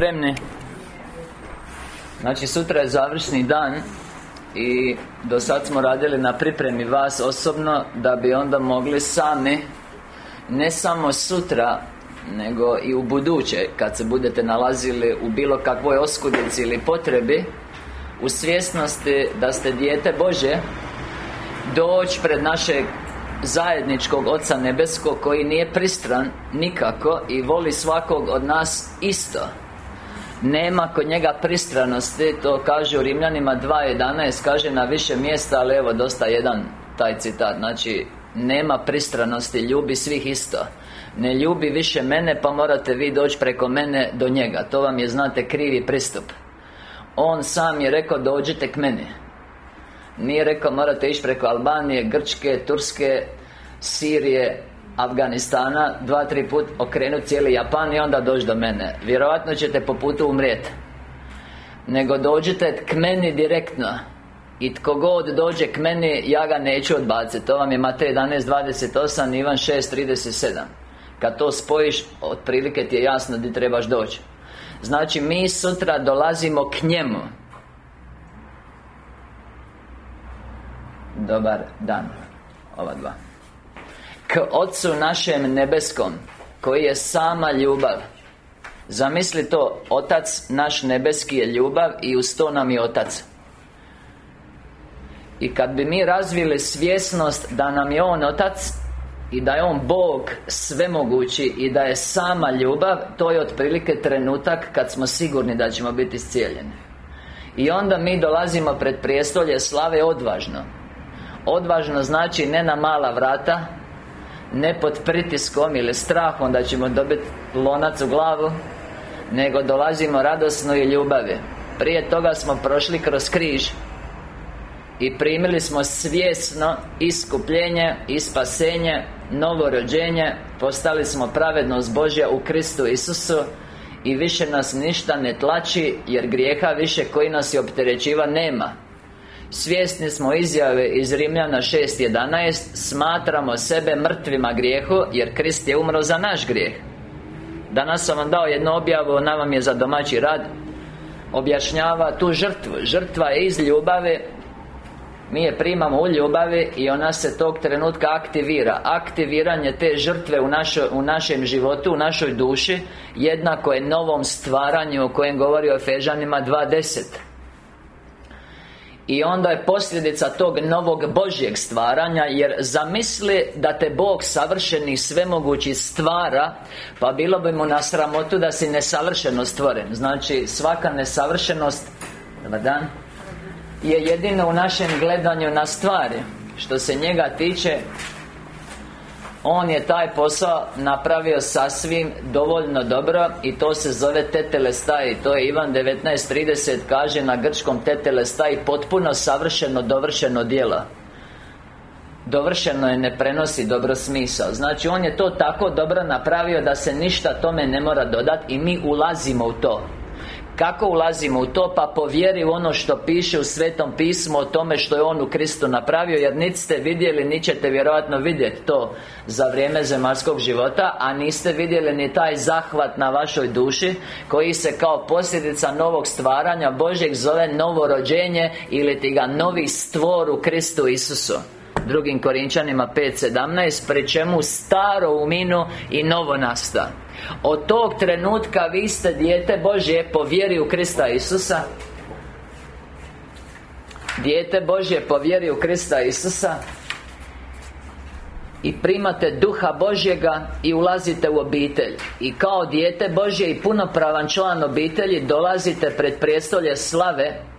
spremni? Znači sutra je završni dan I do sad smo radili na pripremi vas osobno Da bi onda mogli sami Ne samo sutra Nego i u buduće Kad se budete nalazili u bilo kakvoj oskudici ili potrebi U svjesnosti da ste dijete Bože Doći pred našeg zajedničkog Oca Nebeskog Koji nije pristran nikako I voli svakog od nas isto nema kod njega pristranosti To kaže u Rimljanima 2.11 Kaže na više mjesta Ali evo dosta jedan taj citat. Znači Nema pristranosti Ljubi svih isto. Ne ljubi više mene Pa morate vi doći preko mene do njega. To vam je znate krivi pristup. On sam je rekao dođite k meni. Nije rekao morate ići preko Albanije, Grčke, Turske Sirije Afganistana Dva, tri put okrenuti cijeli Japan i onda doći do mene. Vjerojatno ćete po putu umrijeti Nego dođite k meni direktno. I tko god dođe k meni Ja ga neću odbaciti To vam je Matej 11.28 Ivan 6.37 Kad to spojiš Otprilike ti je jasno gdje trebaš doći. Znači mi sutra dolazimo k njemu. Dobar dan Ova dva k Otcu našem nebeskom Koji je sama ljubav. Zamisli to Otac naš nebeski je ljubav I uz to nam je Otac. I kad bi mi razvili svjesnost Da nam je On Otac I da je On Bog svemogući I da je sama ljubav To je otprilike trenutak Kad smo sigurni da ćemo biti iscijeljeni. I onda mi dolazimo pred prijestolje slave odvažno. Odvažno znači ne na mala vrata ne pod pritiskom ili strahom da ćemo dobiti lonac u glavu Nego dolazimo radosno i ljubavi. Prije toga smo prošli kroz križ I primili smo svjesno iskupljenje i spasenje Novo rođenje Postali smo pravednost Božja u Kristu Isusu I više nas ništa ne tlači Jer grijeha više koji nas je opterećiva nema Svjesni smo izjave iz Rimljana 6.11 Smatramo sebe mrtvima grijehu Jer Krist je umro za naš grijeh. Danas sam vam dao jednu objavu Ona vam je za domaći rad Objašnjava tu žrtvu. Žrtva je iz ljubave Mi je primamo u ljubavi I ona se tog trenutka aktivira. Aktiviranje te žrtve u, u našem životu U našoj duši Jednako je novom stvaranju O kojem govori o Efežanima 2.10 i onda je posljedica tog novog Božjeg stvaranja Jer zamisli da te Bog savršeni svemogući stvara Pa bilo bi mu na sramotu da si nesavršeno stvoren. Znači svaka nesavršenost Dobar dan Je jedino u našem gledanju na stvari. Što se njega tiče on je taj posao napravio sasvim dovoljno dobro I to se zove tetelestaj. To je Ivan 19.30 kaže na grčkom tetelestaj Potpuno savršeno dovršeno djelo. Dovršeno je ne prenosi dobro smisao. Znači on je to tako dobro napravio Da se ništa tome ne mora dodati I mi ulazimo u to kako ulazimo u to? Pa povjeri u ono što piše u Svetom pismu O tome što je On u Kristu napravio Jer niti ste vidjeli, ni ćete vjerojatno vidjeti to Za vrijeme zemaljskog života A niste vidjeli ni taj zahvat na vašoj duši Koji se kao posljedica novog stvaranja Božeg zove novo rođenje Ili ti ga novi stvor u Kristu Isusu Drugim Korinčanima 5.17 Pri čemu staro uminu i novo nasta. Od tog trenutka vi ste dijete Božje po vjeri u Krista Isusa. Dijete Božje po vjeri u Krista Isusa. I primate Duha Božjega i ulazite u obitelj. I kao dijete Božje i punopravan član obitelji Dolazite pred prijestolje slave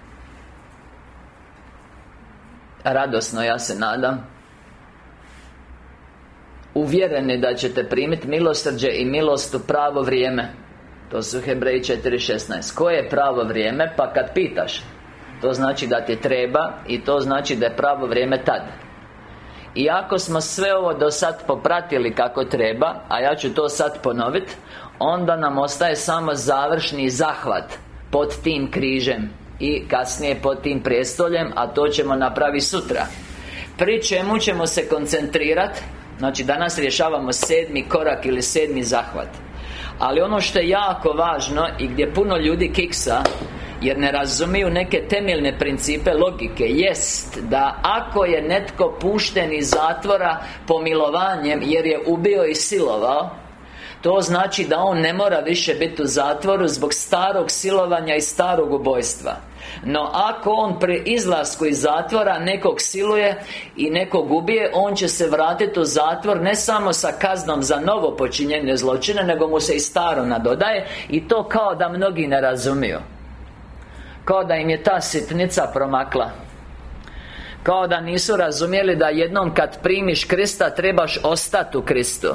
Radosno, ja se nadam. Uvjereni da ćete primiti milosrđe i milost u pravo vrijeme. To su Hebreji 4.16 Koje je pravo vrijeme? Pa kad pitaš. To znači da ti treba I to znači da je pravo vrijeme tad. I ako smo sve ovo do sad popratili kako treba A ja ću to sad ponoviti Onda nam ostaje samo završni zahvat Pod tim križem i kasnije pod tim prijestoljem A to ćemo napraviti sutra. Pri čemu ćemo se koncentrirati Znači danas rješavamo sedmi korak ili sedmi zahvat. Ali ono što je jako važno I gdje puno ljudi kiksa jer ne razumiju neke temeljne principe logike Jest da ako je netko pušten iz zatvora Pomilovanjem jer je ubio i silovao to znači da on ne mora više biti u zatvoru zbog starog silovanja i starog ubojstva No ako on pri izlasku iz zatvora nekog siluje i nekog ubije On će se vratiti u zatvor ne samo sa kaznom za novo počinjenje zločine Nego mu se i staro nadodaje I to kao da mnogi ne razumiju. Kao da im je ta sitnica promakla. Kao da nisu razumjeli da jednom kad primiš Krista trebaš ostati u Kristu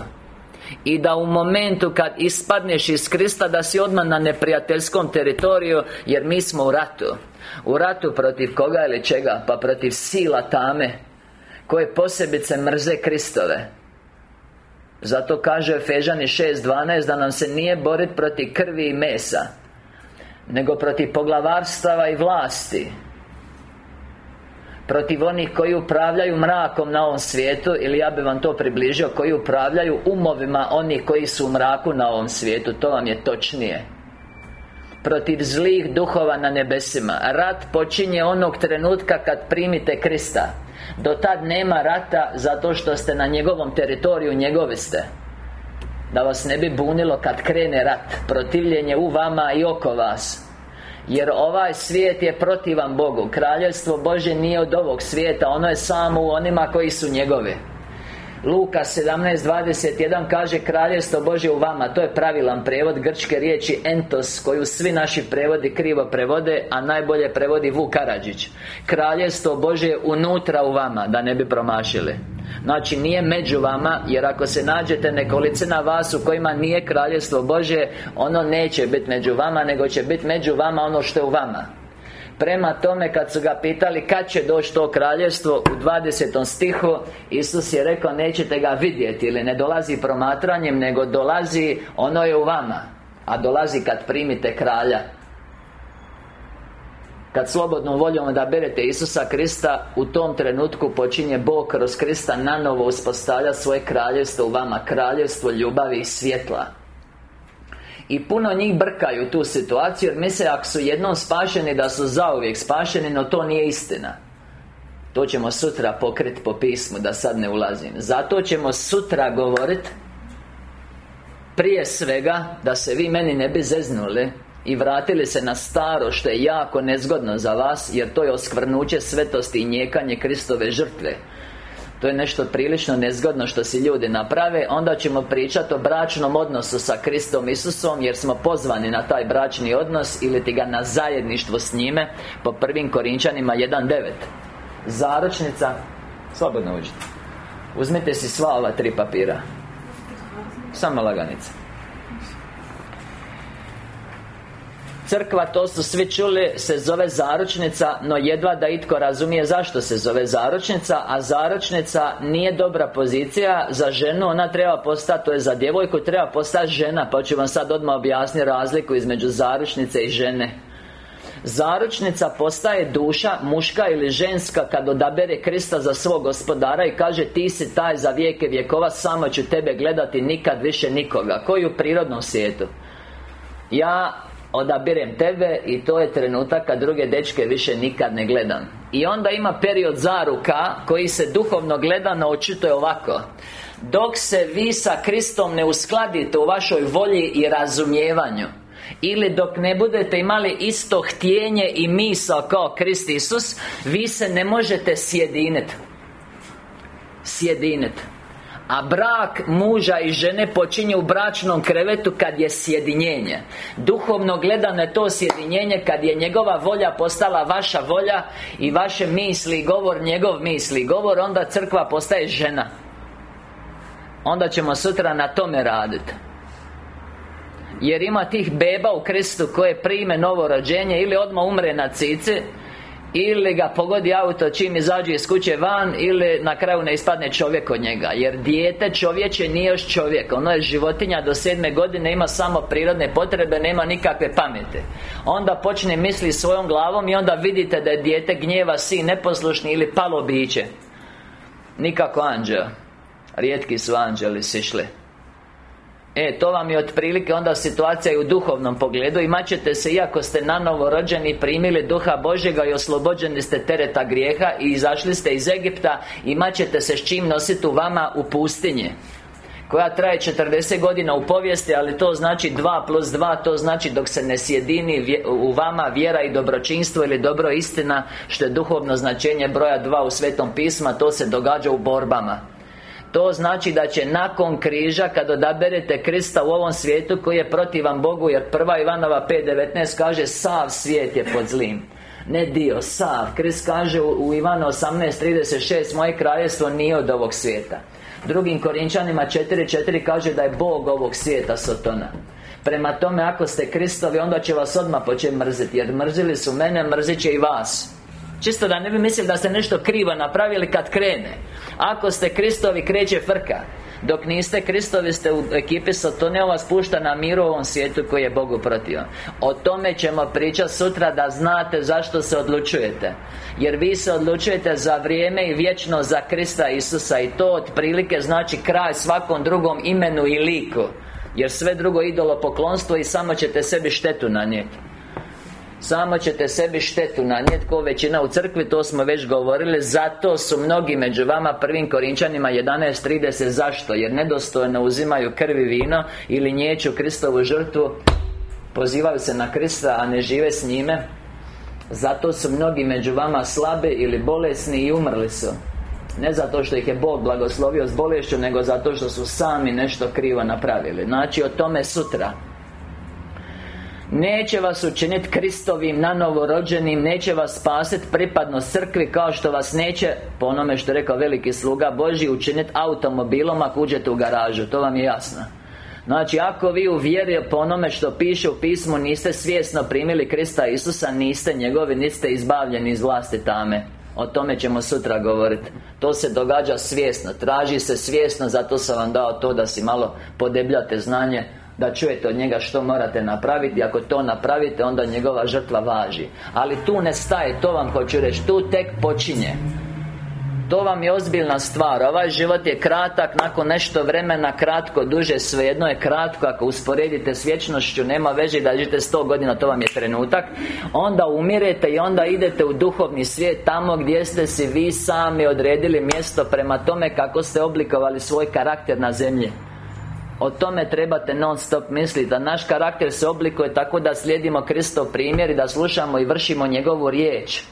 i da u momentu kad ispadneš iz Krista Da si odmah na neprijateljskom teritoriju Jer mi smo u ratu. U ratu protiv koga ili čega? Pa protiv sila tame Koje posebice mrze Kristove. Zato kaže Efežani 6.12 Da nam se nije boriti protiv krvi i mesa Nego protiv poglavarstava i vlasti Protiv onih koji upravljaju mrakom na ovom svijetu Ili ja bih vam to približio Koji upravljaju umovima onih koji su u mraku na ovom svijetu. To vam je točnije. Protiv zlih duhova na nebesima. Rat počinje onog trenutka kad primite Krista. Do tad nema rata Zato što ste na njegovom teritoriju Njegovi ste. Da vas ne bi bunilo kad krene rat. Protivljenje u vama i oko vas jer ovaj svijet je protivan Bogu. Kraljevstvo Bože nije od ovog svijeta. Ono je samo u onima koji su njegove Luka 17.21 kaže Kraljevstvo Bože u vama. To je pravilan prevod grčke riječi entos Koju svi naši prevodi krivo prevode A najbolje prevodi Vuk Karadžić. Kraljevstvo Bože je unutra u vama Da ne bi promašili. Znači nije među vama Jer ako se nađete nekolice na vas U kojima nije kraljevstvo Bože Ono neće biti među vama Nego će biti među vama ono što je u vama Prema tome kad su ga pitali kad će doći to kraljevstvo U 20. stihu Isus je rekao nećete ga vidjeti Ili ne dolazi promatranjem Nego dolazi ono je u vama A dolazi kad primite kralja kad slobodnom voljom berete Isusa Krista U tom trenutku počinje Bog kroz Krista Nanovo uspostavlja svoje kraljevstvo u vama Kraljevstvo ljubavi i svjetla i puno njih brkaju tu situaciju Jer misle ako su jednom spašeni da su zauvijek spašeni No to nije istina. To ćemo sutra pokriti po pismu Da sad ne ulazim. Zato ćemo sutra govoriti Prije svega Da se vi meni ne bi zeznuli i vratili se na staro što je jako nezgodno za vas Jer to je oskvrnuće svetosti i njekanje Kristove žrtve to je nešto prilično nezgodno što si ljudi naprave Onda ćemo pričati o bračnom odnosu sa Kristom Isusom Jer smo pozvani na taj bračni odnos Ili ti ga na zajedništvo s njime Po prvim Korinčanima 1.9 Zaročnica Slobodno uđite. Uzmite si sva ova tri papira. Samo laganica Crkva, to su svi čuli, se zove zaručnica No jedva da itko razumije zašto se zove zaručnica A zaručnica nije dobra pozicija za ženu Ona treba postati, to je za djevojku, treba postati žena Pa ću vam sad odmah objasniti razliku između zaručnice i žene. Zaručnica postaje duša, muška ili ženska Kad odabere Krista za svog gospodara I kaže ti si taj za vijeke vjekova Samo ću tebe gledati, nikad više nikoga. Koji u prirodnom svijetu? Ja Odabirem tebe i to je trenutak kad druge dečke više nikad ne gledam. I onda ima period zaruka Koji se duhovno gledano očituje ovako. Dok se vi sa Kristom ne uskladite u vašoj volji i razumijevanju ili dok ne budete imali isto htjenje i misao kao Krist Isus Vi se ne možete sjediniti Sjediniti a brak muža i žene počinje u bračnom krevetu kad je sjedinjenje. Duhovno gledano je to sjedinjenje kad je njegova volja postala vaša volja I vaše misli govor njegov misli govor Onda crkva postaje žena. Onda ćemo sutra na tome raditi jer ima tih beba u Kristu koje prime novo rođenje Ili odmah umre na cici ili ga pogodi auto čim izađe iz kuće van Ili na kraju ne ispadne čovjek od njega. Jer dijete čovječe nije još čovjek. Ono je životinja do sedme godine Ima samo prirodne potrebe Nema nikakve pameti. Onda počne misli svojom glavom I onda vidite da je dijete gnjeva sin neposlušni Ili palo biće. Nikako anđeo. Rijetki su anđeli sišli E, to vam je otprilike onda situacija i u duhovnom pogledu. Imat ćete se, iako ste nanovo rođeni Primili duha Božjega i oslobođeni ste tereta grijeha I izašli ste iz Egipta Imat ćete se s čim nositi u vama u pustinje koja traje 40 godina u povijesti ali to znači 2 plus 2 to znači dok se ne sjedini u vama vjera i dobročinstvo ili dobro istina što je duhovno značenje broja 2 u Svetom pisma to se događa u borbama to znači da će nakon križa Kad odaberete Krista u ovom svijetu Koji je protivan Bogu Jer prva Ivanova 5.19 kaže Sav svijet je pod zlim. Ne dio, sav. Krist kaže u Ivana 18.36 Moje kraljestvo nije od ovog svijeta. Drugim Korinčanima 4.4 kaže da je Bog ovog svijeta Sotona. Prema tome, ako ste Kristovi, onda će vas odmah početi mrziti Jer mrzili su mene, mrzit će i vas. Čisto da ne bi mislili da ste nešto krivo napravili kad krene Ako ste Kristovi, kreće frka. Dok niste Kristovi ste u ekipi Satone vas pušta na miru ovom svijetu koji je Bogu protiv. O tome ćemo pričati sutra da znate zašto se odlučujete. Jer vi se odlučujete za vrijeme i vječno za Krista Isusa I to otprilike znači kraj svakom drugom imenu i liku. Jer sve drugo idolo poklonstvo i samo ćete sebi štetu nanijeti samo ćete sebi štetu nanijeti ko većina u crkvi, to smo već govorili Zato su mnogi među vama prvim Korinčanima 11.30 Zašto? Jer nedostojno uzimaju krvi vino Ili njeću Kristovu žrtvu Pozivaju se na Krista, a ne žive s njime. Zato su mnogi među vama slabi ili bolesni i umrli su. Ne zato što ih je Bog blagoslovio s bolešću Nego zato što su sami nešto krivo napravili. Znači o tome sutra Neće vas učiniti Kristovim nanovorođenim Neće vas spasiti pripadno crkvi Kao što vas neće Po onome što je rekao veliki sluga Boži Učiniti automobilom ako uđete u garažu To vam je jasno. Znači, ako vi u vjeri po onome što piše u pismu Niste svjesno primili Krista Isusa Niste njegovi, niste izbavljeni iz vlasti tame. O tome ćemo sutra govoriti To se događa svjesno Traži se svjesno Zato sam vam dao to da si malo podebljate znanje da čujete od njega što morate napraviti. Ako to napravite, onda njegova žrtva važi. Ali tu ne staje, to vam hoću reći Tu tek počinje. To vam je ozbiljna stvar. Ovaj život je kratak Nakon nešto vremena Kratko, duže Svejedno je kratko. Ako usporedite s vječnošću Nema veže da živite sto godina To vam je trenutak. Onda umirete I onda idete u duhovni svijet Tamo gdje ste si vi sami odredili mjesto Prema tome kako ste oblikovali svoj karakter na zemlji o tome trebate non stop misliti Da naš karakter se oblikuje tako da slijedimo Kristov primjer I da slušamo i vršimo njegovu riječ.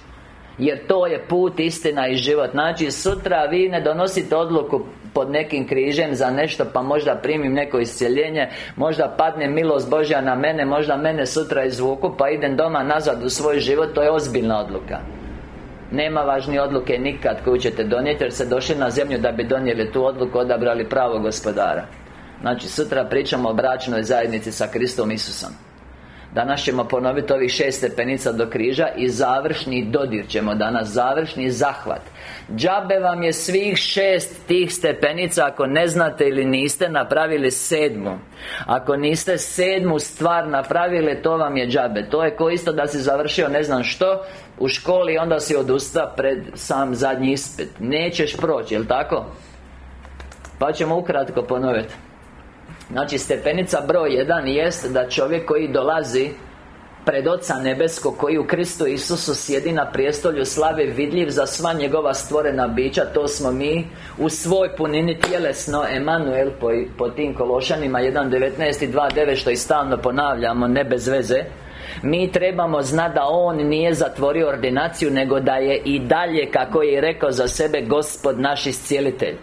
Jer to je put, istina i život. Znači sutra vi ne donosite odluku pod nekim križem za nešto Pa možda primim neko iscjeljenje Možda padne milost Božja na mene Možda mene sutra izvuku Pa idem doma nazad u svoj život. To je ozbiljna odluka. Nema važnije odluke nikad koju ćete donijeti Jer ste došli na zemlju da bi donijeli tu odluku Odabrali pravog gospodara Znači, sutra pričamo o bračnoj zajednici sa Kristom Isusom. Danas ćemo ponoviti ovih šest stepenica do križa I završni dodir ćemo danas Završni zahvat. Džabe vam je svih šest tih stepenica Ako ne znate ili niste napravili sedmu. Ako niste sedmu stvar napravili To vam je džabe. To je ko isto da si završio ne znam što U školi onda si odusta pred sam zadnji ispit. Nećeš proći, jel tako? Pa ćemo ukratko ponoviti Znači stepenica broj jedan jest da čovjek koji dolazi Pred Oca Nebeskog koji u Kristu Isusu sjedi na prijestolju slave vidljiv za sva njegova stvorena bića To smo mi u svoj punini tjelesno Emanuel po, po tim Kološanima 1.19 i 2.9 što i stalno ponavljamo ne bez veze. Mi trebamo znati da On nije zatvorio ordinaciju Nego da je i dalje, kako je rekao za sebe Gospod naš iscijelitelj.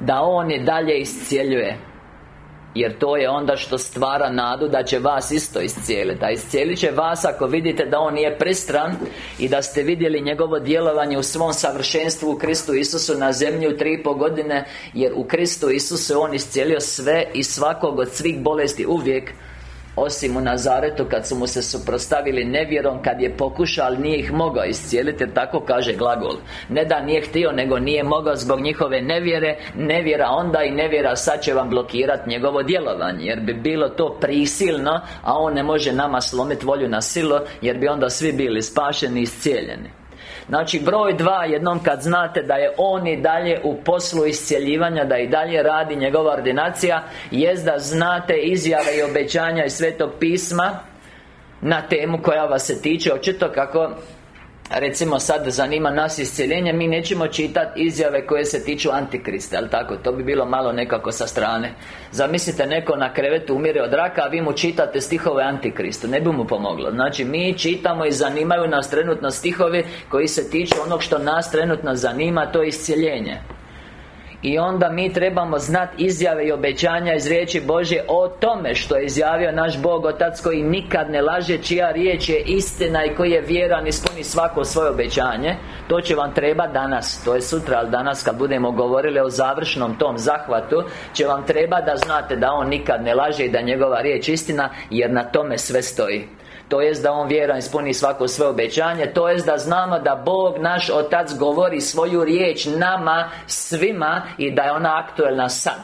Da On i dalje iscijeljuje jer to je onda što stvara nadu da će vas isto iscijeliti. A iscijelit će vas ako vidite da On nije pristran I da ste vidjeli njegovo djelovanje u svom savršenstvu u Kristu Isusu na zemlji u tri i godine Jer u Kristu Isusu On iscijelio sve i svakog od svih bolesti uvijek osim u Nazaretu kad su mu se suprostavili nevjerom Kad je pokušao, ali nije ih mogao iscijeliti Tako kaže glagol. Ne da nije htio, nego nije mogao zbog njihove nevjere Nevjera onda i nevjera sad će vam blokirati njegovo djelovanje Jer bi bilo to prisilno A on ne može nama slomiti volju na silu Jer bi onda svi bili spašeni i iscijeljeni Znači broj dva jednom kad znate da je On i dalje u poslu iscjeljivanja Da i dalje radi njegova ordinacija Jest da znate izjave i obećanja iz Svetog pisma Na temu koja vas se tiče. Očito kako Recimo sad zanima nas iscjeljenje Mi nećemo čitati izjave koje se tiču Antikrista Jel tako? To bi bilo malo nekako sa strane. Zamislite neko na krevetu umire od raka A vi mu čitate stihove Antikristu Ne bi mu pomoglo. Znači mi čitamo i zanimaju nas trenutno stihovi Koji se tiču onog što nas trenutno zanima To je iscjeljenje i onda mi trebamo znati izjave i obećanja iz riječi Božje O tome što je izjavio naš Bog Otac koji nikad ne laže Čija riječ je istina i koji je vjeran Ispuni svako svoje obećanje. To će vam treba danas To je sutra, ali danas kad budemo govorili o završnom tom zahvatu Će vam treba da znate da On nikad ne laže I da njegova riječ istina Jer na tome sve stoji to jest da On vjeran ispuni svako sve obećanje To jest da znamo da Bog, naš Otac govori svoju riječ nama, svima I da je ona aktuelna sad.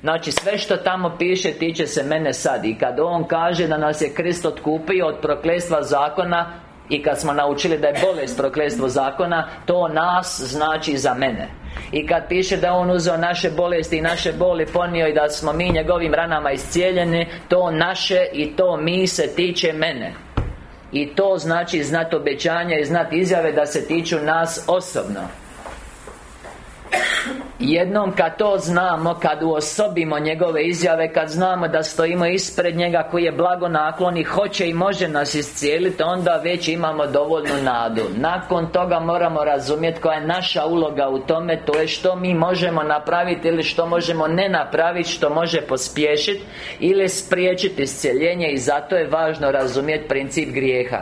Znači sve što tamo piše tiče se mene sad. I kad On kaže da nas je Krist otkupio od proklestva zakona I kad smo naučili da je bolest prokletstvo zakona To nas znači za mene i kad piše da On uzeo naše bolesti i naše boli ponio I da smo mi njegovim ranama iscijeljeni To naše i to mi se tiče mene. I to znači znat obećanja i znat izjave da se tiču nas osobno Jednom kad to znamo, kad uosobimo njegove izjave Kad znamo da stojimo ispred njega koji je blago naklon i hoće i može nas iscijeliti Onda već imamo dovoljnu nadu. Nakon toga moramo razumjeti koja je naša uloga u tome To je što mi možemo napraviti ili što možemo ne napraviti Što može pospješiti ili spriječiti iscijeljenje I zato je važno razumjeti princip grijeha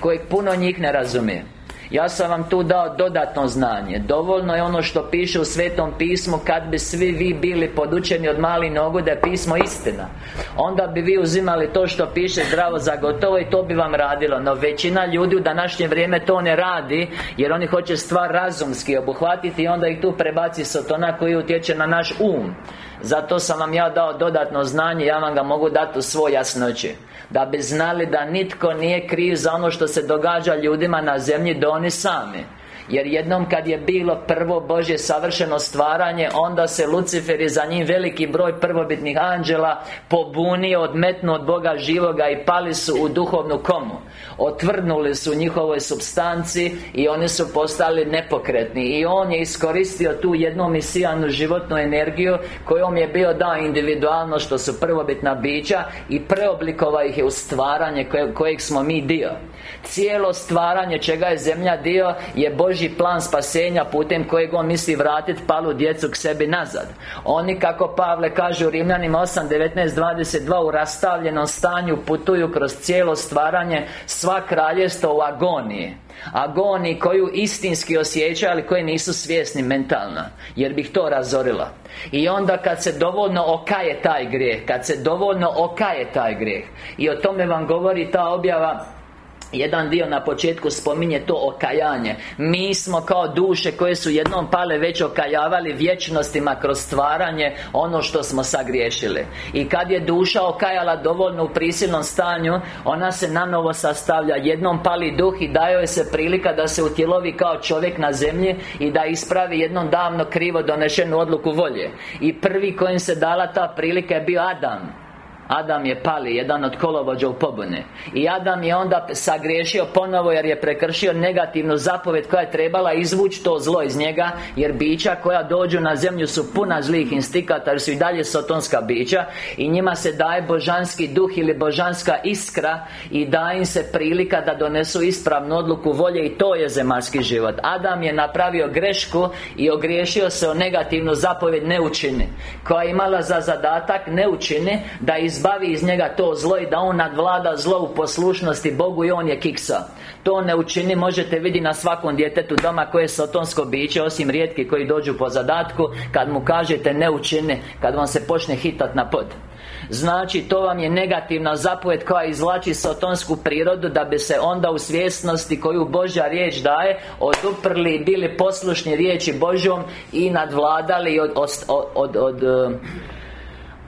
Kojeg puno njih ne razumije ja sam vam tu dao dodatno znanje. Dovoljno je ono što piše u Svetom pismu Kad bi svi vi bili podučeni od mali nogu Da je pismo istina. Onda bi vi uzimali to što piše zdravo za gotovo I to bi vam radilo. No većina ljudi u današnje vrijeme to ne radi Jer oni hoće stvar razumski obuhvatiti I onda ih tu prebaci Sotona koji utječe na naš um. Zato sam vam ja dao dodatno znanje Ja vam ga mogu dati u svoj jasnoći Da bi znali da nitko nije kriv za ono što se događa ljudima na zemlji Do oni sami jer jednom kad je bilo prvo Božje savršeno stvaranje Onda se Lucifer i za njim veliki broj prvobitnih anđela Pobunio, odmetnuo od Boga živoga I pali su u duhovnu komu. Otvrdnuli su njihovoj substanci I oni su postali nepokretni. I on je iskoristio tu jednu misijanu životnu energiju Kojom je bio dao individualno što su prvobitna bića I preoblikova ih je u stvaranje kojeg smo mi dio Cijelo stvaranje čega je zemlja dio Je Božji plan spasenja putem kojeg on misli vratiti palu djecu k sebi nazad. Oni kako Pavle kaže u Rimljanima 8, 19, 22 U rastavljenom stanju putuju kroz cijelo stvaranje Sva kraljestva u agoniji. Agoniji koju istinski osjećaju, ali koji nisu svjesni mentalno Jer bih to razorila I onda kad se dovoljno okaje taj grijeh Kad se dovoljno okaje taj grijeh. I o tome vam govori ta objava jedan dio na početku spominje to okajanje. Mi smo kao duše koje su jednom pale već okajavali vječnostima kroz stvaranje Ono što smo sagriješili. I kad je duša okajala dovoljno u prisilnom stanju Ona se nanovo sastavlja. Jednom pali duh i daje joj se prilika da se utjelovi kao čovjek na zemlji I da ispravi jednom davno krivo donešenu odluku volje. I prvi kojim se dala ta prilika je bio Adam Adam je pali, jedan od kolovođa u pobune. I Adam je onda sagriješio ponovo jer je prekršio negativnu zapovjed koja je trebala izvući to zlo iz njega Jer bića koja dođu na zemlju su puna zlih instikata jer su i dalje sotonska bića I njima se daje božanski duh ili božanska iskra I daje im se prilika da donesu ispravnu odluku volje i to je zemaljski život. Adam je napravio grešku i ogriješio se o negativnu zapovjed ne učini Koja je imala za zadatak ne učini da iz izbavi iz njega to zlo i da on nadvlada zlo u poslušnosti Bogu i on je kiksa. To ne učini, možete vidjeti na svakom djetetu doma koje je sotonsko biće Osim rijetki koji dođu po zadatku Kad mu kažete ne učini Kad vam se počne hitat na pod. Znači, to vam je negativna zapovjed koja izvlači sotonsku prirodu Da bi se onda u svjesnosti koju Božja riječ daje Oduprli bili poslušni riječi Božjom I nadvladali od, od, od, od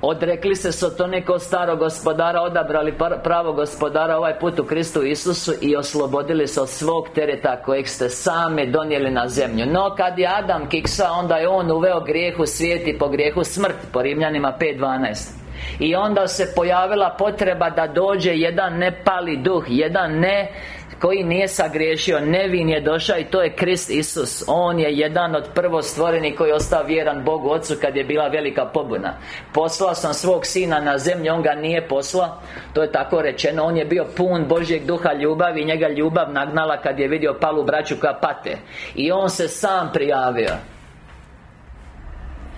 Odrekli se Sotone kao starog gospodara Odabrali pravo gospodara ovaj put u Kristu Isusu I oslobodili se od svog tereta Kojeg ste sami donijeli na zemlju. No kad je Adam kiksa Onda je on uveo grijeh u svijet I po grijehu smrt Po Rimljanima 5.12 i onda se pojavila potreba da dođe jedan nepali duh Jedan ne koji nije sagriješio Nevin je došao i to je Krist Isus. On je jedan od prvo stvorenih koji je ostao vjeran Bogu Otcu kad je bila velika pobuna. Poslao sam svog sina na zemlju, on ga nije poslao. To je tako rečeno, on je bio pun Božjeg duha ljubavi I njega ljubav nagnala kad je vidio palu braću koja pate. I on se sam prijavio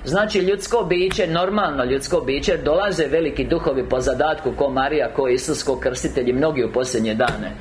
Znači ljudsko biće, normalno ljudsko biće Dolaze veliki duhovi po zadatku Ko Marija, ko Isus, ko krstitelji Mnogi u posljednje dane.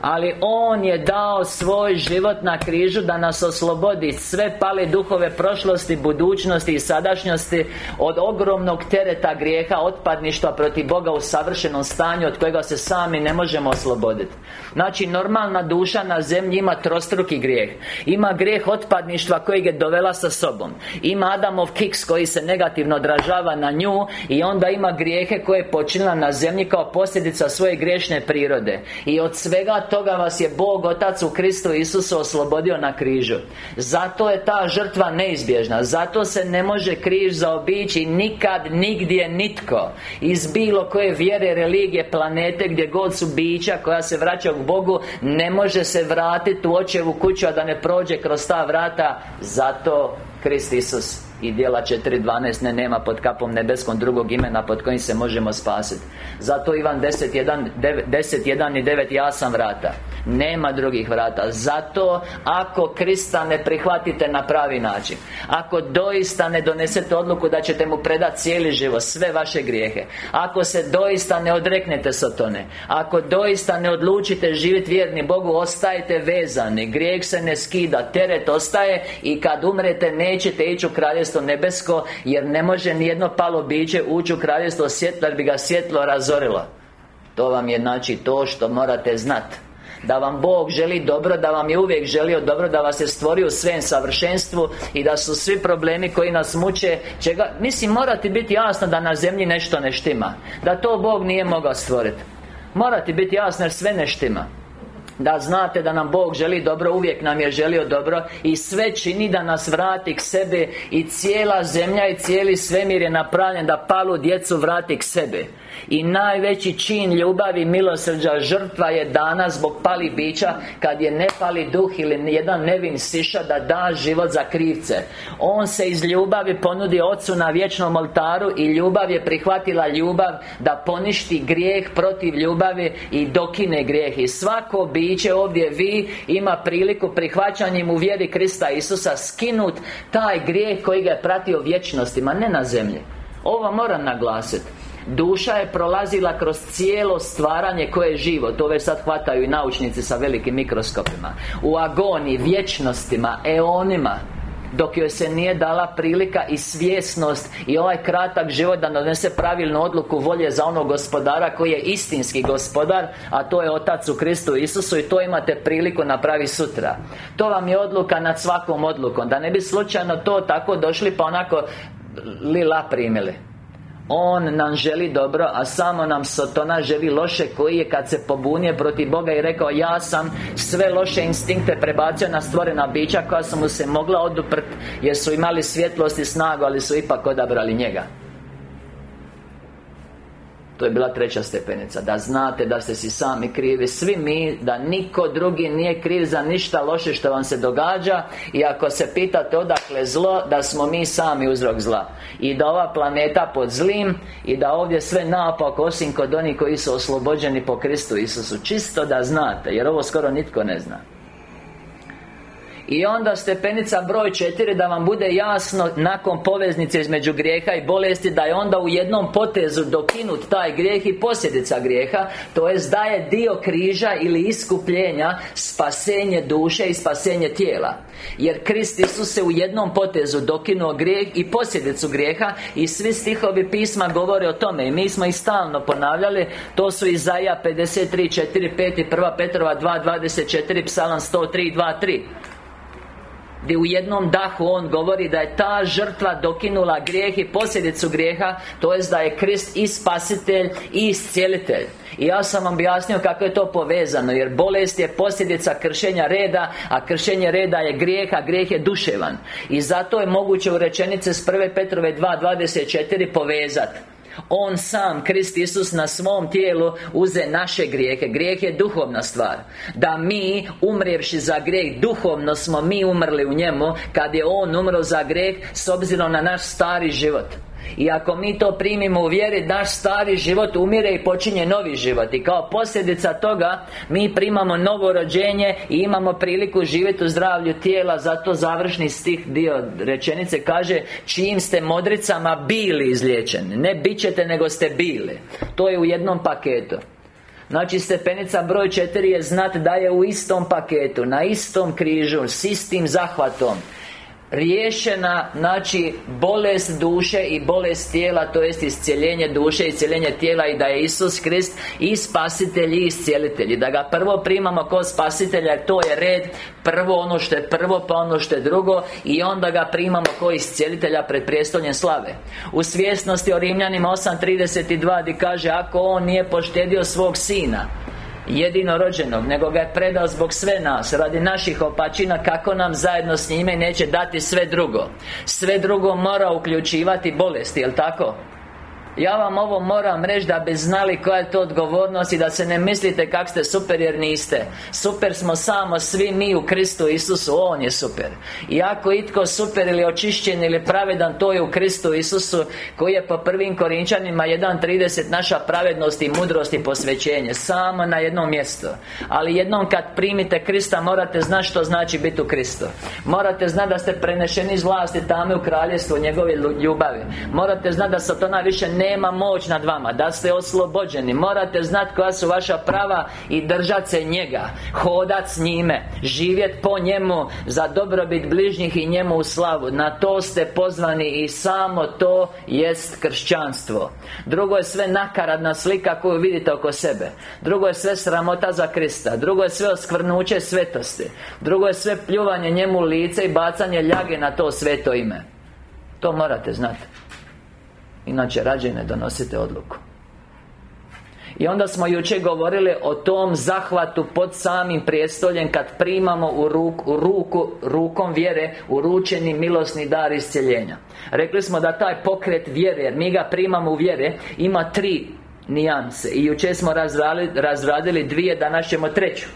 Ali On je dao svoj život na križu Da nas oslobodi. Sve pale duhove prošlosti, budućnosti i sadašnjosti Od ogromnog tereta grijeha Otpadništva protiv Boga u savršenom stanju Od kojega se sami ne možemo osloboditi. Znači normalna duša na zemlji ima trostruki grijeh. Ima grijeh otpadništva kojeg je dovela sa sobom. Ima Adamov kiks koji se negativno odražava na nju I onda ima grijehe koje je počinila na zemlji kao posljedica svoje griješne prirode. I od svega toga vas je Bog Otac u Kristu Isusu oslobodio na križu. Zato je ta žrtva neizbježna. Zato se ne može križ zaobići nikad, nigdje, nitko. Iz bilo koje vjere, religije, planete Gdje god su bića koja se vraća u Bogu Ne može se vratiti u očevu kuću A da ne prođe kroz ta vrata. Zato Krist Isus i dijela 4.12 ne nema pod kapom nebeskom drugog imena pod kojim se možemo spasiti Zato Ivan 10.1 10, i 9 Ja sam vrata. Nema drugih vrata. Zato ako Krista ne prihvatite na pravi način Ako doista ne donesete odluku da ćete mu predati cijeli život Sve vaše grijehe Ako se doista ne odreknete Sotone Ako doista ne odlučite živjeti vjerni Bogu Ostajete vezani. Grijeh se ne skida Teret ostaje I kad umrete nećete ići u kraljevstvo nebesko Jer ne može nijedno palo biće ući u kraljevstvo svjetla Jer bi ga svjetlo razorilo. To vam je znači to što morate znati da vam Bog želi dobro, da vam je uvijek želio dobro Da vas je stvorio u svem savršenstvu I da su svi problemi koji nas muče čega, Mislim, morate biti jasno da na zemlji nešto ne štima. Da to Bog nije mogao stvoriti Morate biti jasno jer sve ne štima da znate da nam Bog želi dobro Uvijek nam je želio dobro I sve čini da nas vrati k sebi I cijela zemlja i cijeli svemir je napravljen Da palu djecu vrati k sebi i najveći čin ljubavi milosrđa žrtva je dana zbog pali bića Kad je nepali duh ili jedan nevin siša da da život za krivce. On se iz ljubavi ponudi Ocu na vječnom oltaru I ljubav je prihvatila ljubav Da poništi grijeh protiv ljubavi I dokine grijeh. I svako biće ovdje vi Ima priliku prihvaćanjem u vjeri Krista Isusa Skinut taj grijeh koji ga je pratio vječnostima Ne na zemlji. Ovo moram naglasiti Duša je prolazila kroz cijelo stvaranje koje je živo To već sad hvataju i naučnici sa velikim mikroskopima. U agoniji, vječnostima, eonima dok joj se nije dala prilika i svjesnost I ovaj kratak život da donese pravilnu odluku volje za onog gospodara Koji je istinski gospodar A to je Otac u Kristu Isusu I to imate priliku napravi sutra. To vam je odluka nad svakom odlukom. Da ne bi slučajno to tako došli pa onako Lila primili on nam želi dobro, a samo nam Sotona želi loše Koji je kad se pobunije protiv Boga i rekao Ja sam sve loše instinkte prebacio na stvorena bića Koja su mu se mogla oduprti Jer su imali svjetlost i snagu, ali su ipak odabrali njega to je bila treća stepenica. Da znate da ste si sami krivi Svi mi Da niko drugi nije kriv za ništa loše što vam se događa. I ako se pitate odakle zlo Da smo mi sami uzrok zla. I da ova planeta pod zlim I da ovdje sve naopak Osim kod onih koji su oslobođeni po Kristu Isusu. Čisto da znate Jer ovo skoro nitko ne zna i onda stepenica broj četiri da vam bude jasno Nakon poveznice između grijeha i bolesti Da je onda u jednom potezu dokinut taj grijeh i posljedica grijeha To jest da je dio križa ili iskupljenja Spasenje duše i spasenje tijela. Jer Krist Isus se u jednom potezu dokinuo grijeh i posljedicu grijeha I svi stihovi pisma govore o tome. I mi smo ih stalno ponavljali. To su Izaja 53, 4, 5 i 1 Petrova 2, 24 Psalam 103, 2, 3 gdje u jednom dahu On govori da je ta žrtva dokinula grijeh i posljedicu grijeha To jest da je Krist i spasitelj i iscijelitelj I ja sam vam objasnio kako je to povezano Jer bolest je posljedica kršenja reda A kršenje reda je grijeh, a grijeh je duševan I zato je moguće u rečenice s 1. Petrove 2.24 povezati on sam, Krist Isus na svom tijelu uze naše grijehe. Grijeh je duhovna stvar. Da mi, umrijevši za grijeh Duhovno smo mi umrli u njemu Kad je On umro za grijeh S obzirom na naš stari život i ako mi to primimo u vjeri Naš stari život umire i počinje novi život. I kao posljedica toga Mi primamo novo rođenje I imamo priliku živjeti u zdravlju tijela. Zato završni stih dio rečenice kaže Čijim ste modricama bili izliječeni. Ne bit ćete nego ste bili. To je u jednom paketu. Znači stepenica broj četiri je znat da je u istom paketu Na istom križu S istim zahvatom riješena znači bolest duše i bolest tijela to jest iscijeljenje duše i iscijeljenje tijela i da je Isus Krist i spasitelj i iscijelitelj. Da ga prvo primamo kao spasitelja to je red prvo ono što je prvo pa ono što je drugo i onda ga primamo kao iscijelitelja pred prijestoljem slave. U svjesnosti o Rimljanima 8.32 gdje kaže ako on nije poštedio svog sina jedinorođenog Nego ga je predao zbog sve nas Radi naših opačina Kako nam zajedno s njime neće dati sve drugo Sve drugo mora uključivati bolesti, jel tako? Ja vam ovo moram reći da bi znali koja je to odgovornost I da se ne mislite kak ste super jer niste. Super smo samo svi mi u Kristu Isusu On je super. I ako itko super ili očišćen ili pravedan To je u Kristu Isusu Koji je po prvim Korinčanima 1.30 Naša pravednost i mudrost i posvećenje Samo na jednom mjestu. Ali jednom kad primite Krista Morate znati što znači biti u Kristu. Morate znati da ste prenešeni iz vlasti Tamo u kraljestvu njegove ljubavi. Morate znati da Satana više ne nema moć nad vama Da ste oslobođeni. Morate znati koja su vaša prava I držati se njega Hodat s njime Živjet po njemu Za dobrobit bližnjih i njemu u slavu. Na to ste pozvani I samo to jest kršćanstvo. Drugo je sve nakaradna slika koju vidite oko sebe. Drugo je sve sramota za Krista. Drugo je sve oskvrnuće svetosti. Drugo je sve pljuvanje njemu lice I bacanje ljage na to sveto ime. To morate znati Inače, rađe ne donosite odluku. I onda smo jučer govorili o tom zahvatu pod samim prijestoljem Kad primamo u ruku, u ruku rukom vjere Uručeni milosni dar iscjeljenja Rekli smo da taj pokret vjere Jer mi ga primamo u vjere Ima tri nijanse. I jučer smo razradili, razradili dvije Danas ćemo treću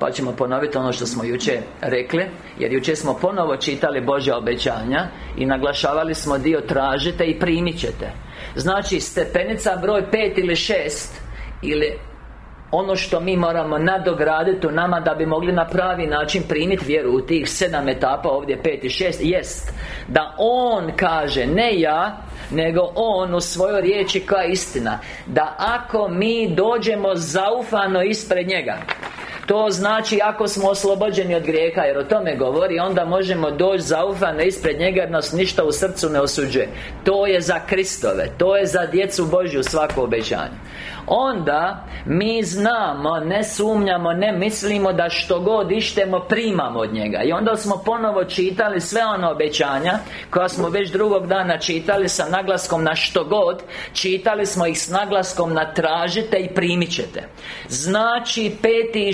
pa ćemo ponoviti ono što smo jučer rekli Jer jučer smo ponovo čitali Božja obećanja I naglašavali smo dio tražite i primit ćete. Znači stepenica broj pet ili šest Ili ono što mi moramo nadograditi u nama da bi mogli na pravi način primiti vjeru u tih sedam etapa ovdje pet i šest jest da On kaže ne ja nego On u svojoj riječi koja je istina da ako mi dođemo zaufano ispred njega to znači ako smo oslobođeni od grijeha Jer o tome govori Onda možemo doći zaufano ispred njega Jer nas ništa u srcu ne osuđuje. To je za Kristove To je za djecu Božju svako obećanje. Onda Mi znamo, ne sumnjamo, ne mislimo Da što god ištemo primamo od njega. I onda smo ponovo čitali sve ono obećanja Koja smo već drugog dana čitali Sa naglaskom na što god. Čitali smo ih s naglaskom na tražite i primit ćete. Znači peti i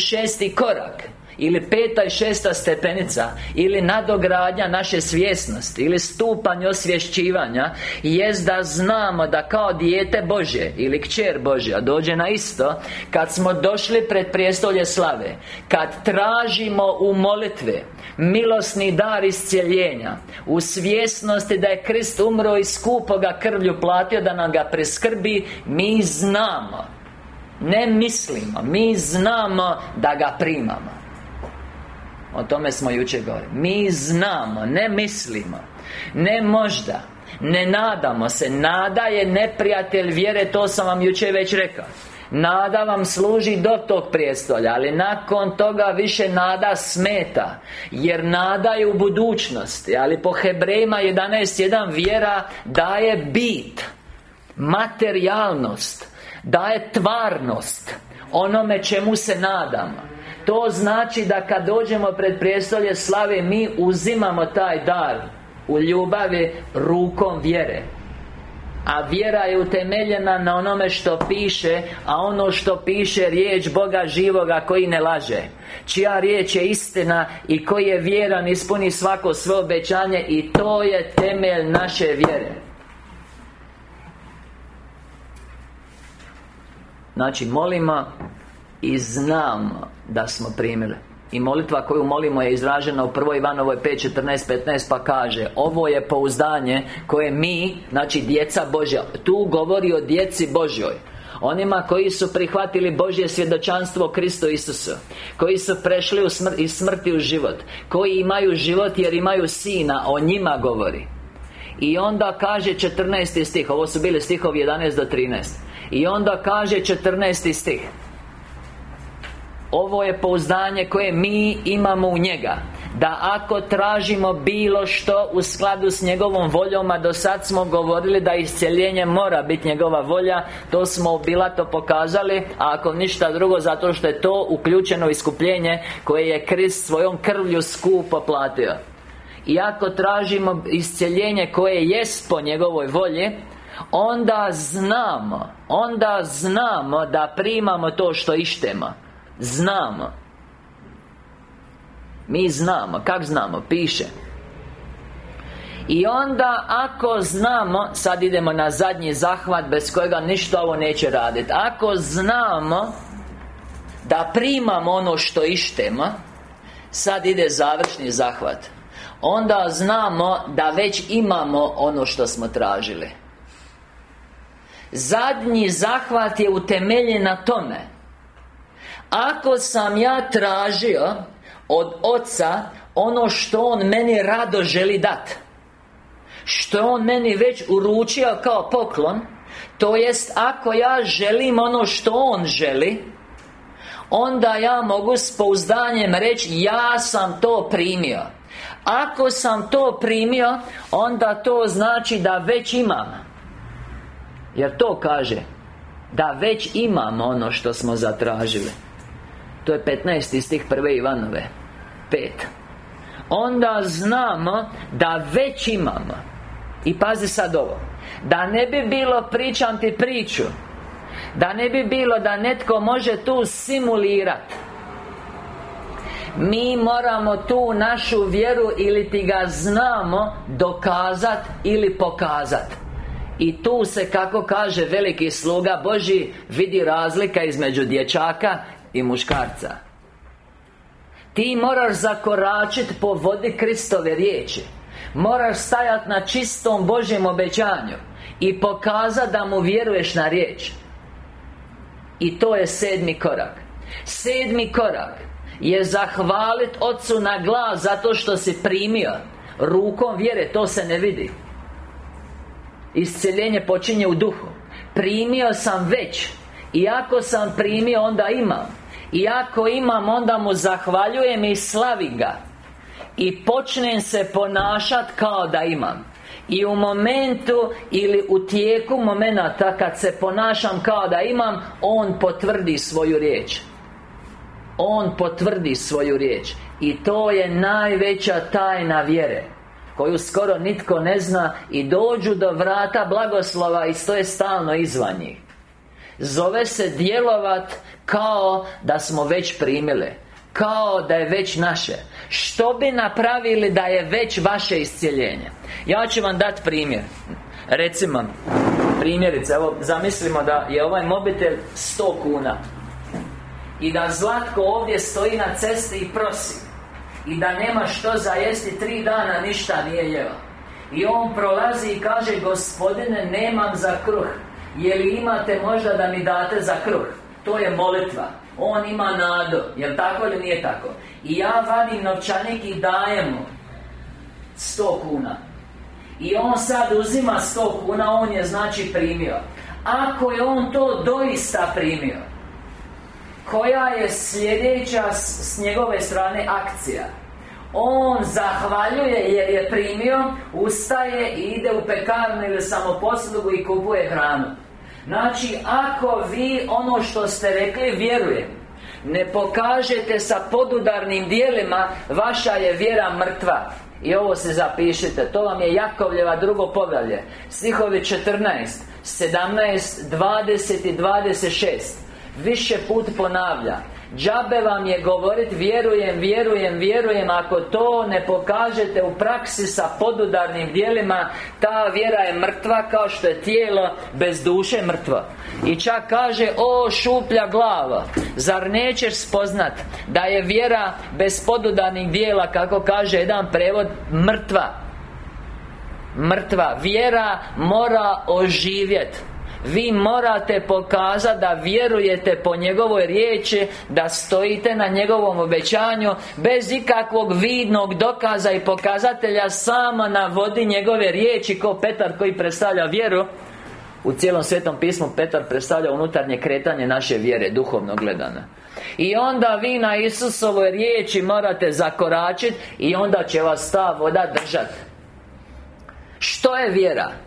korak ili peta i šesta stepenica Ili nadogradnja naše svjesnosti Ili stupanj osvješćivanja Jest da znamo da kao dijete Bože Ili kćer Božja Dođe na isto Kad smo došli pred prijestolje slave Kad tražimo u molitve Milosni dar iscijeljenja U svjesnosti da je Krist umro i skupo ga krvlju platio Da nam ga preskrbi Mi znamo Ne mislimo Mi znamo da ga primamo. O tome smo jučer govorili. Mi znamo, ne mislimo Ne možda Ne nadamo se. Nada je neprijatelj vjere To sam vam jučer već rekao. Nada vam služi do tog prijestolja Ali nakon toga više nada smeta Jer nada je u budućnosti. Ali po Hebrejima 11.1 Vjera daje bit Materijalnost Daje tvarnost Onome čemu se nadamo To znači da kad dođemo pred prijestolje slave Mi uzimamo taj dar U ljubavi rukom vjere. A vjera je utemeljena na onome što piše A ono što piše riječ Boga živoga koji ne laže. Čija riječ je istina I koji je vjeran ispuni svako svoje obećanje I to je temelj naše vjere Znači molimo I znamo da smo primili i molitva koju molimo je izražena u 1. Ivanovoj 5.14.15 pa kaže Ovo je pouzdanje koje mi, znači djeca Božja Tu govori o djeci Božjoj Onima koji su prihvatili Božje svjedočanstvo Kristu Isusu Koji su prešli u smr iz smrti u život Koji imaju život jer imaju Sina O njima govori I onda kaže 14. stih Ovo su bili stihovi 11 do 13 I onda kaže 14. stih ovo je pouzdanje koje mi imamo u njega Da ako tražimo bilo što u skladu s njegovom voljom A do sad smo govorili da iscjeljenje mora biti njegova volja To smo bila to pokazali A ako ništa drugo zato što je to uključeno iskupljenje Koje je Krist svojom krvlju skupo platio I ako tražimo iscjeljenje koje jest po njegovoj volji Onda znamo Onda znamo da primamo to što ištemo. Znamo. Mi znamo, kak znamo? Piše. I onda ako znamo Sad idemo na zadnji zahvat Bez kojega ništa ovo neće raditi Ako znamo Da primamo ono što ištemo Sad ide završni zahvat. Onda znamo da već imamo ono što smo tražili Zadnji zahvat je utemeljen na tome. Ako sam ja tražio Od Oca Ono što On meni rado želi dat Što On meni već uručio kao poklon To jest ako ja želim ono što On želi Onda ja mogu s pouzdanjem reći Ja sam to primio. Ako sam to primio Onda to znači da već imam Jer to kaže? Da već imam ono što smo zatražili. To je 15. stih prve Ivanove. 5 Onda znamo da već imamo. I pazi sad ovo. Da ne bi bilo pričam ti priču Da ne bi bilo da netko može tu simulirati mi moramo tu našu vjeru ili ti ga znamo dokazat ili pokazat i tu se, kako kaže veliki sluga Boži Vidi razlika između dječaka i muškarca. Ti moraš zakoračiti po vodi Kristove riječi. Moraš stajati na čistom Božjem obećanju I pokazati da mu vjeruješ na riječ. I to je sedmi korak. Sedmi korak Je zahvalit Otcu na glas Zato što si primio. Rukom vjere, to se ne vidi Isceljenje počinje u duhu. Primio sam već I ako sam primio, onda imam. I ako imam, onda mu zahvaljujem i slavim ga. I počnem se ponašati kao da imam. I u momentu ili u tijeku momenata kad se ponašam kao da imam On potvrdi svoju riječ. On potvrdi svoju riječ. I to je najveća tajna vjere koju skoro nitko ne zna i dođu do vrata blagoslova i stoje stalno izvan njih. Zove se djelovat kao da smo već primili Kao da je već naše. Što bi napravili da je već vaše iscijeljenje? Ja ću vam dati primjer. Recimo Primjerice, evo zamislimo da je ovaj mobitel 100 kuna I da Zlatko ovdje stoji na cesti i prosi I da nema što za jesti tri dana ništa nije jeo. I on prolazi i kaže Gospodine, nemam za kruh. Je li imate možda da mi date za kruh? To je molitva. On ima nadu. Jel tako ili nije tako? I ja vadim novčanik i dajem mu 100 kuna. I on sad uzima 100 kuna On je znači primio. Ako je on to doista primio Koja je sljedeća s, njegove strane akcija. On zahvaljuje jer je primio Ustaje i ide u pekarnu ili samoposlugu i kupuje hranu. Znači, ako vi ono što ste rekli vjerujem Ne pokažete sa podudarnim dijelima Vaša je vjera mrtva. I ovo se zapišite To vam je Jakovljeva drugo poglavlje Stihovi 14 17, 20 i 26 Više put ponavlja. Džabe vam je govorit vjerujem, vjerujem, vjerujem Ako to ne pokažete u praksi sa podudarnim dijelima Ta vjera je mrtva kao što je tijelo bez duše mrtva I čak kaže O šuplja glava Zar nećeš spoznat Da je vjera bez podudarnih dijela Kako kaže jedan prevod Mrtva? Mrtva. Vjera mora oživjeti vi morate pokazati da vjerujete po njegovoj riječi Da stojite na njegovom obećanju Bez ikakvog vidnog dokaza i pokazatelja Samo navodi njegove riječi Ko Petar koji predstavlja vjeru. U cijelom Svetom pismu Petar predstavlja unutarnje kretanje naše vjere, duhovno gledano. I onda vi na Isusovoj riječi morate zakoračiti I onda će vas ta voda držati Što je vjera?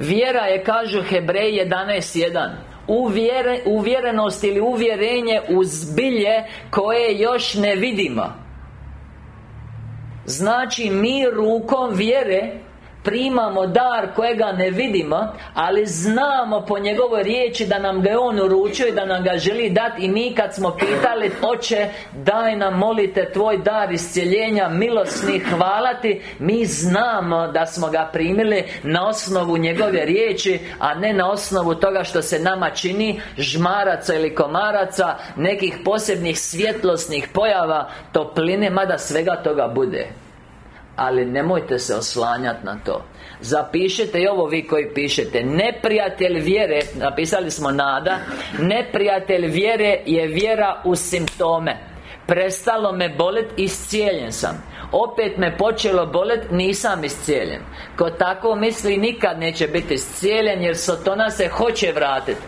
Vjera je, kažu Hebrej 11.1 Uvjere, Uvjerenost ili uvjerenje u zbilje koje još ne vidimo. Znači mi rukom vjere primamo dar kojega ne vidimo Ali znamo po njegovoj riječi da nam ga je On uručio i da nam ga želi dati I mi kad smo pitali Oče, daj nam molite Tvoj dar iscijeljenja milosnih hvala Ti. Mi znamo da smo ga primili na osnovu njegove riječi A ne na osnovu toga što se nama čini Žmaraca ili komaraca Nekih posebnih svjetlosnih pojava Topline, mada svega toga bude ali nemojte se oslanjati na to. Zapišite i ovo vi koji pišete. Neprijatelj vjere Napisali smo nada Neprijatelj vjere je vjera u simptome. Prestalo me bolet, iscijeljen sam. Opet me počelo bolet, nisam iscijeljen. Ko tako misli nikad neće biti iscijeljen Jer Sotona se hoće vratiti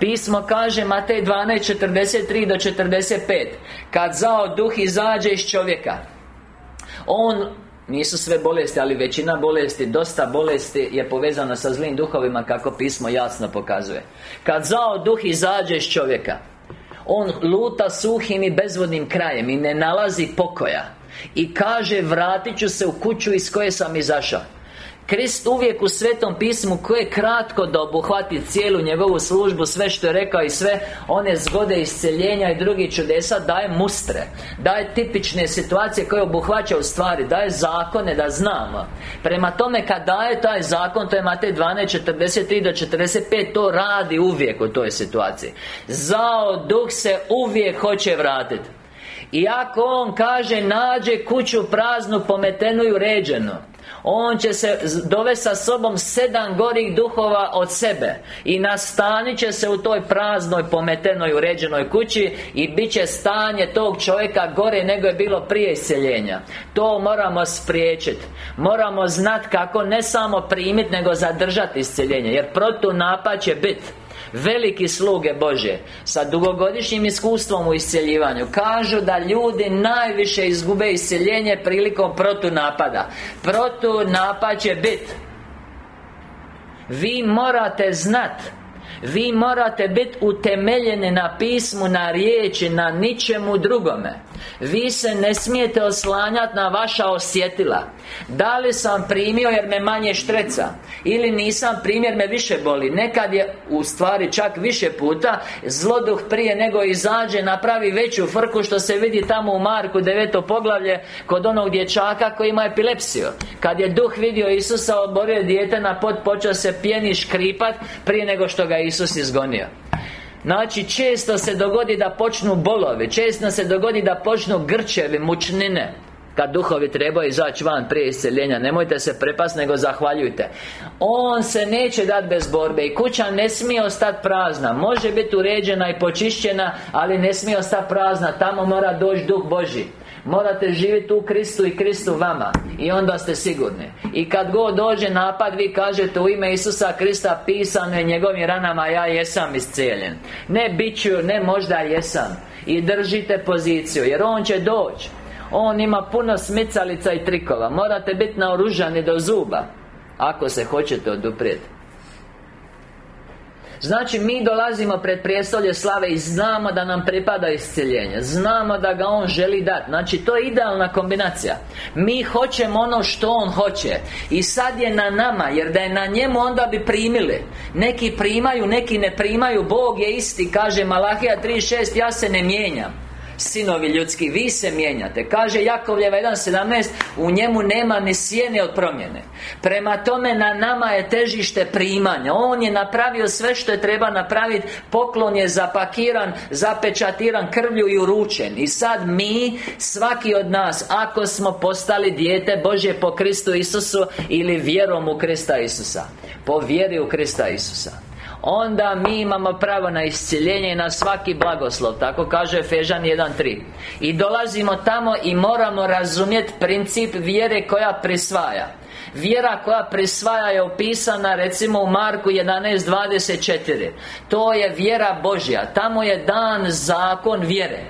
Pismo kaže Matej 12.43 do 45 Kad zao duh izađe iz čovjeka On nisu sve bolesti, ali većina bolesti, dosta bolesti je povezana sa zlim duhovima kako pismo jasno pokazuje. Kad zao duh izađe iz čovjeka On luta suhim i bezvodnim krajem i ne nalazi pokoja I kaže vratit ću se u kuću iz koje sam izašao Krist uvijek u Svetom pismu koje kratko da obuhvati cijelu njegovu službu Sve što je rekao i sve One zgode isceljenja i drugih čudesa Daje mustre Daje tipične situacije koje obuhvaća u stvari Daje zakone da znamo. Prema tome kad daje taj zakon To je Matej 12.43 do 45 To radi uvijek u toj situaciji. Zao duh se uvijek hoće vratiti. I ako on kaže nađe kuću praznu, pometenu i uređenu on će se dovesti sa sobom sedam gorih duhova od sebe I nastanit će se u toj praznoj, pometenoj, uređenoj kući I bit će stanje tog čovjeka gore nego je bilo prije iseljenja. To moramo spriječiti Moramo znati kako ne samo primiti nego zadržati isceljenje Jer protunapad će biti Veliki sluge Bože Sa dugogodišnjim iskustvom u isceljivanju Kažu da ljudi najviše izgube isceljenje prilikom protunapada. Protunapad će biti Vi morate znati vi morate biti utemeljeni na pismu, na riječi, na ničemu drugome Vi se ne smijete oslanjati na vaša osjetila. Da li sam primio jer me manje štreca? Ili nisam primjer me više boli? Nekad je u stvari čak više puta Zloduh prije nego izađe napravi veću frku Što se vidi tamo u Marku deveto poglavlje Kod onog dječaka koji ima epilepsiju. Kad je duh vidio Isusa oborio dijete na pod Počeo se pjeni škripat Prije nego što ga Isus izgonio Znači, često se dogodi da počnu bolovi Često se dogodi da počnu grčevi, mučnine. Kad duhovi trebaju izaći van prije isceljenja Nemojte se prepast, nego zahvaljujte. On se neće dati bez borbe I kuća ne smije ostati prazna. Može biti uređena i počišćena Ali ne smije ostati prazna. Tamo mora doći Duh Boži Morate živjeti u Kristu i Kristu vama. I onda ste sigurni. I kad god dođe napad Vi kažete u ime Isusa Krista Pisano je njegovim ranama Ja jesam iscijeljen. Ne bit ću, ne možda jesam. I držite poziciju Jer On će doći On ima puno smicalica i trikova. Morate biti naoružani do zuba Ako se hoćete oduprijeti Znači mi dolazimo pred prijestolje slave i znamo da nam pripada isciljenje Znamo da ga On želi dati. Znači to je idealna kombinacija. Mi hoćemo ono što On hoće. I sad je na nama Jer da je na njemu onda bi primili. Neki primaju, neki ne primaju. Bog je isti Kaže Malahija 3.6 Ja se ne mijenjam Sinovi ljudski, vi se mijenjate. Kaže Jakovljeva 1.17 U njemu nema ni sjene od promjene. Prema tome na nama je težište primanja. On je napravio sve što je treba napraviti Poklon je zapakiran Zapečatiran krvlju i uručen. I sad mi, svaki od nas Ako smo postali dijete Božje po Kristu Isusu Ili vjerom u Krista Isusa Po vjeri u Krista Isusa Onda mi imamo pravo na isciljenje i na svaki blagoslov Tako kaže Efežan 1.3 I dolazimo tamo i moramo razumjeti princip vjere koja prisvaja. Vjera koja prisvaja je opisana recimo u Marku 11.24 To je vjera Božja. Tamo je dan zakon vjere.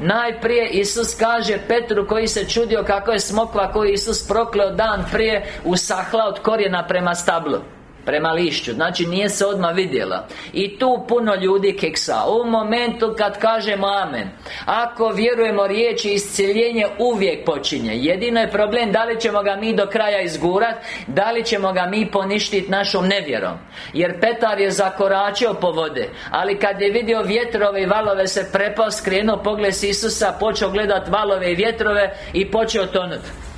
Najprije Isus kaže Petru koji se čudio kako je smokva koju Isus prokleo dan prije Usahla od korijena prema stablu Prema lišću. Znači nije se odmah vidjela. I tu puno ljudi keksa. U momentu kad kažemo Amen Ako vjerujemo riječi isciljenje uvijek počinje. Jedino je problem Da li ćemo ga mi do kraja izgurat Da li ćemo ga mi poništiti našom nevjerom. Jer Petar je zakoračio po vode Ali kad je vidio vjetrove i valove se prepao Skrenuo pogled Isusa Počeo gledat valove i vjetrove I počeo tonuti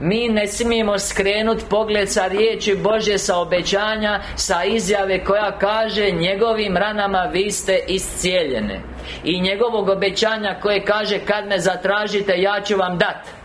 mi ne smijemo skrenuti pogled sa riječi Bože Sa obećanja Sa izjave koja kaže Njegovim ranama vi ste iscijeljene. I njegovog obećanja koje kaže Kad me zatražite ja ću vam dati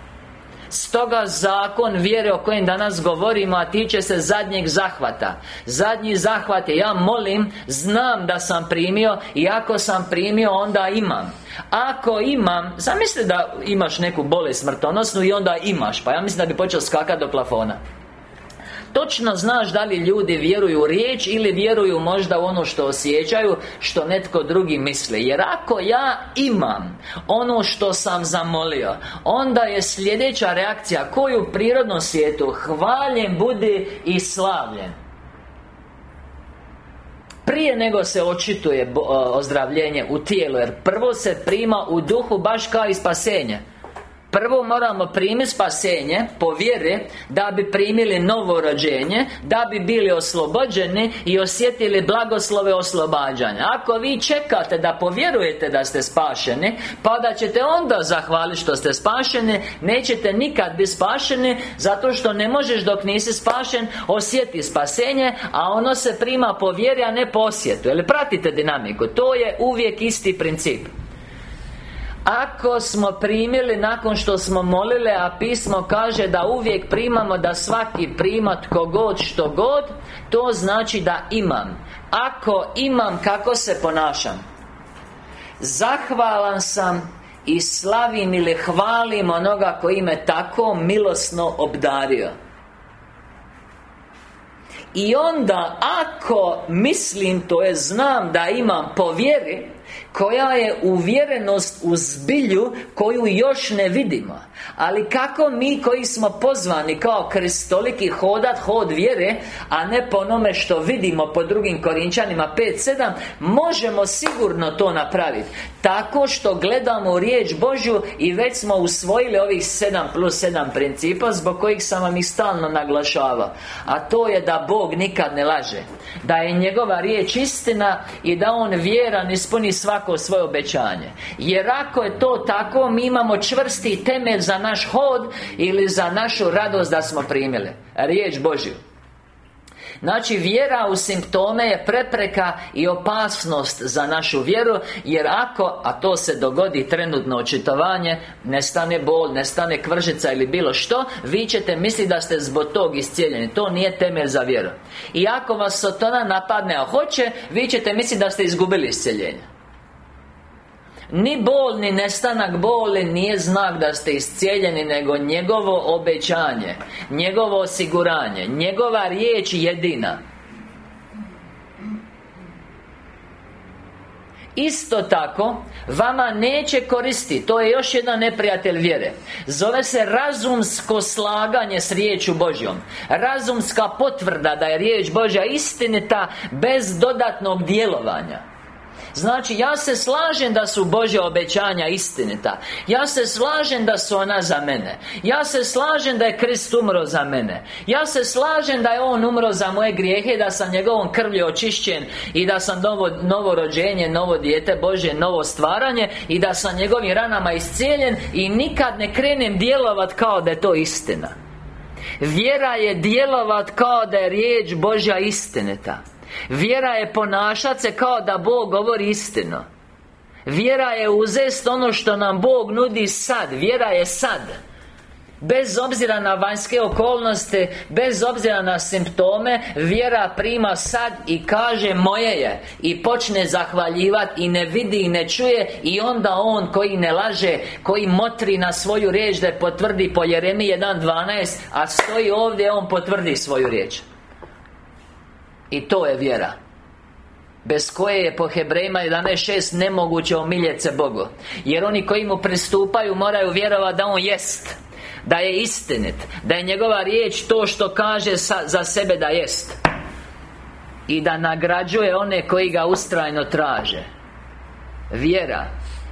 Stoga zakon vjere o kojem danas govorimo A tiče se zadnjeg zahvata. Zadnji zahvat je Ja molim Znam da sam primio I ako sam primio onda imam. Ako imam Zamisli da imaš neku bolest smrtonosnu I onda imaš Pa ja mislim da bi počeo skakati do plafona Točno znaš da li ljudi vjeruju u riječ Ili vjeruju možda u ono što osjećaju Što netko drugi misli. Jer ako ja imam Ono što sam zamolio Onda je sljedeća reakcija Koju u prirodnom svijetu Hvaljen budi i slavljen. Prije nego se očituje ozdravljenje u tijelu Jer prvo se prima u duhu baš kao i spasenje Prvo moramo primiti spasenje Po vjeri Da bi primili novo rođenje Da bi bili oslobođeni I osjetili blagoslove oslobađanja. Ako vi čekate da povjerujete da ste spašeni Pa da ćete onda zahvaliti što ste spašeni Nećete nikad biti spašeni Zato što ne možeš dok nisi spašen Osjeti spasenje A ono se prima po vjeri, a ne po osjetu. Jel pratite dinamiku? To je uvijek isti princip ako smo primili nakon što smo molili A pismo kaže da uvijek primamo Da svaki prima tko god što god To znači da imam. Ako imam kako se ponašam? Zahvalan sam I slavim ili hvalim onoga koji me tako milosno obdario. I onda ako mislim, to je znam da imam po vjeri koja je uvjerenost u zbilju koju još ne vidimo. Ali kako mi koji smo pozvani kao kristoliki hodat hod vjere A ne po onome što vidimo po drugim Korinčanima 5.7 Možemo sigurno to napraviti. Tako što gledamo riječ Božju I već smo usvojili ovih 7 plus 7 principa Zbog kojih sam vam ih stalno naglašavao. A to je da Bog nikad ne laže. Da je njegova riječ istina I da On vjeran ispuni svako svoje obećanje. Jer ako je to tako Mi imamo čvrsti temelj za naš hod Ili za našu radost da smo primili. Riječ Božju. Znači vjera u simptome je prepreka i opasnost za našu vjeru Jer ako, a to se dogodi trenutno očitovanje Nestane bol, nestane kvržica ili bilo što Vi ćete misliti da ste zbog tog iscijeljeni. To nije temelj za vjeru. I ako vas Sotona napadne, a hoće Vi ćete misliti da ste izgubili iscijeljenje ni bol, ni nestanak boli nije znak da ste iscijeljeni Nego njegovo obećanje Njegovo osiguranje Njegova riječ jedina. Isto tako Vama neće koristi To je još jedan neprijatelj vjere. Zove se razumsko slaganje s riječu Božjom. Razumska potvrda da je riječ Božja istinita Bez dodatnog djelovanja Znači, ja se slažem da su Božja obećanja istinita. Ja se slažem da su ona za mene. Ja se slažem da je Krist umro za mene. Ja se slažem da je On umro za moje grijehe Da sam njegovom krvlju očišćen I da sam novo, novo rođenje, novo dijete Bože, novo stvaranje I da sam njegovim ranama iscijeljen I nikad ne krenem djelovat kao da je to istina. Vjera je djelovat kao da je riječ Božja istinita Vjera je ponašat se kao da Bog govori istinu. Vjera je uzest ono što nam Bog nudi sad. Vjera je sad. Bez obzira na vanjske okolnosti Bez obzira na simptome Vjera prima sad i kaže moje je. I počne zahvaljivati I ne vidi i ne čuje I onda on koji ne laže Koji motri na svoju riječ Da potvrdi po Jeremi 1.12 A stoji ovdje On potvrdi svoju riječ i to je vjera. Bez koje je po Hebrejima 11.6 nemoguće omiljeti se Bogu. Jer oni koji mu pristupaju moraju vjerovati da On jest Da je istinit Da je njegova riječ to što kaže za sebe da jest. I da nagrađuje one koji ga ustrajno traže. Vjera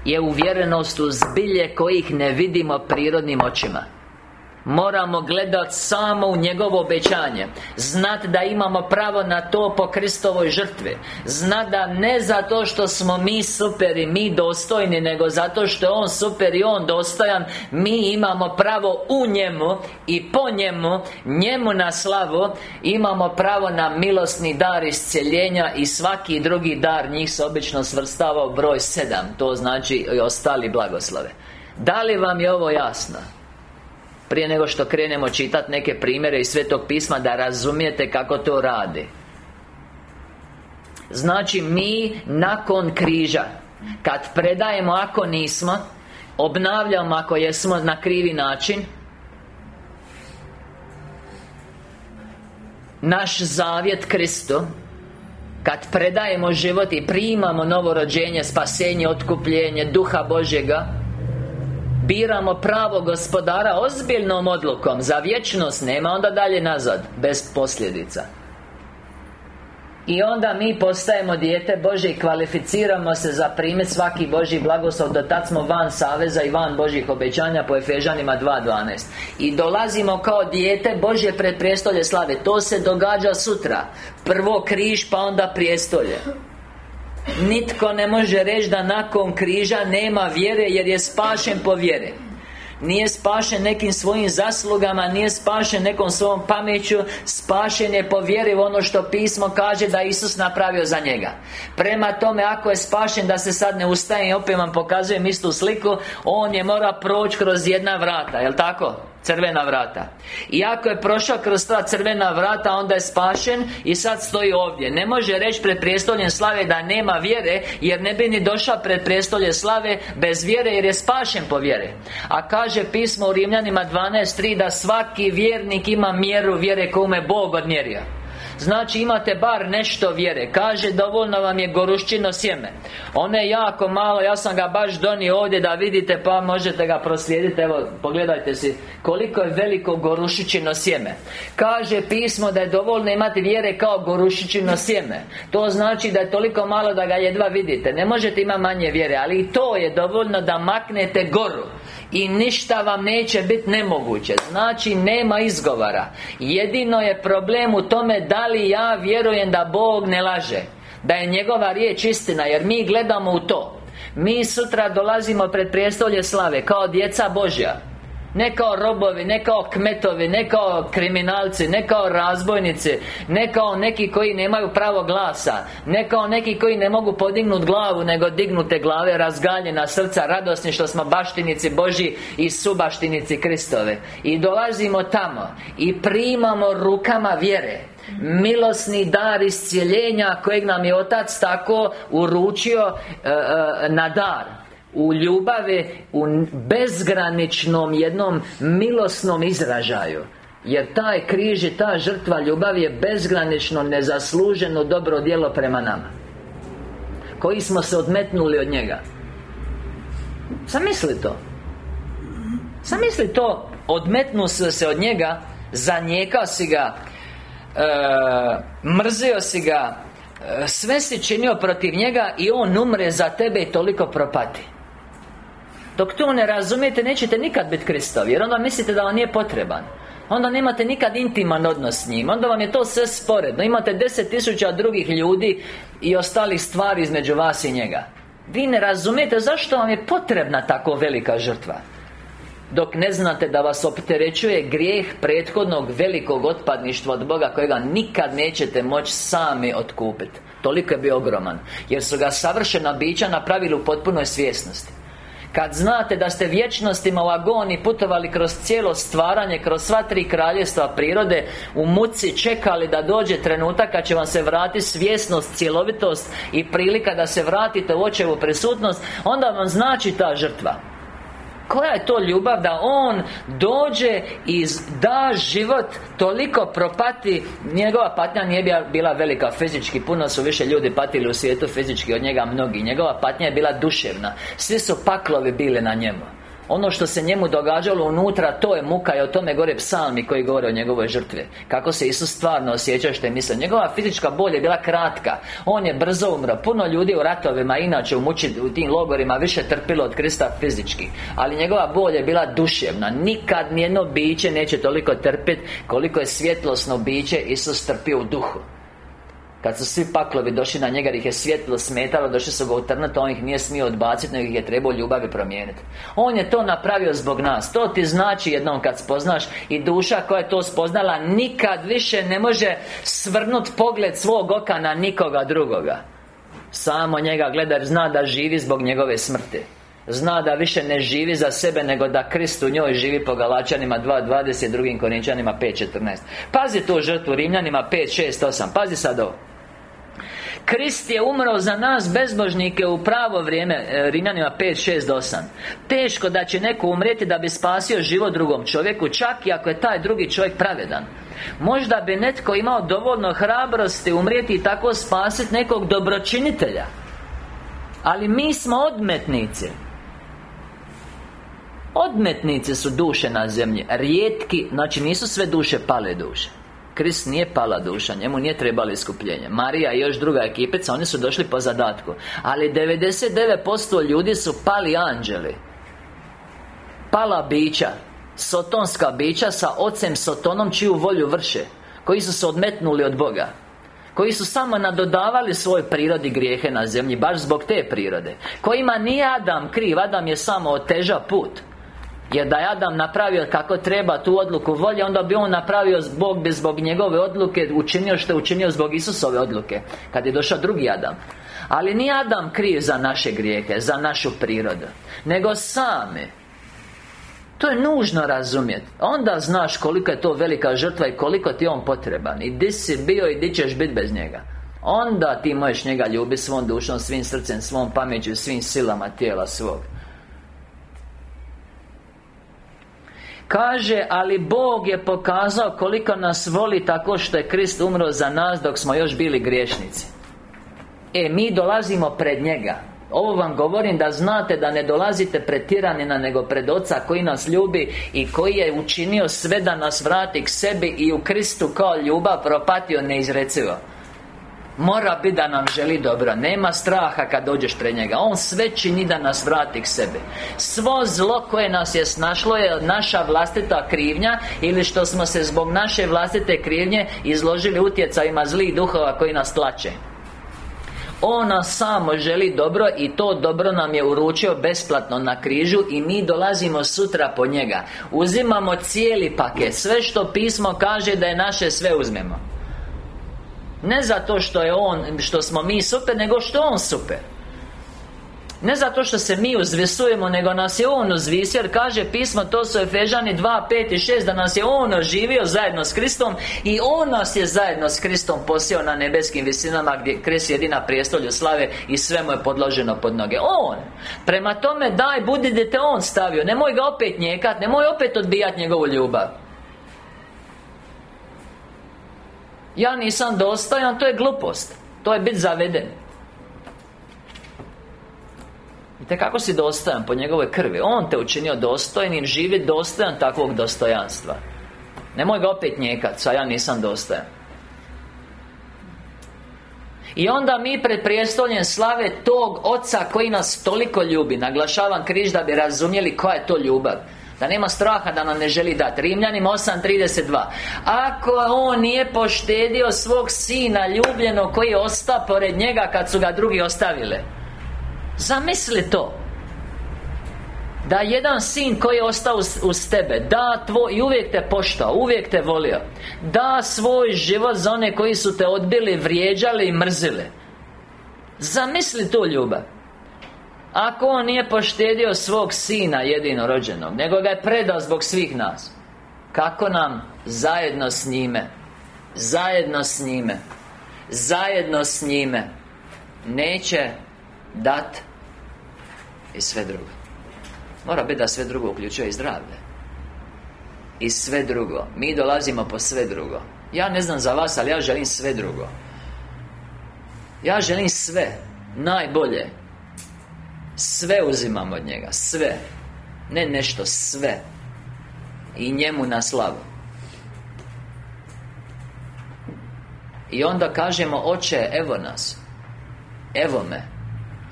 je uvjerenost u zbilje kojih ne vidimo prirodnim očima Moramo gledati samo u njegovo obećanje. Znat da imamo pravo na to po Kristovoj žrtvi. Znat da ne zato što smo mi super i mi dostojni Nego zato što je On super i On dostojan. Mi imamo pravo u njemu I po njemu Njemu na slavu. Imamo pravo na milosni dar iscjeljenja I svaki drugi dar Njih se obično svrstava u broj sedam. To znači i ostali blagoslove. Da li vam je ovo jasno? Prije nego što krenemo čitati neke primjere iz Svetog pisma Da razumijete kako to radi. Znači mi nakon križa Kad predajemo ako nismo Obnavljamo ako jesmo na krivi način Naš zavjet Kristu Kad predajemo život i primamo novo rođenje, spasenje, otkupljenje Duha Božjega Biramo pravo gospodara ozbiljnom odlukom. Za vječnost nema onda dalje nazad Bez posljedica. I onda mi postajemo dijete Bože i kvalificiramo se za primjet svaki Boži blagoslov Do tad smo van saveza i van Božih obećanja Po Efežanima 2.12 I dolazimo kao dijete Božje pred prijestolje slave. To se događa sutra. Prvo križ pa onda prijestolje Nitko ne može reći da nakon križa nema vjere jer je spašen po vjeri. Nije spašen nekim svojim zaslugama Nije spašen nekom svom pameću. Spašen je po vjeri u ono što pismo kaže da Isus napravio za njega. Prema tome, ako je spašen da se sad ne ustaje I opet vam pokazujem istu sliku On je mora proći kroz jedna vrata, jel tako? Crvena vrata. I ako je prošao kroz ta crvena vrata Onda je spašen I sad stoji ovdje. Ne može reći pred prijestoljem slave Da nema vjere Jer ne bi ni došao pred prijestolje slave Bez vjere jer je spašen po vjere. A kaže pismo u Rimljanima 12.3 Da svaki vjernik ima mjeru vjere koju me Bog odmjerio Znači imate bar nešto vjere. Kaže dovoljno vam je goruščino sjeme. Ono je jako malo Ja sam ga baš donio ovdje da vidite Pa možete ga proslijediti. Evo pogledajte si Koliko je veliko gorušićino sjeme. Kaže pismo da je dovoljno imati vjere kao gorušićino sjeme. To znači da je toliko malo da ga jedva vidite. Ne možete imati manje vjere Ali i to je dovoljno da maknete goru I ništa vam neće biti nemoguće. Znači nema izgovara Jedino je problem u tome da li ja vjerujem da Bog ne laže Da je njegova riječ istina Jer mi gledamo u to. Mi sutra dolazimo pred prijestolje slave Kao djeca Božja ne kao robovi, ne kao kmetovi, ne kao kriminalci, ne kao razbojnici Ne kao neki koji nemaju pravo glasa Ne kao neki koji ne mogu podignuti glavu Nego dignute glave, razgaljena srca Radosni što smo baštinici Boži I subaštinici Kristove. I dolazimo tamo I primamo rukama vjere. Milosni dar iscijeljenja Kojeg nam je Otac tako uručio e, e, na dar u ljubavi u bezgraničnom jednom milosnom izražaju. Jer taj križ i ta žrtva ljubavi je bezgranično nezasluženo dobro djelo prema nama. Koji smo se odmetnuli od njega. Zamisli to? Zamisli to? Odmetnu se od njega Zanijekao si ga e, Mrzio si ga e, Sve si činio protiv njega I on umre za tebe i toliko propati Dok to ne razumijete, nećete nikad biti Kristovi Jer onda mislite da vam nije potreban. Onda nemate nikad intiman odnos s njim. Onda vam je to sve sporedno. Imate deset tisuća drugih ljudi I ostalih stvari između vas i njega. Vi ne razumijete zašto vam je potrebna tako velika žrtva. Dok ne znate da vas opterećuje grijeh prethodnog velikog otpadništva od Boga Kojega nikad nećete moći sami otkupiti Toliko je bio ogroman. Jer su ga savršena bića napravili u potpunoj svjesnosti kad znate da ste vječnostima u agoni putovali kroz cijelo stvaranje Kroz sva tri kraljevstva prirode U muci čekali da dođe trenutak kad će vam se vratiti svjesnost, cjelovitost I prilika da se vratite u očevu prisutnost Onda vam znači ta žrtva koja je to ljubav da On dođe i da život Toliko propati? Njegova patnja nije bila velika fizički Puno su više ljudi patili u svijetu fizički od njega mnogi. Njegova patnja je bila duševna. Svi su paklovi bili na njemu ono što se njemu događalo unutra To je muka i o tome gore psalmi koji govore o njegovoj žrtvi. Kako se Isus stvarno osjeća što je mislio. Njegova fizička bolj je bila kratka. On je brzo umro. Puno ljudi u ratovima Inače u, muči, u tim logorima Više trpilo od Krista fizički. Ali njegova bolj je bila duševna. Nikad nijedno biće neće toliko trpiti Koliko je svjetlosno biće Isus trpio u duhu kad su svi paklovi došli na njega, ih je svjetlo smetalo Došli su ga utrnuti, on ih nije smio odbaciti Nego ih je trebao ljubavi promijeniti On je to napravio zbog nas. To ti znači jednom kad spoznaš I duša koja je to spoznala Nikad više ne može svrnut pogled svog oka na nikoga drugoga. Samo njega gleda jer zna da živi zbog njegove smrti. Zna da više ne živi za sebe Nego da Krist u njoj živi po Galačanima 2.20 Drugim Korinčanima 5.14 Pazi tu žrtvu Rimljanima 5.6.8 Pazi sad ovo Krist je umro za nas bezbožnike u pravo vrijeme Rinjanima 5, 6 8 Teško da će neko umrijeti da bi spasio život drugom čovjeku Čak i ako je taj drugi čovjek pravedan. Možda bi netko imao dovoljno hrabrosti umrijeti i tako spasiti nekog dobročinitelja. Ali mi smo odmetnici. Odmetnici su duše na zemlji. Rijetki, znači nisu sve duše pale duše Krist nije pala duša, njemu nije trebalo iskupljenje. Marija i još druga ekipica, oni su došli po zadatku. Ali 99% ljudi su pali anđeli. Pala bića Sotonska bića sa ocem Sotonom čiju volju vrše Koji su se odmetnuli od Boga koji su samo nadodavali svoj prirodi grijehe na zemlji Baš zbog te prirode Kojima nije Adam kriv Adam je samo oteža put jer da je Adam napravio kako treba tu odluku volje Onda bi on napravio Bog bi zbog njegove odluke Učinio što je učinio zbog Isusove odluke Kad je došao drugi Adam. Ali nije Adam kriv za naše grijehe Za našu prirodu Nego same. To je nužno razumjeti. Onda znaš koliko je to velika žrtva I koliko ti je on potreban. I di si bio i di ćeš biti bez njega. Onda ti možeš njega ljubiti svom dušom Svim srcem, svom pameću Svim silama tijela svog Kaže, ali Bog je pokazao koliko nas voli tako što je Krist umro za nas dok smo još bili griješnici. E, mi dolazimo pred njega. Ovo vam govorim da znate da ne dolazite pred tiranina nego pred Oca koji nas ljubi I koji je učinio sve da nas vrati k sebi I u Kristu kao ljubav propatio neizrecivo Mora biti da nam želi dobro. Nema straha kad dođeš pred njega. On sve čini da nas vrati k sebi. Svo zlo koje nas je snašlo je naša vlastita krivnja Ili što smo se zbog naše vlastite krivnje Izložili utjecajima zlih duhova koji nas tlače. On samo želi dobro i to dobro nam je uručio besplatno na križu I mi dolazimo sutra po njega. Uzimamo cijeli paket. Sve što pismo kaže da je naše sve uzmemo ne zato što je On, što smo mi super, nego što On super. Ne zato što se mi uzvisujemo Nego nas je On uzvisio Jer kaže pismo To su Efežani 2, 5 i 6 Da nas je On oživio zajedno s Kristom I On nas je zajedno s Kristom Posio na nebeskim visinama Gdje Krist jedina prijestolju slave I sve mu je podloženo pod noge. On! Prema tome daj budi gdje te On stavio. Nemoj ga opet njekat Nemoj opet odbijati njegovu ljubav Ja nisam dostojan, to je glupost. To je biti zaveden. Te kako si dostojan po njegovoj krvi. On te učinio dostojnim Živi dostojan takvog dostojanstva. Nemoj ga opet njekat A ja nisam dostojan. I onda mi pred prijestoljem slave tog Oca koji nas toliko ljubi Naglašavam križ da bi razumjeli koja je to ljubav da nema straha da nam ne želi dati. Rimljanim 8.32 Ako on nije poštedio svog sina ljubljeno Koji je ostao pored njega kad su ga drugi ostavile. Zamisli to. Da jedan sin koji je ostao uz, tebe Da tvoj i uvijek te poštao Uvijek te volio Da svoj život za one koji su te odbili Vrijeđali i mrzili. Zamisli tu ljubav Ako on nije poštedio svog sina jedinorođenog Nego ga je predao zbog svih nas Kako nam zajedno s njime Zajedno s njime Zajedno s njime Neće dat I sve drugo? Mora biti da sve drugo uključuje i zdravlje. I sve drugo. Mi dolazimo po sve drugo. Ja ne znam za vas, ali ja želim sve drugo. Ja želim sve Najbolje Sve uzimam od njega Sve. Ne nešto, sve. I njemu na slavu. I onda kažemo Oče, evo nas. Evo me.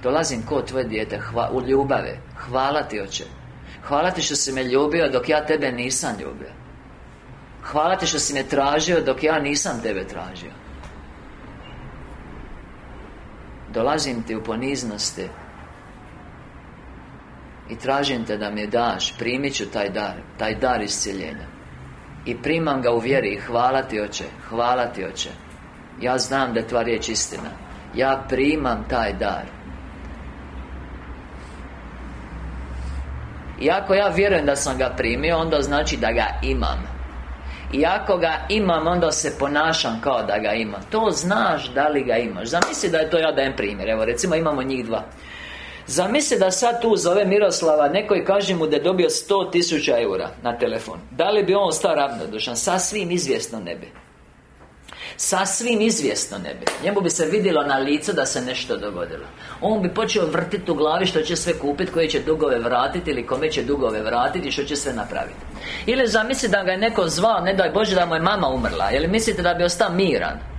Dolazim ko tvoje dijete u ljubave Hvala ti oče. Hvala ti što si me ljubio dok ja tebe nisam ljubio. Hvala ti što si me tražio dok ja nisam tebe tražio. Dolazim ti u poniznosti I tražim te da mi daš Primit ću taj dar Taj dar isciljenja I primam ga u vjeri I hvala ti oče Hvala ti oče. Ja znam da je tva riječ istina. Ja primam taj dar. I ako ja vjerujem da sam ga primio Onda znači da ga imam. I ako ga imam Onda se ponašam kao da ga imam. To znaš da li ga imaš. Zamisli da je to ja dajem primjer. Evo recimo imamo njih dva Zamisli da sad tu zove Miroslava Neko i kaže mu da je dobio 100 tisuća eura Na telefon. Da li bi on ostao ravnodušan? Sasvim izvjesno ne bi. Sasvim izvjesno ne bi. Njemu bi se vidjelo na licu da se nešto dogodilo. On bi počeo vrtiti u glavi što će sve kupiti Koje će dugove vratiti Ili kome će dugove vratiti što će sve napraviti Ili zamisli da ga je neko zvao Ne daj Bože da mu je mama umrla. Ili mislite da bi ostao miran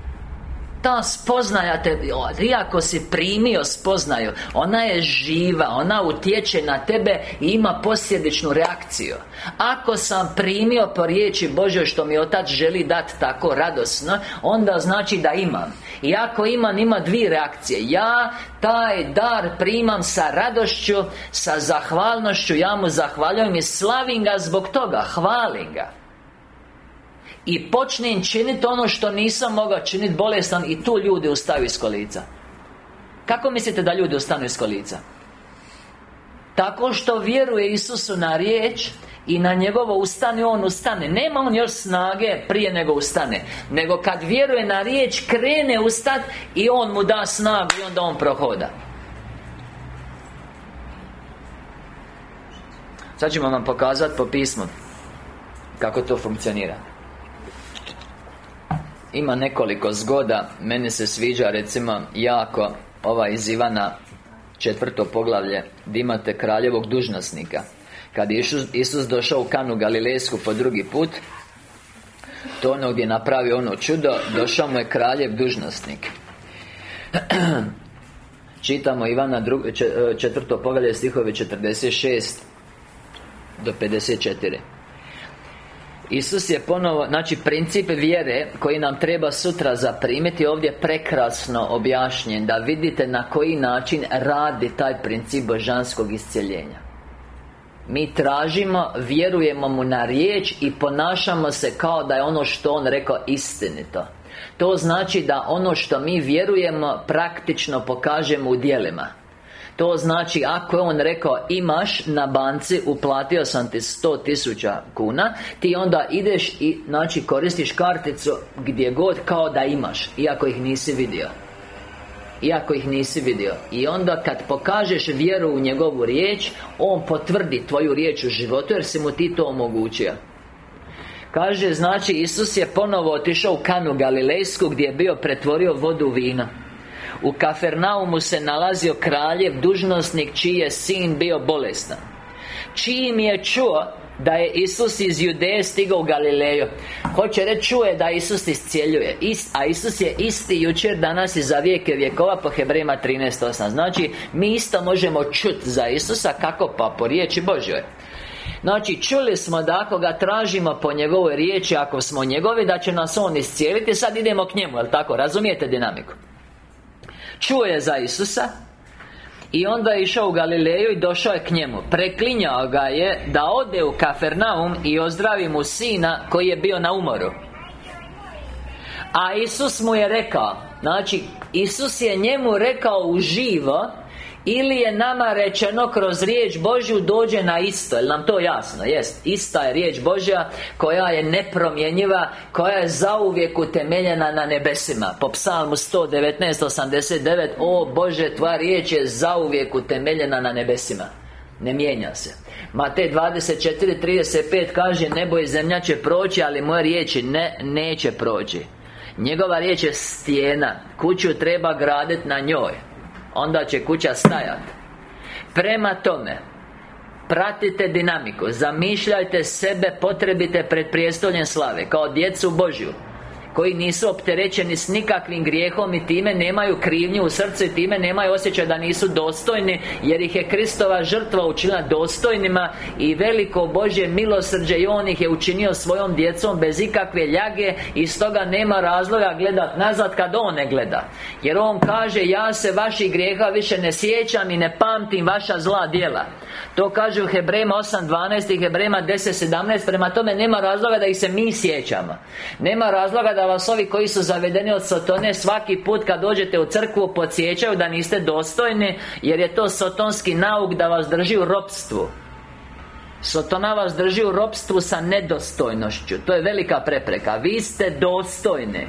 ta spoznaja te Iako si primio spoznaju Ona je živa Ona utječe na tebe I ima posljedičnu reakciju. Ako sam primio po riječi Bože Što mi Otac želi dati tako radosno Onda znači da imam. I ako imam, ima dvije reakcije. Ja taj dar primam sa radošću Sa zahvalnošću Ja mu zahvaljujem i slavim ga zbog toga Hvalim ga i počnem činiti ono što nisam mogao činiti bolestan I tu ljudi ustaju iz kolica. Kako mislite da ljudi ustanu iz kolica? Tako što vjeruje Isusu na riječ I na njegovo ustane, on ustane. Nema on još snage prije nego ustane Nego kad vjeruje na riječ Krene ustat I on mu da snagu I onda on prohoda. Sad ćemo vam pokazati po pismu Kako to funkcionira ima nekoliko zgoda. Meni se sviđa recimo jako Ova iz Ivana Četvrto poglavlje Gdje imate kraljevog dužnosnika. Kad je Isus, došao u kanu Galilejsku po drugi put To ono gdje je napravio ono čudo Došao mu je kraljev dužnosnik. Čitamo Ivana četvrto poglavlje stihove 46 do 54 Isus je ponovo, znači princip vjere koji nam treba sutra zaprimiti ovdje prekrasno objašnjen Da vidite na koji način radi taj princip božanskog iscjeljenja Mi tražimo, vjerujemo mu na riječ i ponašamo se kao da je ono što on rekao istinito. To znači da ono što mi vjerujemo praktično pokažemo u djelima to znači, ako je on rekao Imaš na banci, uplatio sam ti sto tisuća kuna Ti onda ideš i, znači, koristiš karticu Gdje god kao da imaš Iako ih nisi vidio. Iako ih nisi vidio. I onda kad pokažeš vjeru u njegovu riječ On potvrdi tvoju riječ u životu Jer si mu ti to omogućio. Kaže, znači, Isus je ponovo otišao u kanu Galilejsku Gdje je bio pretvorio vodu u vino U Kafernaumu se nalazio kraljev Dužnosnik čiji je sin bio bolestan Čim je čuo da je Isus iz Judeje stigao u Galileju Hoće reći čuje da Isus iscijeljuje A Isus je isti jučer, danas i za vijeke vjekova po Hebrejima 13.8 Znači, mi isto možemo čuti za Isusa Kako pa? Po riječi Božjoj Znači, čuli smo da ako ga tražimo po njegovoj riječi Ako smo njegovi, da će nas On iscijeliti Sad idemo k njemu, jel tako? Razumijete dinamiku? Čuje za Isusa i onda je išao u Galileju i došao je k njemu. Preklinjao ga je da ode u Kafernaum i ozdravi mu sina koji je bio na umoru. A Isus mu je rekao Znači, Isus je njemu rekao uživo ili je nama rečeno kroz riječ Božju dođe na isto, jel nam to jasno? Jest, ista je riječ Božja koja je nepromjenjiva Koja je zauvijek utemeljena na nebesima. Po psalmu 119.89 O Bože, Tvoja riječ je zauvijek utemeljena na nebesima. Ne mijenja se. Matej 24.35 kaže Nebo i zemlja će proći, ali moje riječi ne, neće proći. Njegova riječ je stijena. Kuću treba graditi na njoj Onda će kuća stajati Prema tome Pratite dinamiku Zamišljajte sebe potrebite pred prijestoljem slave Kao djecu Božju koji nisu opterećeni s nikakvim grijehom i time nemaju krivnju u srcu i time nemaju osjećaj da nisu dostojni jer ih je Kristova žrtva učinila dostojnima i veliko Božje milosrđe i On ih je učinio svojom djecom bez ikakve ljage i stoga nema razloga gledat nazad kad On ne gleda. Jer On kaže ja se vaših grijeha više ne sjećam i ne pamtim vaša zla djela. To kaže u Hebrema 8.12 i Hebrema 10.17 Prema tome nema razloga da ih se mi sjećamo. Nema razloga da vas ovi koji su zavedeni od Sotone Svaki put kad dođete u crkvu podsjećaju da niste dostojni Jer je to sotonski nauk da vas drži u ropstvu. Sotona vas drži u ropstvu sa nedostojnošću. To je velika prepreka. Vi ste dostojni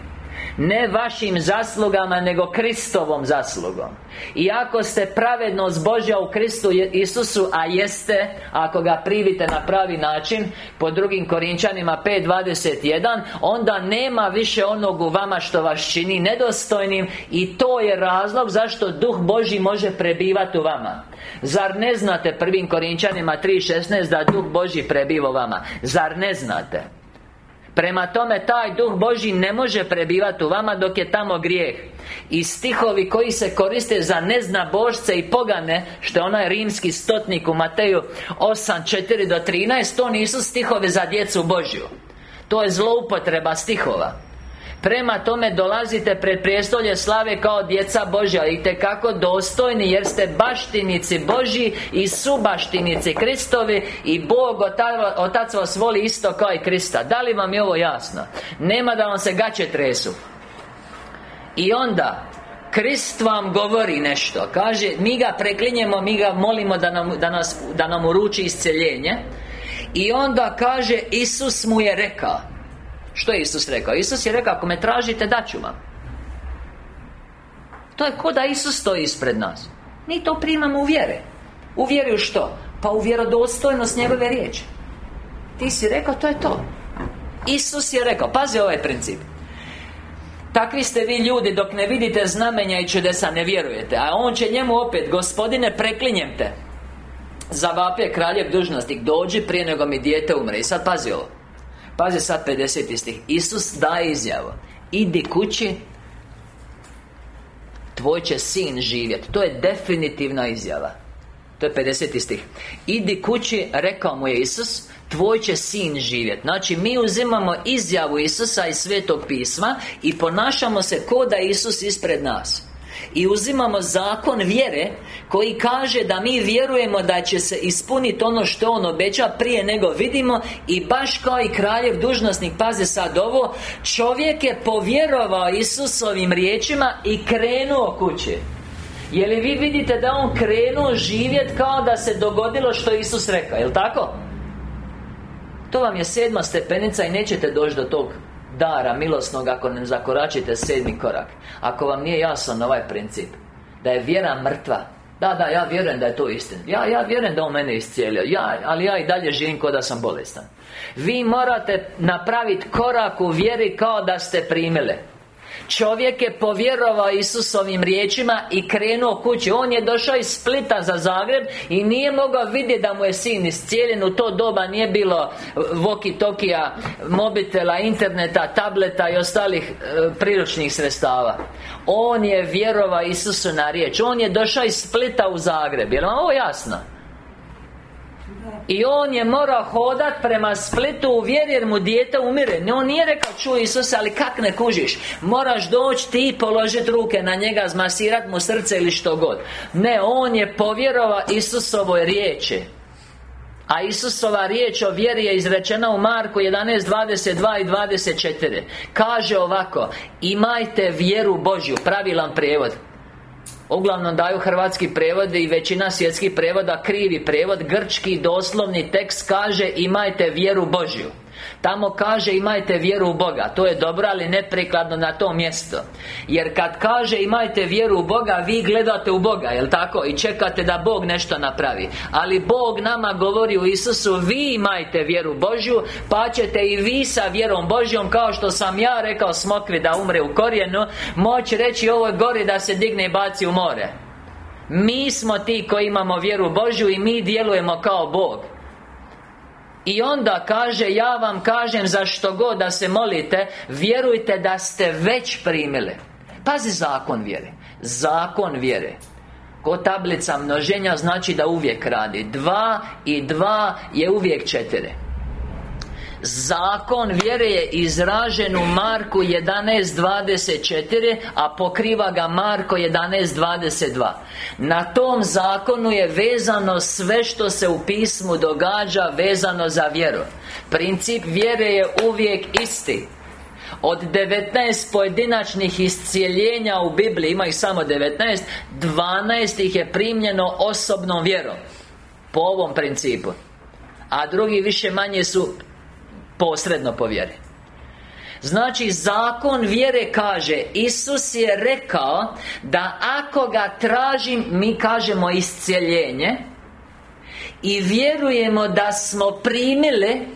ne vašim zaslugama, nego Kristovom zaslugom. I ako ste pravednost Božja u Kristu Isusu A jeste, ako ga privite na pravi način Po drugim Korinčanima 5.21 Onda nema više onog u vama što vas čini nedostojnim I to je razlog zašto Duh Božji može prebivati u vama. Zar ne znate prvim Korinčanima 3.16 da Duh Božji prebiva u vama? Zar ne znate? Prema tome, taj Duh Božji ne može prebivati u vama dok je tamo grijeh. I stihovi koji se koriste za nezna božce i pogane Što je onaj rimski stotnik u Mateju 8.4 do 13 To nisu stihovi za djecu Božju. To je zloupotreba stihova Prema tome dolazite pred prijestolje slave kao djeca Božja I kako dostojni jer ste baštinici Božji I subaštinici Kristovi I Bog Otac vas voli isto kao i Krista. Da li vam je ovo jasno? Nema da vam se gaće tresu. I onda Krist vam govori nešto. Kaže, mi ga preklinjemo, mi ga molimo da nam, da nas, da nam uruči isceljenje. I onda kaže, Isus mu je rekao što je Isus rekao? Isus je rekao, ako me tražite, daću vam. To je ko da Isus stoji ispred nas. Mi to primamo u vjere. U vjeri u što? Pa u vjerodostojnost njegove riječi. Ti si rekao, to je to. Isus je rekao, pazi ovaj princip. Takvi ste vi ljudi dok ne vidite znamenja i čudesa ne vjerujete. A on će njemu opet Gospodine preklinjem te. Zavapje kraljev dužnostik Dođi prije nego mi dijete umre. I sad pazi ovo Pazi sad 50. stih. Isus daje izjavu. Idi kući Tvoj će sin živjeti To je definitivna izjava. To je 50. stih. Idi kući, rekao mu je Isus Tvoj će sin živjeti Znači mi uzimamo izjavu Isusa iz Svetog pisma I ponašamo se ko da Isus ispred nas i uzimamo zakon vjere Koji kaže da mi vjerujemo da će se ispuniti ono što On obeća Prije nego vidimo I baš kao i kraljev dužnosnik Pazi sad ovo Čovjek je povjerovao Isusovim riječima I krenuo kući Je li vi vidite da on krenuo živjeti Kao da se dogodilo što Isus rekao, jel tako? To vam je sedma stepenica i nećete doći do tog dara milosnog ako ne zakoračite sedmi korak. Ako vam nije jasan ovaj princip Da je vjera mrtva Da, da, ja vjerujem da je to istina. Ja, ja vjerujem da on mene iscijelio. Ja, Ali ja i dalje živim kao da sam bolestan. Vi morate napraviti korak u vjeri kao da ste primile Čovjek je povjerovao Isusovim riječima I krenuo kući. On je došao iz Splita za Zagreb I nije mogao vidjeti da mu je sin iscijeljen. U to doba nije bilo Voki Tokija Mobitela, interneta, tableta i ostalih e, priručnih sredstava. On je vjerovao Isusu na riječ. On je došao iz Splita u Zagreb. Je vam ovo jasno? I on je morao hodat prema Splitu u vjeri jer mu dijete umire. On nije rekao čuj Isus ali kak ne kužiš? Moraš doći ti i položiti ruke na njega Zmasirat mu srce ili što god. Ne, on je povjerovao Isusovoj riječi. A Isusova riječ o vjeri je izrečena u Marku 11, 22 i 24 Kaže ovako Imajte vjeru Božju Pravilan prijevod Uglavnom daju hrvatski prevodi i većina svjetskih prevoda krivi prevod Grčki doslovni tekst kaže Imajte vjeru Božju Tamo kaže imajte vjeru u Boga. To je dobro, ali neprikladno na to mjesto. Jer kad kaže imajte vjeru u Boga Vi gledate u Boga, jel tako? I čekate da Bog nešto napravi. Ali Bog nama govori u Isusu Vi imajte vjeru Božju Pa ćete i vi sa vjerom Božjom Kao što sam ja rekao smokvi da umre u korijenu Moći reći ovoj gori da se digne i baci u more. Mi smo ti koji imamo vjeru Božju I mi djelujemo kao Bog i onda kaže Ja vam kažem za što god da se molite Vjerujte da ste već primili. Pazi zakon vjere. Zakon vjere. Ko tablica množenja znači da uvijek radi. Dva i dva je uvijek četiri Zakon vjere je izražen u Marku 11.24 A pokriva ga Marko 11.22 Na tom zakonu je vezano sve što se u pismu događa vezano za vjeru. Princip vjere je uvijek isti. Od 19 pojedinačnih iscijeljenja u Bibliji Ima ih samo 19 12 ih je primljeno osobnom vjerom Po ovom principu. A drugi više manje su Posredno po vjeri. Znači, zakon vjere kaže Isus je rekao Da ako ga tražim Mi kažemo iscijeljenje I vjerujemo da smo primili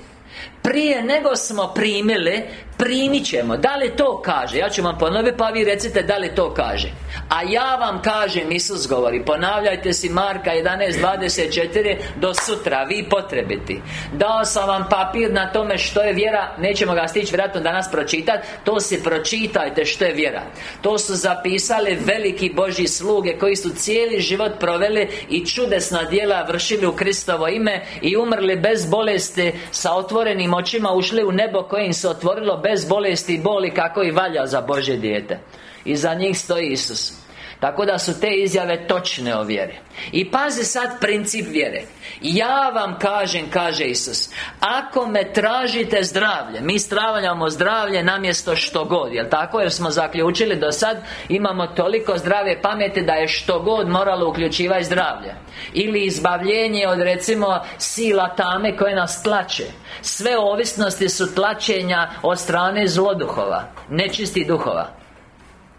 Prije nego smo primili Primit ćemo. Da li to kaže? Ja ću vam ponoviti pa vi recite da li to kaže. A ja vam kažem Isus govori Ponavljajte si Marka 11.24 Do sutra Vi potrebiti. Dao sam vam papir na tome što je vjera Nećemo ga stići vjerojatno danas pročitati To si pročitajte što je vjera. To su zapisali veliki Božji sluge Koji su cijeli život proveli I čudesna djela vršili u Kristovo ime I umrli bez bolesti Sa otvorenim očima Ušli u nebo koje im se otvorilo bez bez bolesti i boli kako i valja za Bože dijete. I za njih stoji Isus Tako da su te izjave točne o vjeri. I pazi sad princip vjere. Ja vam kažem, kaže Isus Ako me tražite zdravlje Mi stravljamo zdravlje namjesto što god Jel tako? Jer smo zaključili do sad Imamo toliko zdrave pameti Da je što god moralo uključivati zdravlje. Ili izbavljenje od recimo Sila tame koje nas tlače. Sve ovisnosti su tlačenja Od strane zloduhova Nečistih duhova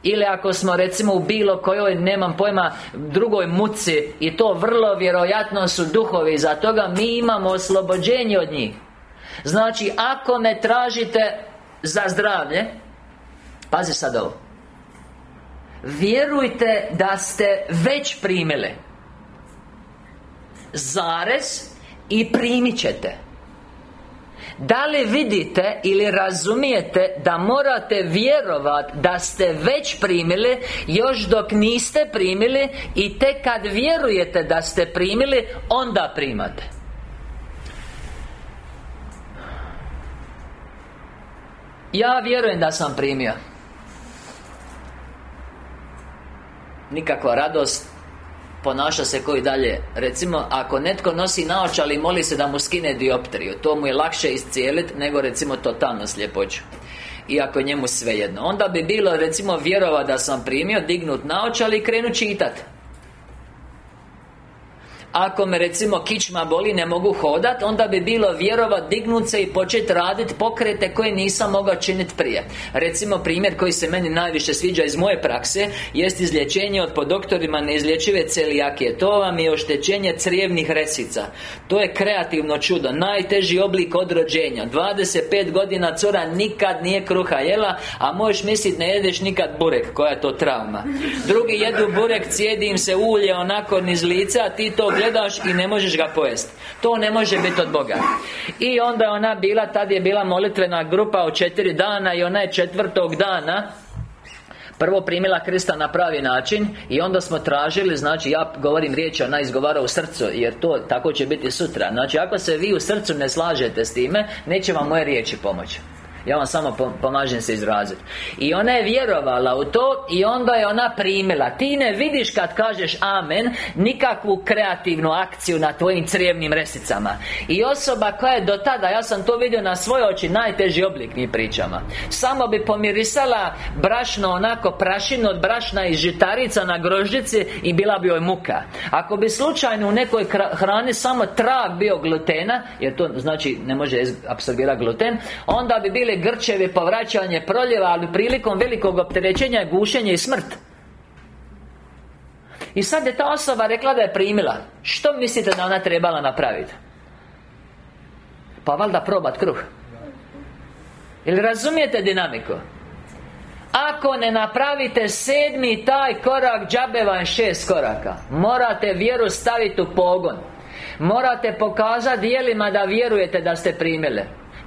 ili ako smo recimo u bilo kojoj, nemam pojma, drugoj muci I to vrlo vjerojatno su duhovi Za toga mi imamo oslobođenje od njih. Znači, ako me tražite za zdravlje Pazi sad ovo Vjerujte da ste već primili Zarez I primit ćete da li vidite ili razumijete da morate vjerovati da ste već primili Još dok niste primili I tek kad vjerujete da ste primili Onda primate? Ja vjerujem da sam primio. Nikakva radost ponaša se koji dalje. Recimo, ako netko nosi naočali i moli se da mu skine dioptriju To mu je lakše iscijeliti nego recimo totalno sljepoću Iako je njemu svejedno. Onda bi bilo recimo vjerova da sam primio Dignut naočali i krenu čitat Ako me recimo kičma boli, ne mogu hodat Onda bi bilo vjerovat, dignut se i početi raditi pokrete koje nisam mogao činiti prije. Recimo primjer koji se meni najviše sviđa iz moje prakse Jest izlječenje od po doktorima neizlječive celijakije. To vam je oštećenje crijevnih resica. To je kreativno čudo. Najteži oblik odrođenja 25 godina cura nikad nije kruha jela A možeš misliti ne jedeš nikad burek. Koja je to trauma? Drugi jedu burek, cijedi im se ulje onako niz lica A ti to gledaš i ne možeš ga pojesti To ne može biti od Boga. I onda je ona bila, tad je bila molitvena grupa od četiri dana I ona je četvrtog dana Prvo primila Krista na pravi način I onda smo tražili, znači ja govorim riječ Ona izgovara u srcu Jer to tako će biti sutra. Znači ako se vi u srcu ne slažete s time Neće vam moje riječi pomoći ja vam samo pomažem se izraziti I ona je vjerovala u to I onda je ona primila. Ti ne vidiš kad kažeš Amen Nikakvu kreativnu akciju na tvojim crijevnim resicama. I osoba koja je do tada Ja sam to vidio na svoj oči Najteži oblik mi pričama. Samo bi pomirisala brašno onako prašinu od brašna i žitarica na grožđici I bila bi joj muka. Ako bi slučajno u nekoj hrani samo trag bio glutena Jer to znači ne može apsorbirati gluten Onda bi bili grčevi, povraćanje proljeva Ali prilikom velikog opterećenja je gušenje i smrt. I sad je ta osoba rekla da je primila. Što mislite da ona trebala napraviti? Pa valjda probat kruh. Ili razumijete dinamiku? Ako ne napravite sedmi taj korak Džabe vam šest koraka. Morate vjeru staviti u pogon. Morate pokazati dijelima da vjerujete da ste primili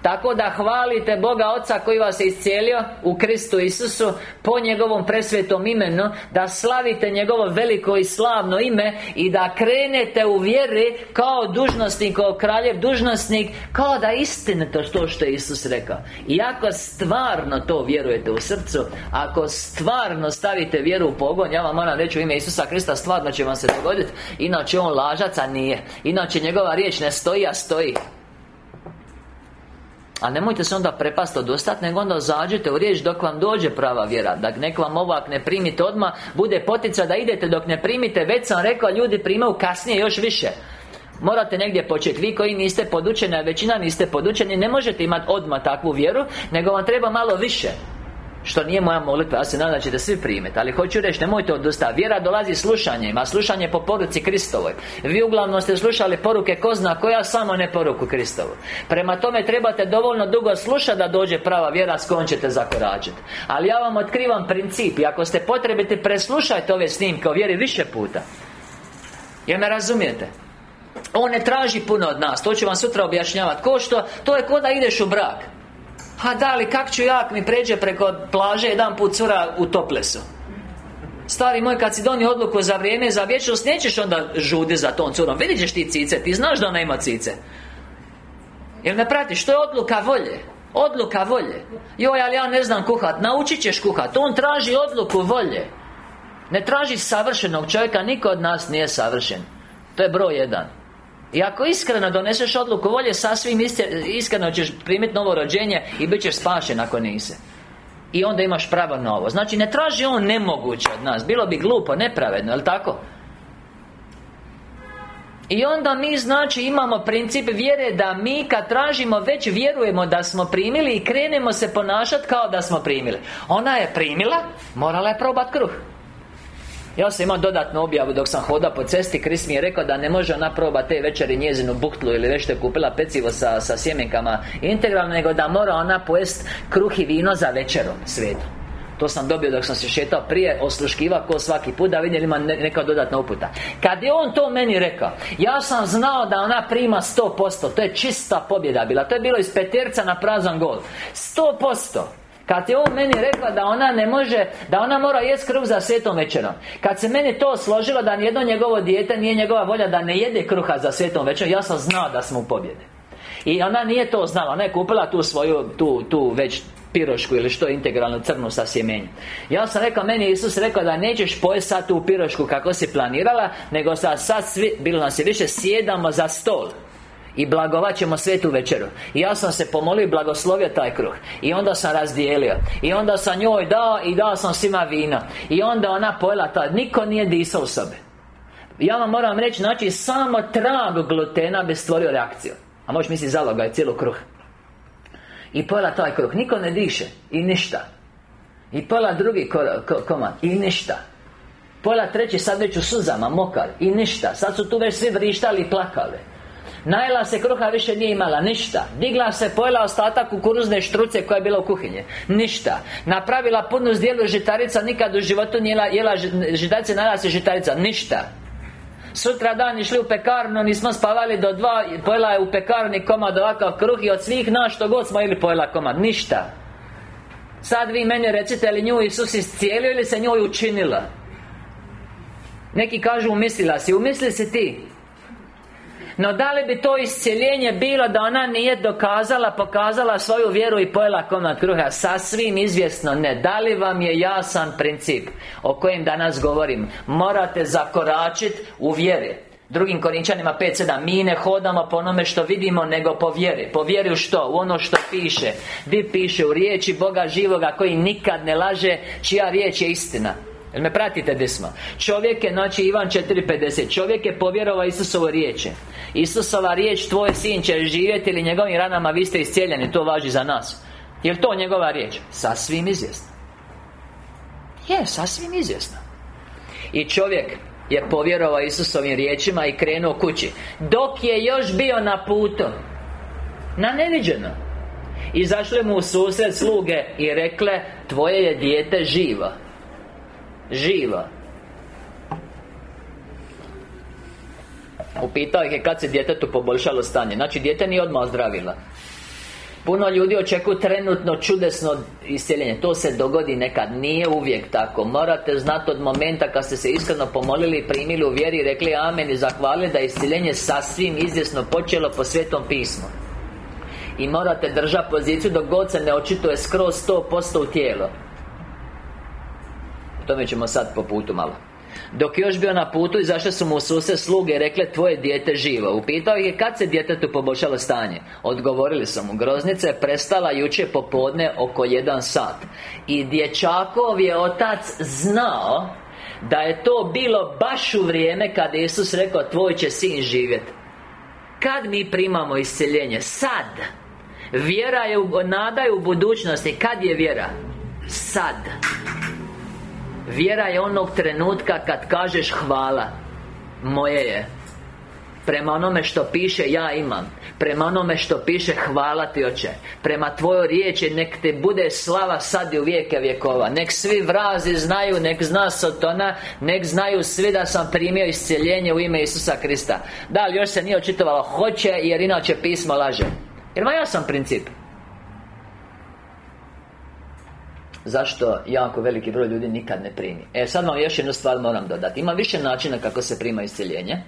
tako da hvalite Boga Oca koji vas je iscijelio U Kristu Isusu Po njegovom presvetom imenu Da slavite njegovo veliko i slavno ime I da krenete u vjeri Kao dužnosnik, kao kraljev dužnosnik Kao da istinite to što je Isus rekao. I ako stvarno to vjerujete u srcu Ako stvarno stavite vjeru u pogon Ja vam moram reći u ime Isusa Krista Stvarno će vam se dogoditi Inače on lažaca nije. Inače njegova riječ ne stoji, a stoji a nemojte se onda prepast odustat Nego onda zađete u riječ dok vam dođe prava vjera. Da nek vam ovak ne primite odmah Bude potica da idete dok ne primite. Već sam rekao ljudi primaju kasnije još više. Morate negdje početi. Vi koji niste podučeni, a većina niste podučeni Ne možete imati odmah takvu vjeru Nego vam treba malo više što nije moja molitva, ja se nadam da ćete svi primiti. Ali hoću reći, nemojte odustati. Vjera dolazi slušanjem, a slušanje po poruci Kristovoj. Vi uglavnom ste slušali poruke ko zna koja, samo ne poruku Kristovu. Prema tome trebate dovoljno dugo slušati da dođe prava vjera s kojom ćete zakoračiti. Ali ja vam otkrivam princip I ako ste potrebiti, preslušajte ove snimke o vjeri više puta. Jer me razumijete? On ne traži puno od nas, to ću vam sutra objašnjavati Ko što, to je ko da ideš u brak Ha da, ali kak ću ja mi pređe preko plaže jedan put cura u toplesu Stari moj, kad si donio odluku za vrijeme, za vječnost Nećeš onda žudi za tom curom. Vidit ćeš ti cice, ti znaš da ona ima cice. Jel me pratiš, to je odluka volje. Odluka volje. Joj, ali ja ne znam kuhat, naučit ćeš kuhat. On traži odluku volje. Ne traži savršenog čovjeka, niko od nas nije savršen. To je broj jedan i ako iskreno doneseš odluku volje Sasvim iskreno ćeš primiti novo rođenje I bit ćeš spašen ako nisi. I onda imaš pravo na ovo. Znači ne traži on nemoguće od nas. Bilo bi glupo, nepravedno, jel tako? I onda mi znači imamo princip vjere da mi kad tražimo već vjerujemo da smo primili i krenemo se ponašati kao da smo primili. Ona je primila, morala je probat kruh ja sam imao dodatnu objavu dok sam hodao po cesti Kris mi je rekao da ne može ona probati te večeri njezinu buhtlu Ili već je kupila pecivo sa, sa sjemenkama integralno Nego da mora ona pojest kruh i vino za večerom svijetu to sam dobio dok sam se šetao prije Osluškiva ko svaki put Da vidjeli ima neka dodatna uputa. Kad je on to meni rekao Ja sam znao da ona prima 100% To je čista pobjeda bila. To je bilo iz peterca na prazan gol. 100% kad je on meni rekla da ona ne može Da ona mora jest kruh za svetom večerom. Kad se meni to složilo da nijedno njegovo dijete Nije njegova volja da ne jede kruha za svetom večerom Ja sam znao da smo u pobjede I ona nije to znala Ona je kupila tu svoju, tu, tu već pirošku ili što integralnu crnu sa sjemenjem. Ja sam rekao, meni Isus rekao da nećeš pojesti sad tu pirošku kako si planirala Nego sad, sad svi, bilo nas je više, sjedamo za stol i blagovat ćemo svetu večeru. I ja sam se pomolio i blagoslovio taj kruh. I onda sam razdijelio. I onda sam njoj dao i dao sam svima vino. I onda ona pojela ta Niko nije disao u sobi Ja vam moram reći, znači samo trag glutena bi stvorio reakciju. A možeš misliti zaloga je cijelo kruh. I pola taj kruh, niko ne diše. I ništa. I pola drugi komad. I ništa. Pola treći sad već u suzama, mokar. I ništa, sad su tu već svi vrištali i plakali Najela se kruha više nije imala, ništa. Digla se, pojela ostatak kukuruzne štruce koja je bila u kuhinji. Ništa. Napravila punu zdjelu žitarica Nikad u životu nije jela, žitarice, najela se žitarica. Ništa. Sutra dan išli u pekarnu, nismo spavali do dva Pojela je u pekarni komad ovakav kruh I od svih nas što god smo ili pojela komad. Ništa. Sad vi meni recite li nju Isus iscijelio ili se njoj učinila? Neki kažu umislila si, umisli si ti no da li bi to iscjeljenje bilo da ona nije dokazala, pokazala svoju vjeru i pojela komad kruha? Sasvim izvjesno ne. Da li vam je jasan princip O kojem danas govorim? Morate zakoračiti u vjeri. Drugim Korinčanima 5.7 Mi ne hodamo po onome što vidimo Nego po vjeri. Po vjeri u što? U ono što piše. Di piše? U riječi Boga živoga Koji nikad ne laže Čija riječ je istina Jel me pratite gdje smo? Čovjek je, znači Ivan 4.50 Čovjek je povjerovao Isusovo riječi. Isusova riječ, tvoj sin će živjeti ili njegovim ranama vi ste iscijeljeni To važi za nas. Jel to njegova riječ? Sasvim izvjesno Je, sasvim izvjesno I čovjek je povjerovao Isusovim riječima i krenuo kući. Dok je još bio na putu Na neviđeno Izašle mu u susret sluge I rekle Tvoje je dijete živo Živa. Upitao ih je kad se djetetu poboljšalo stanje. Znači dijete nije odmah ozdravila Puno ljudi očekuju trenutno čudesno iscjeljenje To se dogodi nekad. Nije uvijek tako. Morate znati od momenta kad ste se iskreno pomolili Primili u vjeri i rekli amen I zahvalili da je iscjeljenje sasvim izvjesno počelo po Svetom pismu. I morate držati poziciju dok god se ne očituje skroz 100% u tijelo tome ćemo sad po putu malo. Dok još bio na putu Izašle su mu suse sluge i rekle Tvoje dijete živo. Upitao je kad se djetetu poboljšalo stanje? Odgovorili su mu Groznica je prestala jučer popodne oko jedan sat. I dječakov je otac znao Da je to bilo baš u vrijeme Kad Isus rekao Tvoj će sin živjeti Kad mi primamo isceljenje? Sad. Vjera je, u, nada u budućnosti. Kad je vjera? Sad Vjera je onog trenutka kad kažeš hvala. Moje je. Prema onome što piše ja imam. Prema onome što piše hvala ti oče. Prema tvojoj riječi nek te bude slava sad i u vijeke vjekova. Nek svi vrazi znaju, nek zna Sotona Nek znaju svi da sam primio iscjeljenje u ime Isusa Krista. Da li još se nije očitovalo Hoće jer inače pismo laže? Jer ima jasan princip Zašto jako veliki broj ljudi nikad ne primi. E sad vam još jednu stvar moram dodati. Ima više načina kako se prima iscjeljenje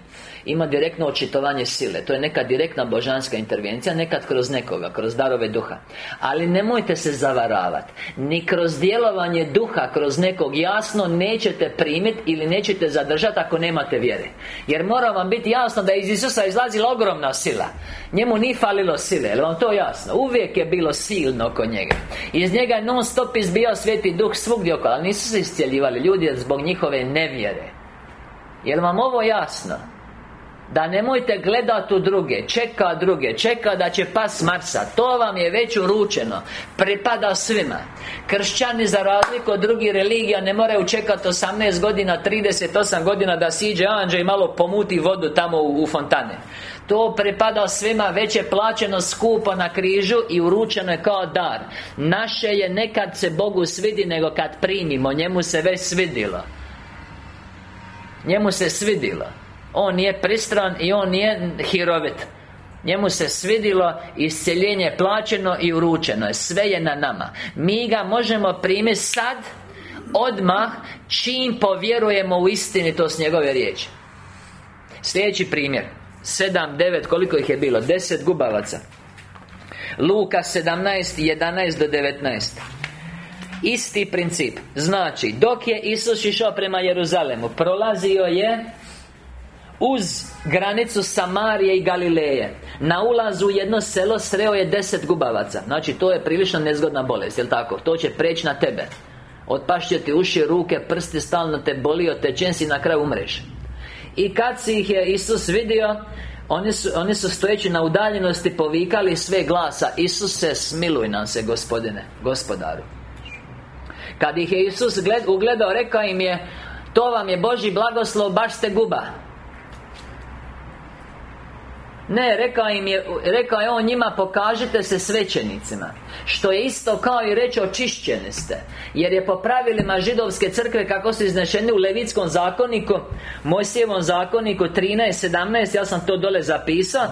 Ima direktno očitovanje sile. To je neka direktna božanska intervencija Nekad kroz nekoga, kroz darove duha. Ali nemojte se zavaravati. Ni kroz djelovanje duha Kroz nekog jasno nećete primiti Ili nećete zadržati ako nemate vjere. Jer mora vam biti jasno da iz Isusa izlazila ogromna sila. Njemu nije falilo sile, je vam to jasno? Uvijek je bilo silno oko njega. Iz njega je non stop izbio bio sveti duh svugdje okolo Ali nisu se iscijeljivali ljudi zbog njihove nevjere. Jel vam ovo jasno? Da nemojte gledati u druge Čeka druge Čeka da će pas Marsa. To vam je već uručeno. Pripada svima. Kršćani za razliku od drugih religija Ne moraju čekati 18 godina 38 godina da siđe anđe I malo pomuti vodu tamo u, u fontane. To pripada svima. Već je plaćeno skupo na križu I uručeno je kao dar. Naše je nekad se Bogu svidi Nego kad primimo. Njemu se već svidilo. Njemu se svidilo On nije pristran I on nije hirovit. Njemu se svidilo Isceljenje plaćeno i uručeno je. Sve je na nama. Mi ga možemo primiti sad Odmah Čim povjerujemo u istinitost njegove riječi. Sljedeći primjer. Sedam, devet, koliko ih je bilo? Deset gubavaca. Luka 17, 11 do 19 Isti princip. Znači, dok je Isus išao prema Jeruzalemu Prolazio je uz granicu Samarije i Galileje. Na ulazu u jedno selo sreo je deset gubavaca. Znači to je prilično nezgodna bolest, jel tako? To će preći na tebe. Otpašće ti uši, ruke, prsti, stalno te boli, otečen si na kraju umreš. I kad si ih je Isus vidio oni su, oni su stojeći na udaljenosti povikali sve glasa Isuse smiluj nam se gospodine Gospodaru. Kad ih je Isus ugledao rekao im je To vam je Boži blagoslov baš ste guba ne, rekao im je, rekao je on njima pokažite se svećenicima Što je isto kao i reći očišćeni ste Jer je po pravilima židovske crkve kako su iznešeni u Levitskom zakoniku Mojsijevom zakoniku 13, 17, ja sam to dole zapisao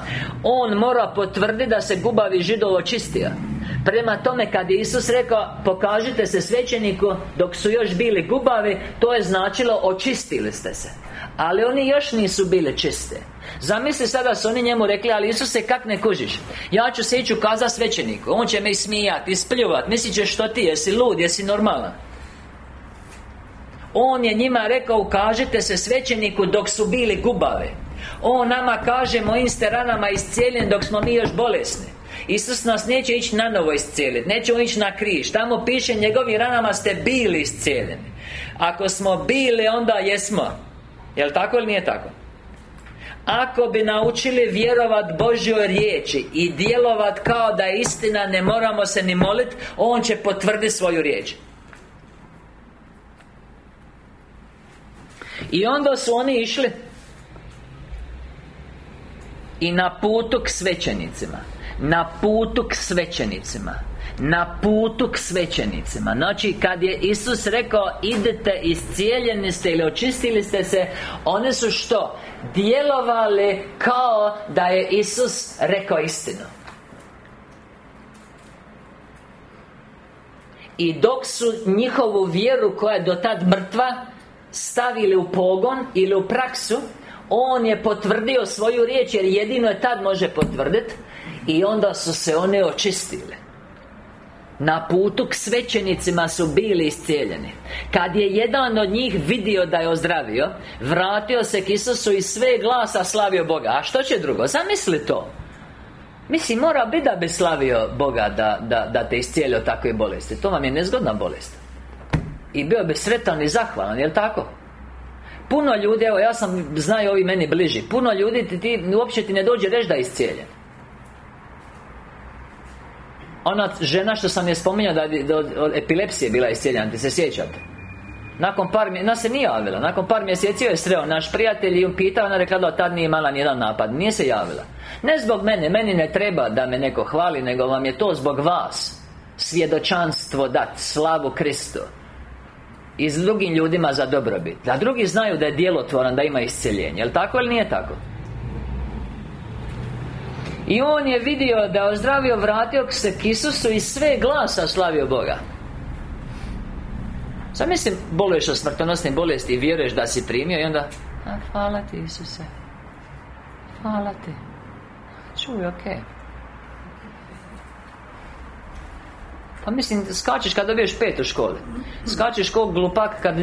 On mora potvrditi da se gubavi židov očistio. Prema tome kad je Isus rekao Pokažite se svećeniku Dok su još bili gubavi To je značilo očistili ste se Ali oni još nisu bili čiste. Zamisli sada su oni njemu rekli Ali Isuse kak ne kužiš? Ja ću se ići ukazati svećeniku. On će me ismijati, ispljuvat. Mislit će što ti, jesi lud, jesi normalan? On je njima rekao Ukažite se svećeniku dok su bili gubave. On nama kaže Mojim ste ranama iscijeljen dok smo mi još bolesni. Isus nas neće ići na novo iscijeliti Nećemo ići na križ. Tamo piše njegovim ranama ste bili iscijeljeni. Ako smo bili onda jesmo Jel' tako ili nije tako? Ako bi naučili vjerovat Božjoj riječi I djelovat kao da je istina Ne moramo se ni moliti On će potvrditi svoju riječ. I onda su oni išli I na putu k svećenicima. Na putu k svećenicima na putu k svećenicima. Znači, kad je Isus rekao Idete, iscijeljeni ste ili očistili ste se One su što? Djelovali kao da je Isus rekao istinu. I dok su njihovu vjeru koja je do tad mrtva Stavili u pogon ili u praksu On je potvrdio svoju riječ jer jedino je tad može potvrditi I onda su se one očistile na putu k svećenicima su bili iscijeljeni. Kad je jedan od njih vidio da je ozdravio Vratio se k Isusu i sve glasa slavio Boga. A što će drugo? Zamisli to. Mislim, mora biti da bi slavio Boga da, da, da te iscijelio takve bolesti. To vam je nezgodna bolest. I bio bi sretan i zahvalan, jel tako? Puno ljudi, evo ja sam, znaju ovi meni bliži Puno ljudi ti, ti uopće ti ne dođe reći da je iscijeljen ona žena što sam je spominjao da, da od, epilepsije bila iscijeljena, ti se sjećate? Nakon par mjeseci, ona se nije javila Nakon par mjeseci je sreo naš prijatelj i pitao Ona rekla da tad nije imala nijedan napad. Nije se javila. Ne zbog mene, meni ne treba da me neko hvali Nego vam je to zbog vas. Svjedočanstvo dat, slavu Kristu I s drugim ljudima za dobrobit. Da drugi znaju da je djelotvoran, da ima isceljenje Jel' tako ili nije tako? I on je vidio da je ozdravio, vratio se k Isusu i sve glasa slavio Boga. Sad mislim, boluješ od smrtonosne bolesti i vjeruješ da si primio i onda a, Hvala ti Isuse. Hvala ti. Čuj, okej. Pa mislim, skačeš kad dobiješ pet u školi. Skačeš ko glupak kad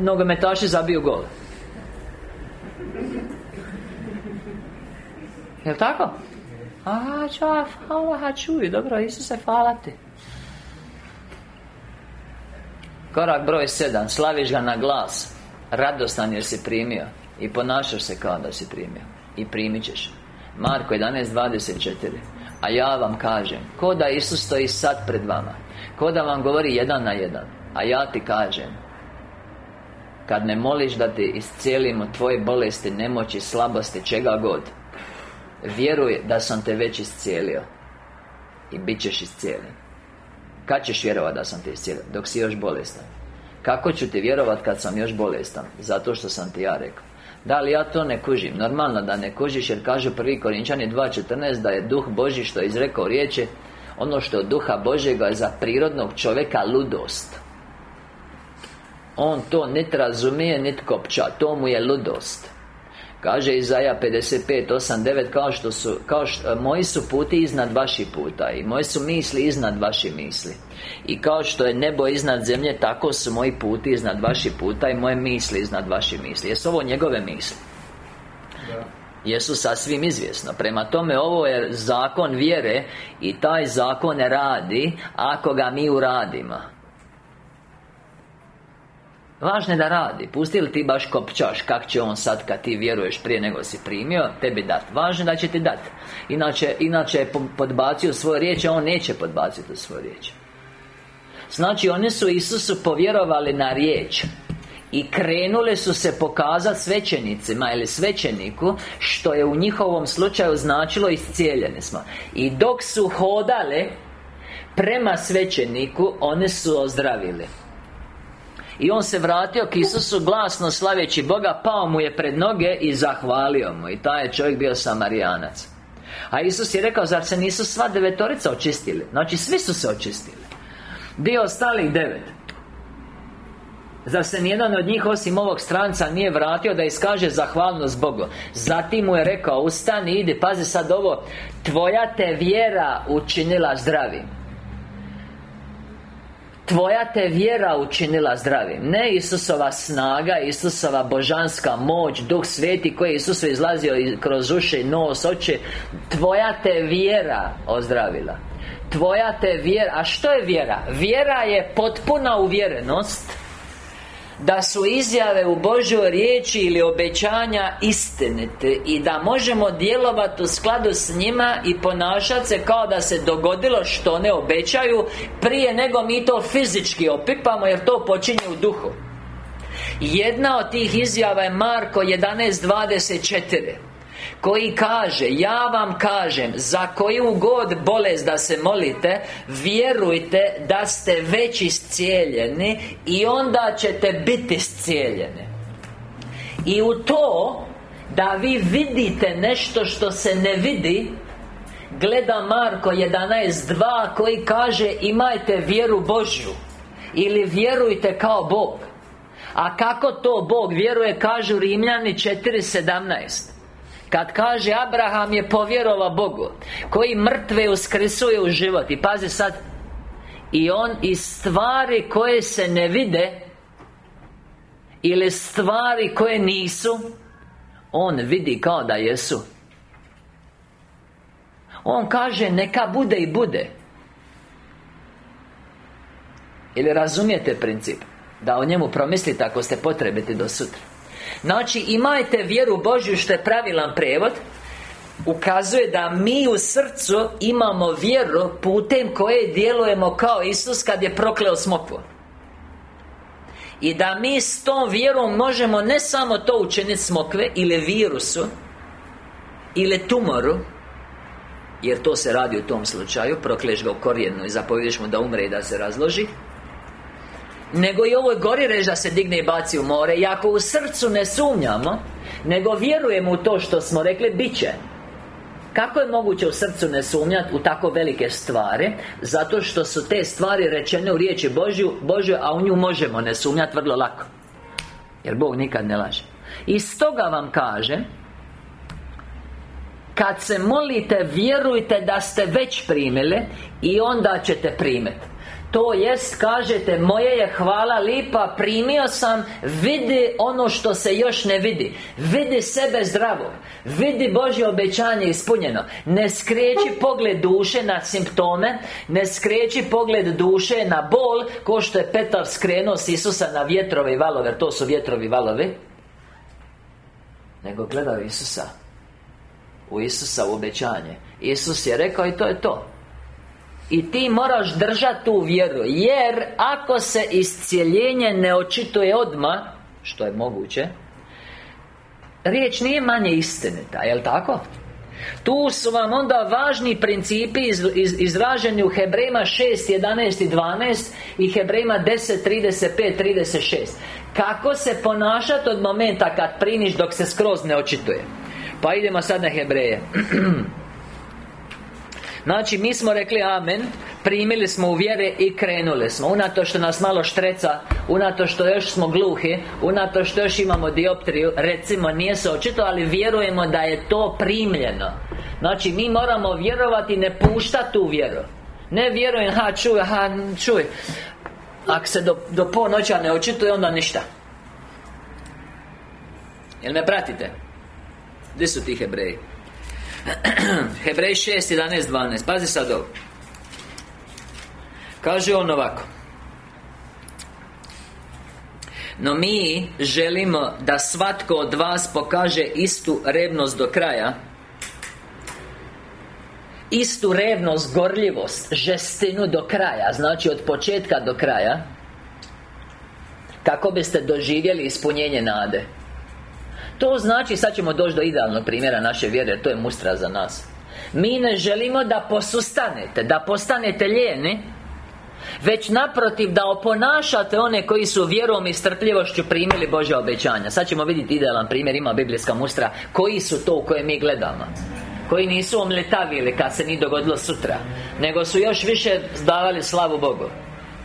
nogometaši zabiju gol. Jel' tako? A, ča, hvala, čuj, dobro, Isuse, hvala ti. Korak broj sedam, slaviš ga na glas. Radostan jer si primio I ponašaš se kao da si primio. I primit ćeš. Marko 11.24 A ja vam kažem Ko da Isus stoji sad pred vama Ko da vam govori jedan na jedan A ja ti kažem Kad ne moliš da ti iscijelimo tvoje bolesti, nemoći, slabosti, čega god Vjeruj da sam te već iscijelio. I bit ćeš iscijeljen. Kad ćeš vjerovati da sam te iscijelio? Dok si još bolestan. Kako ću ti vjerovati kad sam još bolestan? Zato što sam ti ja rekao. Da li ja to ne kužim? Normalno da ne kužiš jer kaže prvi Korinčani 2.14 Da je duh Boži što je izrekao riječi Ono što je duha Božjega je za prirodnog čovjeka ludost. On to nit razumije, nit kopča. To mu je ludost Kaže Izaja 55, 8, 9 Kao što su, kao što, moji su puti iznad vaših puta I moje su misli iznad vaših misli I kao što je nebo iznad zemlje Tako su moji puti iznad vaših puta I moje misli iznad vaših misli Jesu ovo njegove misli? Da. Jesu sasvim izvjesno Prema tome ovo je zakon vjere I taj zakon radi Ako ga mi uradimo Važno je da radi. Pusti li ti baš kopčaš Kak će on sad kad ti vjeruješ prije nego si primio Tebi dat. Važno je da će ti dat. Inače, inače je podbacio svoje riječi A on neće podbaciti svoje riječi. Znači oni su Isusu povjerovali na riječ i krenule su se pokazati svećenicima ili svećeniku Što je u njihovom slučaju značilo iscijeljeni smo. I dok su hodale Prema svećeniku One su ozdravili i on se vratio k Isusu glasno slaveći Boga Pao mu je pred noge i zahvalio mu. I taj je čovjek bio Samarijanac A Isus je rekao, zar se nisu sva devetorica očistili? Znači, svi su se očistili. Dio ostalih devet. Zar se nijedan od njih osim ovog stranca nije vratio da iskaže zahvalnost Bogu? Zatim mu je rekao Ustani, idi, pazi sad ovo. Tvoja te vjera učinila zdravim Tvoja te vjera učinila zdravim. Ne Isusova snaga, Isusova božanska moć Duh Sveti koji je Isusu izlazio kroz uši, nos, oči. Tvoja te vjera ozdravila. Tvoja te vjera. A što je vjera? Vjera je potpuna uvjerenost da su izjave u Božoj riječi ili obećanja istinite I da možemo djelovati u skladu s njima I ponašati se kao da se dogodilo što ne obećaju Prije nego mi to fizički opipamo jer to počinje u duhu. Jedna od tih izjava je Marko 11.24 koji kaže Ja vam kažem Za koju god bolest da se molite Vjerujte da ste već iscijeljeni I onda ćete biti iscijeljeni. I u to Da vi vidite nešto što se ne vidi Gleda Marko 11.2 koji kaže Imajte vjeru Božju Ili vjerujte kao Bog. A kako to Bog vjeruje kažu Rimljani 4.17 kad kaže Abraham je povjerovao Bogu Koji mrtve uskresuje u život. I pazi sad I on iz stvari koje se ne vide Ili stvari koje nisu On vidi kao da jesu. On kaže neka bude i bude. Ili razumijete princip Da o njemu promislite ako ste potrebiti do sutra Znači, imajte vjeru Božju što je pravilan prevod Ukazuje da mi u srcu imamo vjeru putem koje djelujemo kao Isus kad je prokleo smokvu. I da mi s tom vjerom možemo ne samo to učiniti smokve ili virusu Ili tumoru Jer to se radi u tom slučaju Prokleš ga u korijenu i zapovjediš mu da umre i da se razloži nego i ovoj gori reći da se digne i baci u more. I ako u srcu ne sumnjamo Nego vjerujemo u to što smo rekli, bit će. Kako je moguće u srcu ne sumnjati u tako velike stvari? Zato što su te stvari rečene u riječi Božju Božju, a u nju možemo ne sumnjati vrlo lako. Jer Bog nikad ne laže. I stoga vam kaže Kad se molite, vjerujte da ste već primili I onda ćete primiti to jest, kažete, moje je hvala lipa Primio sam, vidi ono što se još ne vidi. Vidi sebe zdravog Vidi Božje obećanje ispunjeno. Ne skreći pogled duše na simptome Ne skreći pogled duše na bol Ko što je Petar skrenuo s Isusa na vjetrove i valove. Jer to su vjetrovi valovi. Nego gledao Isusa U Isusa u obećanje. Isus je rekao i to je to i ti moraš držati tu vjeru Jer ako se iscijeljenje ne očituje odmah Što je moguće Riječ nije manje istinita, jel tako? Tu su vam onda važni principi iz, izraženi u Hebrejima 6, 11 i 12 I Hebrejima 10, 35, 36 Kako se ponašati od momenta kad primiš dok se skroz ne očituje? Pa idemo sad na Hebreje Znači, mi smo rekli Amen Primili smo u vjere i krenuli smo. Unato što nas malo štreca Unato što još smo gluhi Unato što još imamo dioptriju Recimo, nije se očito, ali vjerujemo da je to primljeno. Znači, mi moramo vjerovati ne puštati u vjeru. Ne vjerujem, ha, čuj, ha, čuj. Ako se do, do ponoća ne očituje, onda ništa. Jel me pratite? Gdje su ti hebreji? Hebrej 6, 11, 12 Pazi sad ovo. Kaže on ovako. No mi želimo da svatko od vas pokaže istu revnost do kraja Istu revnost, gorljivost, žestinu do kraja Znači od početka do kraja Kako biste doživjeli ispunjenje nade To znači, sad ćemo doći do idealnog primjera naše vjere To je mustra za nas. Mi ne želimo da posustanete Da postanete lijeni već naprotiv da oponašate one koji su vjerom i strpljivošću primili Bože obećanja. Sad ćemo vidjeti idealan primjer, ima biblijska mustra Koji su to u koje mi gledamo. Koji nisu omletavili kad se ni dogodilo sutra Nego su još više zdavali slavu Bogu.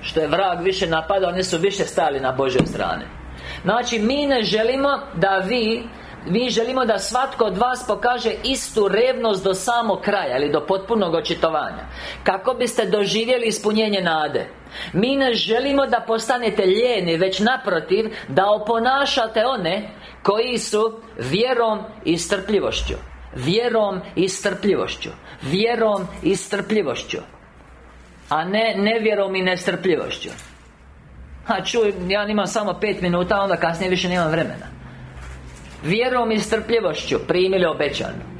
Što je vrag više napadao, oni su više stali na Božoj strane Znači, mi ne želimo da vi mi želimo da svatko od vas pokaže istu revnost do samog kraja Ili do potpunog očitovanja. Kako biste doživjeli ispunjenje nade? Mi ne želimo da postanete lijeni Već naprotiv Da oponašate one Koji su vjerom i strpljivošću. Vjerom i strpljivošću. Vjerom i strpljivošću. A ne nevjerom i nestrpljivošću A čuj, ja imam samo pet minuta Onda kasnije više nemam vremena. Vjerom i strpljivošću primili obećano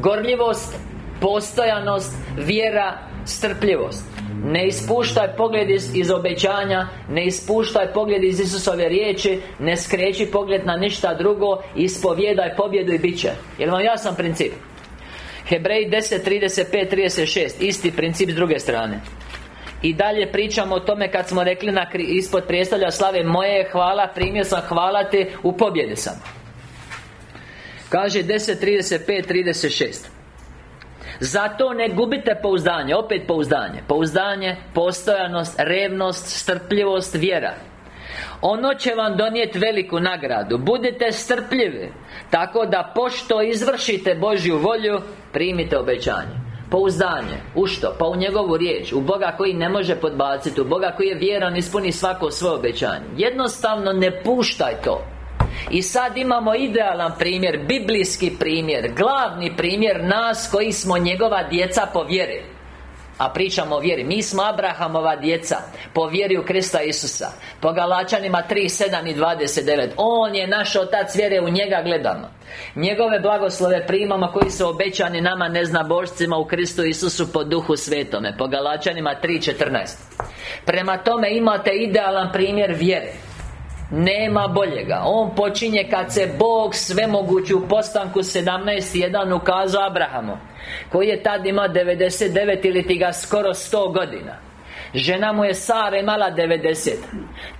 Gorljivost, postojanost, vjera, strpljivost. Ne ispuštaj pogled iz, iz obećanja Ne ispuštaj pogled iz Isusove riječi Ne skreći pogled na ništa drugo Ispovjedaj pobjedu i bit će. Jel vam jasan princip? Hebrej 10, 35, 36 Isti princip s druge strane i dalje pričamo o tome kad smo rekli na, ispod prijestavlja slave Moje je hvala, primio sam hvala te, u pobjede sam. Kaže 10.35, 36 Zato ne gubite pouzdanje, opet pouzdanje. Pouzdanje, postojanost, revnost, strpljivost, vjera. Ono će vam donijeti veliku nagradu. Budite strpljivi Tako da pošto izvršite Božju volju Primite obećanje Pouzdanje. U što? Pa u njegovu riječ U Boga koji ne može podbaciti U Boga koji je vjeran Ispuni svako svoje obećanje. Jednostavno ne puštaj to. I sad imamo idealan primjer, biblijski primjer Glavni primjer nas koji smo njegova djeca po vjeri a pričamo o vjeri. Mi smo Abrahamova djeca Po vjeri u Krista Isusa. Po Galačanima 3, 7 i 29 On je naš Otac vjere U njega gledamo. Njegove blagoslove primamo Koji su obećani nama neznabožcima U Kristu Isusu po duhu svetome. Po Galačanima 3, 14 Prema tome imate idealan primjer vjere nema boljega. On počinje kad se Bog svemogući u postanku 17.1 ukazao Abrahamu Koji je tad imao 99 ili ti ga skoro 100 godina. Žena mu je Sara imala 90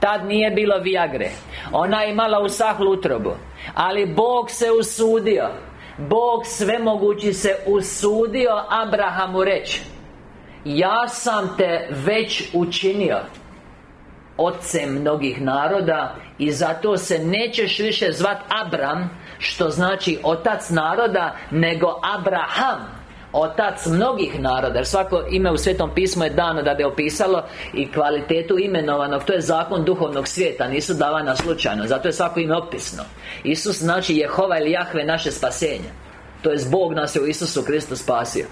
Tad nije bilo Viagre. Ona je imala usahlu utrobu. Ali Bog se usudio. Bog svemogući se usudio Abrahamu reći Ja sam te već učinio Ocem mnogih naroda I zato se nećeš više zvat Abram Što znači otac naroda Nego Abraham Otac mnogih naroda. Jer svako ime u Svetom pismu je dano da bi opisalo I kvalitetu imenovanog. To je zakon duhovnog svijeta Nisu davana slučajno. Zato je svako ime opisno. Isus znači Jehova ili Jahve naše spasenje. To je Bog nas je u Isusu Kristu spasio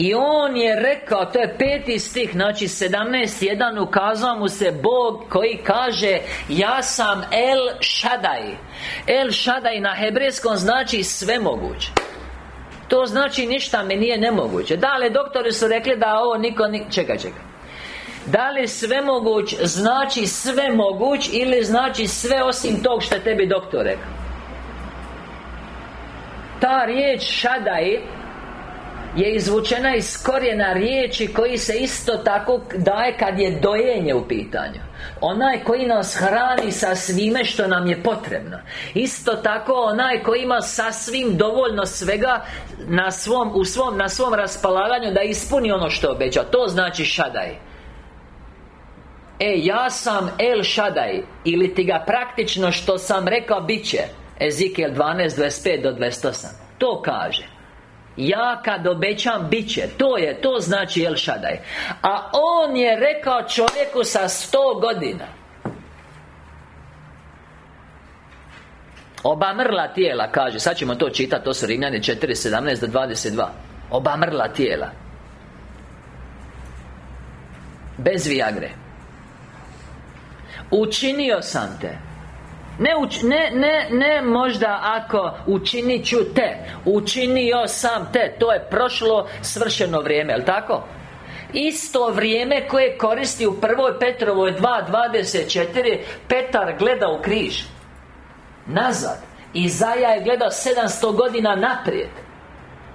i on je rekao, to je peti stih Znači 17.1 ukazao mu se Bog koji kaže Ja sam El Shaddai El Shaddai na hebrejskom znači svemoguć. To znači ništa mi nije nemoguće. Da li doktori su rekli da ovo niko... Ni... Čekaj, čekaj. Da li svemoguć znači sve moguć Ili znači sve osim tog što tebi doktor rekao? Ta riječ Šadaj je izvučena iz korijena riječi koji se isto tako daje kad je dojenje u pitanju. Onaj koji nas hrani sa svime što nam je potrebno. Isto tako onaj koji ima sasvim dovoljno svega na svom, u svom, na svom raspolaganju da ispuni ono što obeća. To znači šadaj. E, ja sam El Šadaj Ili ti ga praktično što sam rekao bit će. Ezekiel 12, 25 do 28 To kaže ja kad obećam, bit će. To je, to znači El Shaddai. A on je rekao čovjeku sa sto godina. Oba mrla tijela, kaže. Sad ćemo to čitati, to su Rimljani 4.17 do 22 Oba mrla tijela. Bez viagre. Učinio sam te ne, ne, ne, ne možda ako učinit ću te Učinio sam te. To je prošlo svršeno vrijeme, jel tako? Isto vrijeme koje koristi u prvoj Petrovoj 2.24 Petar gleda u križ. Nazad. Izaja je gledao 700 godina naprijed.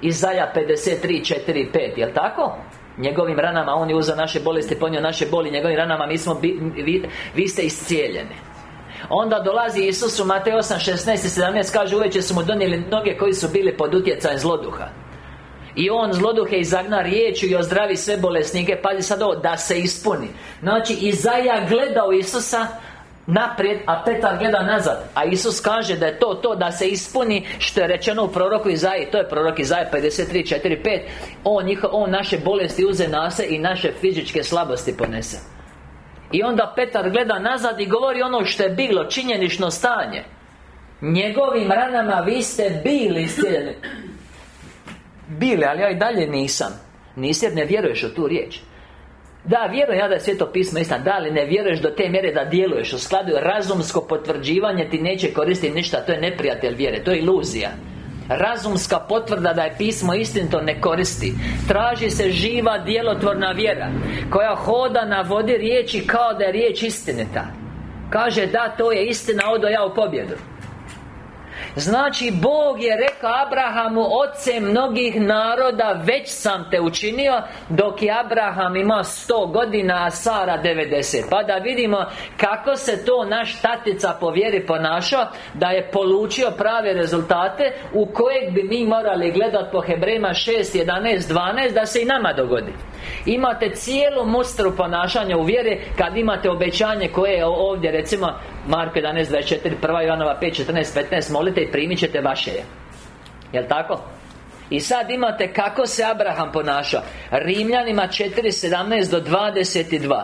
Izaja 53, 4, 5, jel tako? Njegovim ranama On je uzeo naše bolesti, ponio naše boli Njegovim ranama mi smo, vi, vi ste iscijeljeni Onda dolazi Isus u Matej 8, 16 i 17 Kaže uveće su mu donijeli mnoge koji su bili pod utjecajem zloduha. I on zloduhe izagna riječu i ozdravi sve bolesnike. Pazi sad ovo, da se ispuni. Znači, Izaja gleda u Isusa Naprijed, a Petar gleda nazad. A Isus kaže da je to to da se ispuni Što je rečeno u proroku Izaji. To je prorok Izaja 53, 4, 5 On, njiho, on naše bolesti uze nase I naše fizičke slabosti ponese I onda Petar gleda nazad i govori ono što je bilo Činjenično stanje. Njegovim ranama vi ste bili iscijeljeni Bili, ali ja i dalje nisam. Nisi jer ne vjeruješ u tu riječ. Da, vjerujem ja da je Sveto pismo istina. Da, ali ne vjeruješ do te mjere da djeluješ U skladu. Razumsko potvrđivanje ti neće koristiti ništa. To je neprijatelj vjere, to je iluzija Razumska potvrda da je pismo istinito ne koristi. Traži se živa djelotvorna vjera Koja hoda na vodi riječi kao da je riječ istinita. Kaže da, to je istina, odo ja u pobjedu Znači, Bog je rekao Abrahamu Oce mnogih naroda Već sam te učinio Dok je Abraham ima 100 godina A Sara 90 Pa da vidimo kako se to naš tatica po vjeri ponašao Da je polučio prave rezultate U kojeg bi mi morali gledati po Hebrejima 6, 11, 12 Da se i nama dogodi Imate cijelu mustru ponašanja u vjeri Kad imate obećanje koje je ovdje recimo Marko 11, 24, 1. Ivanova 5, 14, 15 Molite i primit ćete vaše Jel' tako? I sad imate kako se Abraham ponaša Rimljanima 4, 17 do 22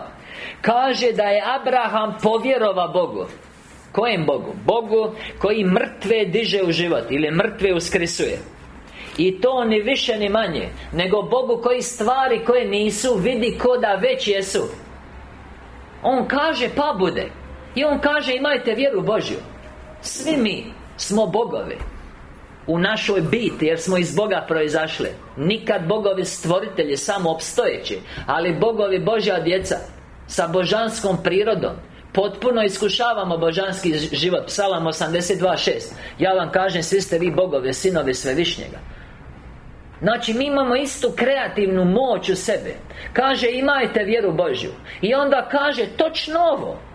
Kaže da je Abraham povjerova Bogu. Kojem Bogu? Bogu koji mrtve diže u život Ili mrtve uskrisuje i to ni više ni manje Nego Bogu koji stvari koje nisu Vidi ko da već jesu. On kaže pa bude. I On kaže imajte vjeru Božju. Svi mi smo bogovi U našoj biti Jer smo iz Boga proizašli. Nikad bogovi stvoritelji samo opstojeći Ali bogovi Božja djeca Sa božanskom prirodom. Potpuno iskušavamo božanski život Psalam 82.6 Ja vam kažem, svi ste vi bogovi, sinovi svevišnjega. Znači mi imamo istu kreativnu moć u sebe Kaže imajte vjeru Božju. I onda kaže točno ovo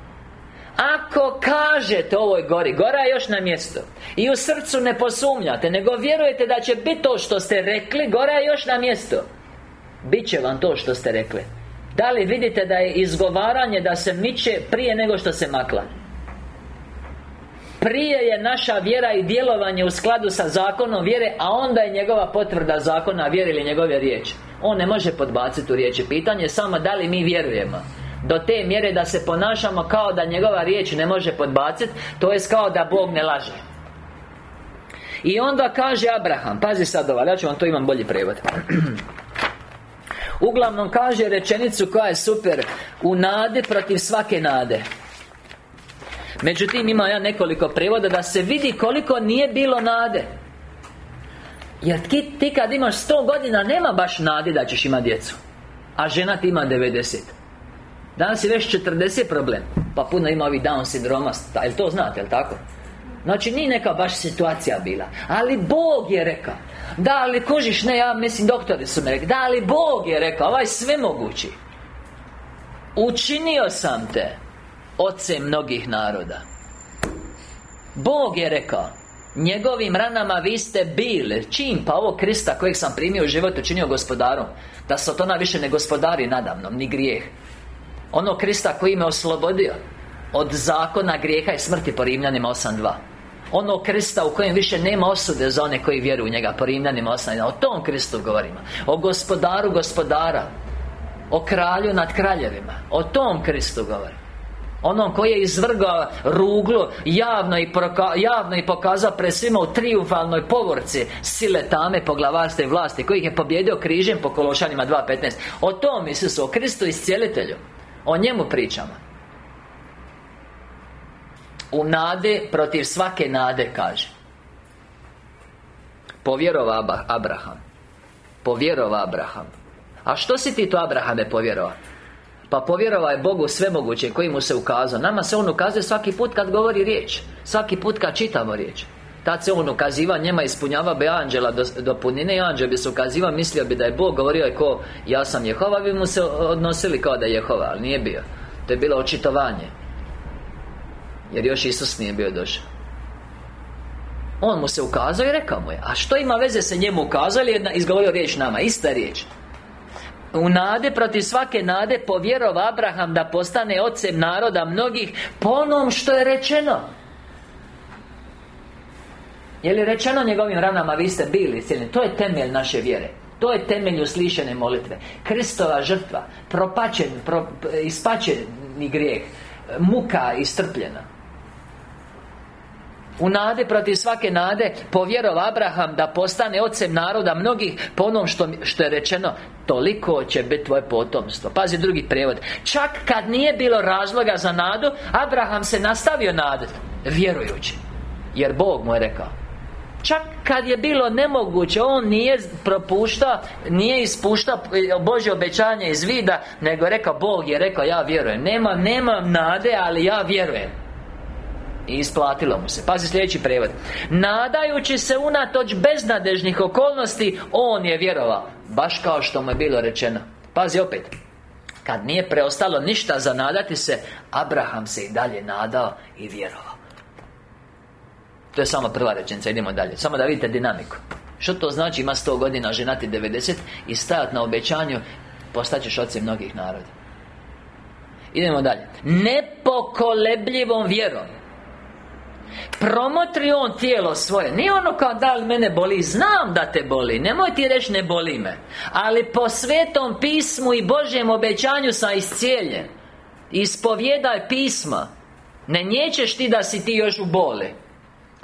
Ako kažete ovoj gori Gora je još na mjestu. I u srcu ne posumnjate Nego vjerujete da će biti to što ste rekli Gora je još na mjestu. Biće vam to što ste rekli. Da li vidite da je izgovaranje Da se miče prije nego što se makla? Prije je naša vjera i djelovanje u skladu sa zakonom vjere A onda je njegova potvrda zakona vjere ili njegove riječi. On ne može podbaciti u riječi. Pitanje samo da li mi vjerujemo do te mjere da se ponašamo kao da njegova riječ ne može podbaciti To je kao da Bog ne laže. I onda kaže Abraham Pazi sad ovo, ja ću vam to imam bolji prevod. Uglavnom kaže rečenicu koja je super U nade protiv svake nade. Međutim, ima ja nekoliko prevoda da se vidi koliko nije bilo nade. Jer ti, ti kad imaš 100 godina nema baš nade da ćeš imati djecu. A žena ti ima 90 Danas je već 40 problem Pa puno ima ovih Down sindroma Jel to znate, jel tako? Znači nije neka baš situacija bila Ali Bog je rekao. Da, ali kužiš, ne, ja mislim doktori su me rekli Da, ali Bog je rekao Ovaj sve mogući Učinio sam te Oce mnogih naroda. Bog je rekao Njegovim ranama vi ste bili. Čim? Pa ovo Krista kojeg sam primio u život učinio gospodarom. Da Satona više ne gospodari nadamnom Ni grijeh Ono Krista koji me oslobodio Od zakona grijeha i smrti po Rimljanima 8.2 ono Krista u kojem više nema osude za one koji vjeruju u njega Po Rimljanima 8.2 O tom Kristu govorimo. O gospodaru gospodara. O kralju nad kraljevima. O tom Kristu govorimo Onom koji je izvrgao ruglo javno i, javno i pokazao pred svima u triumfalnoj povorci Sile tame, poglavarstva i vlasti Koji ih je pobjedio križem po Kološanima 2.15 O tom Isusu, o Kristu iscijelitelju O njemu pričamo. U nade protiv svake nade kaže. Povjerova Abraham. Povjerova Abraham. A što si ti to Abrahame povjerovao? Pa povjerovao je Bogu svemoguće koji mu se ukazao. Nama se On ukazuje svaki put kad govori riječ. Svaki put kad čitamo riječ Tad se on ukaziva, njema ispunjava be anđela do, do punine i anđel bi se ukazivao Mislio bi da je Bog govorio je ko Ja sam Jehova, bi mu se odnosili kao da je Jehova Ali nije bio. To je bilo očitovanje. Jer još Isus nije bio došao. On mu se ukazao i rekao mu je A što ima veze se njemu ukazao ili je izgovorio riječ nama? Ista riječ. U nade protiv svake nade povjerova Abraham da postane ocem naroda mnogih po onom što je rečeno je li rečeno njegovim ranama vi ste bili cijeljeni To je temelj naše vjere. To je temelj uslišene molitve. Kristova žrtva Propačen, pro, ispačeni grijeh Muka istrpljena. U nade protiv svake nade Povjerov Abraham da postane ocem naroda mnogih Po onom što, što je rečeno Toliko će biti tvoje potomstvo. Pazi drugi prijevod. Čak kad nije bilo razloga za nadu Abraham se nastavio nadati Vjerujući. Jer Bog mu je rekao Čak kad je bilo nemoguće On nije propuštao Nije ispuštao Božje obećanje iz vida Nego rekao Bog je rekao ja vjerujem. Nema, nemam nade ali ja vjerujem. I isplatilo mu se. Pazi sljedeći prevod Nadajući se unatoč beznadežnih okolnosti On je vjerovao. Baš kao što mu je bilo rečeno. Pazi opet. Kad nije preostalo ništa za nadati se Abraham se i dalje nadao i vjerovao to je samo prva rečenica, idemo dalje. Samo da vidite dinamiku. Što to znači ima 100 godina, ženati 90 I stajati na obećanju Postaćeš ocem mnogih naroda. Idemo dalje. Nepokolebljivom vjerom Promotri on tijelo svoje. Nije ono kao da li mene boli? Znam da te boli. Nemoj ti reći ne boli me. Ali po svetom pismu i Božjem obećanju sam iscijeljen. Ispovjedaj pisma. Ne njećeš ti da si ti još u boli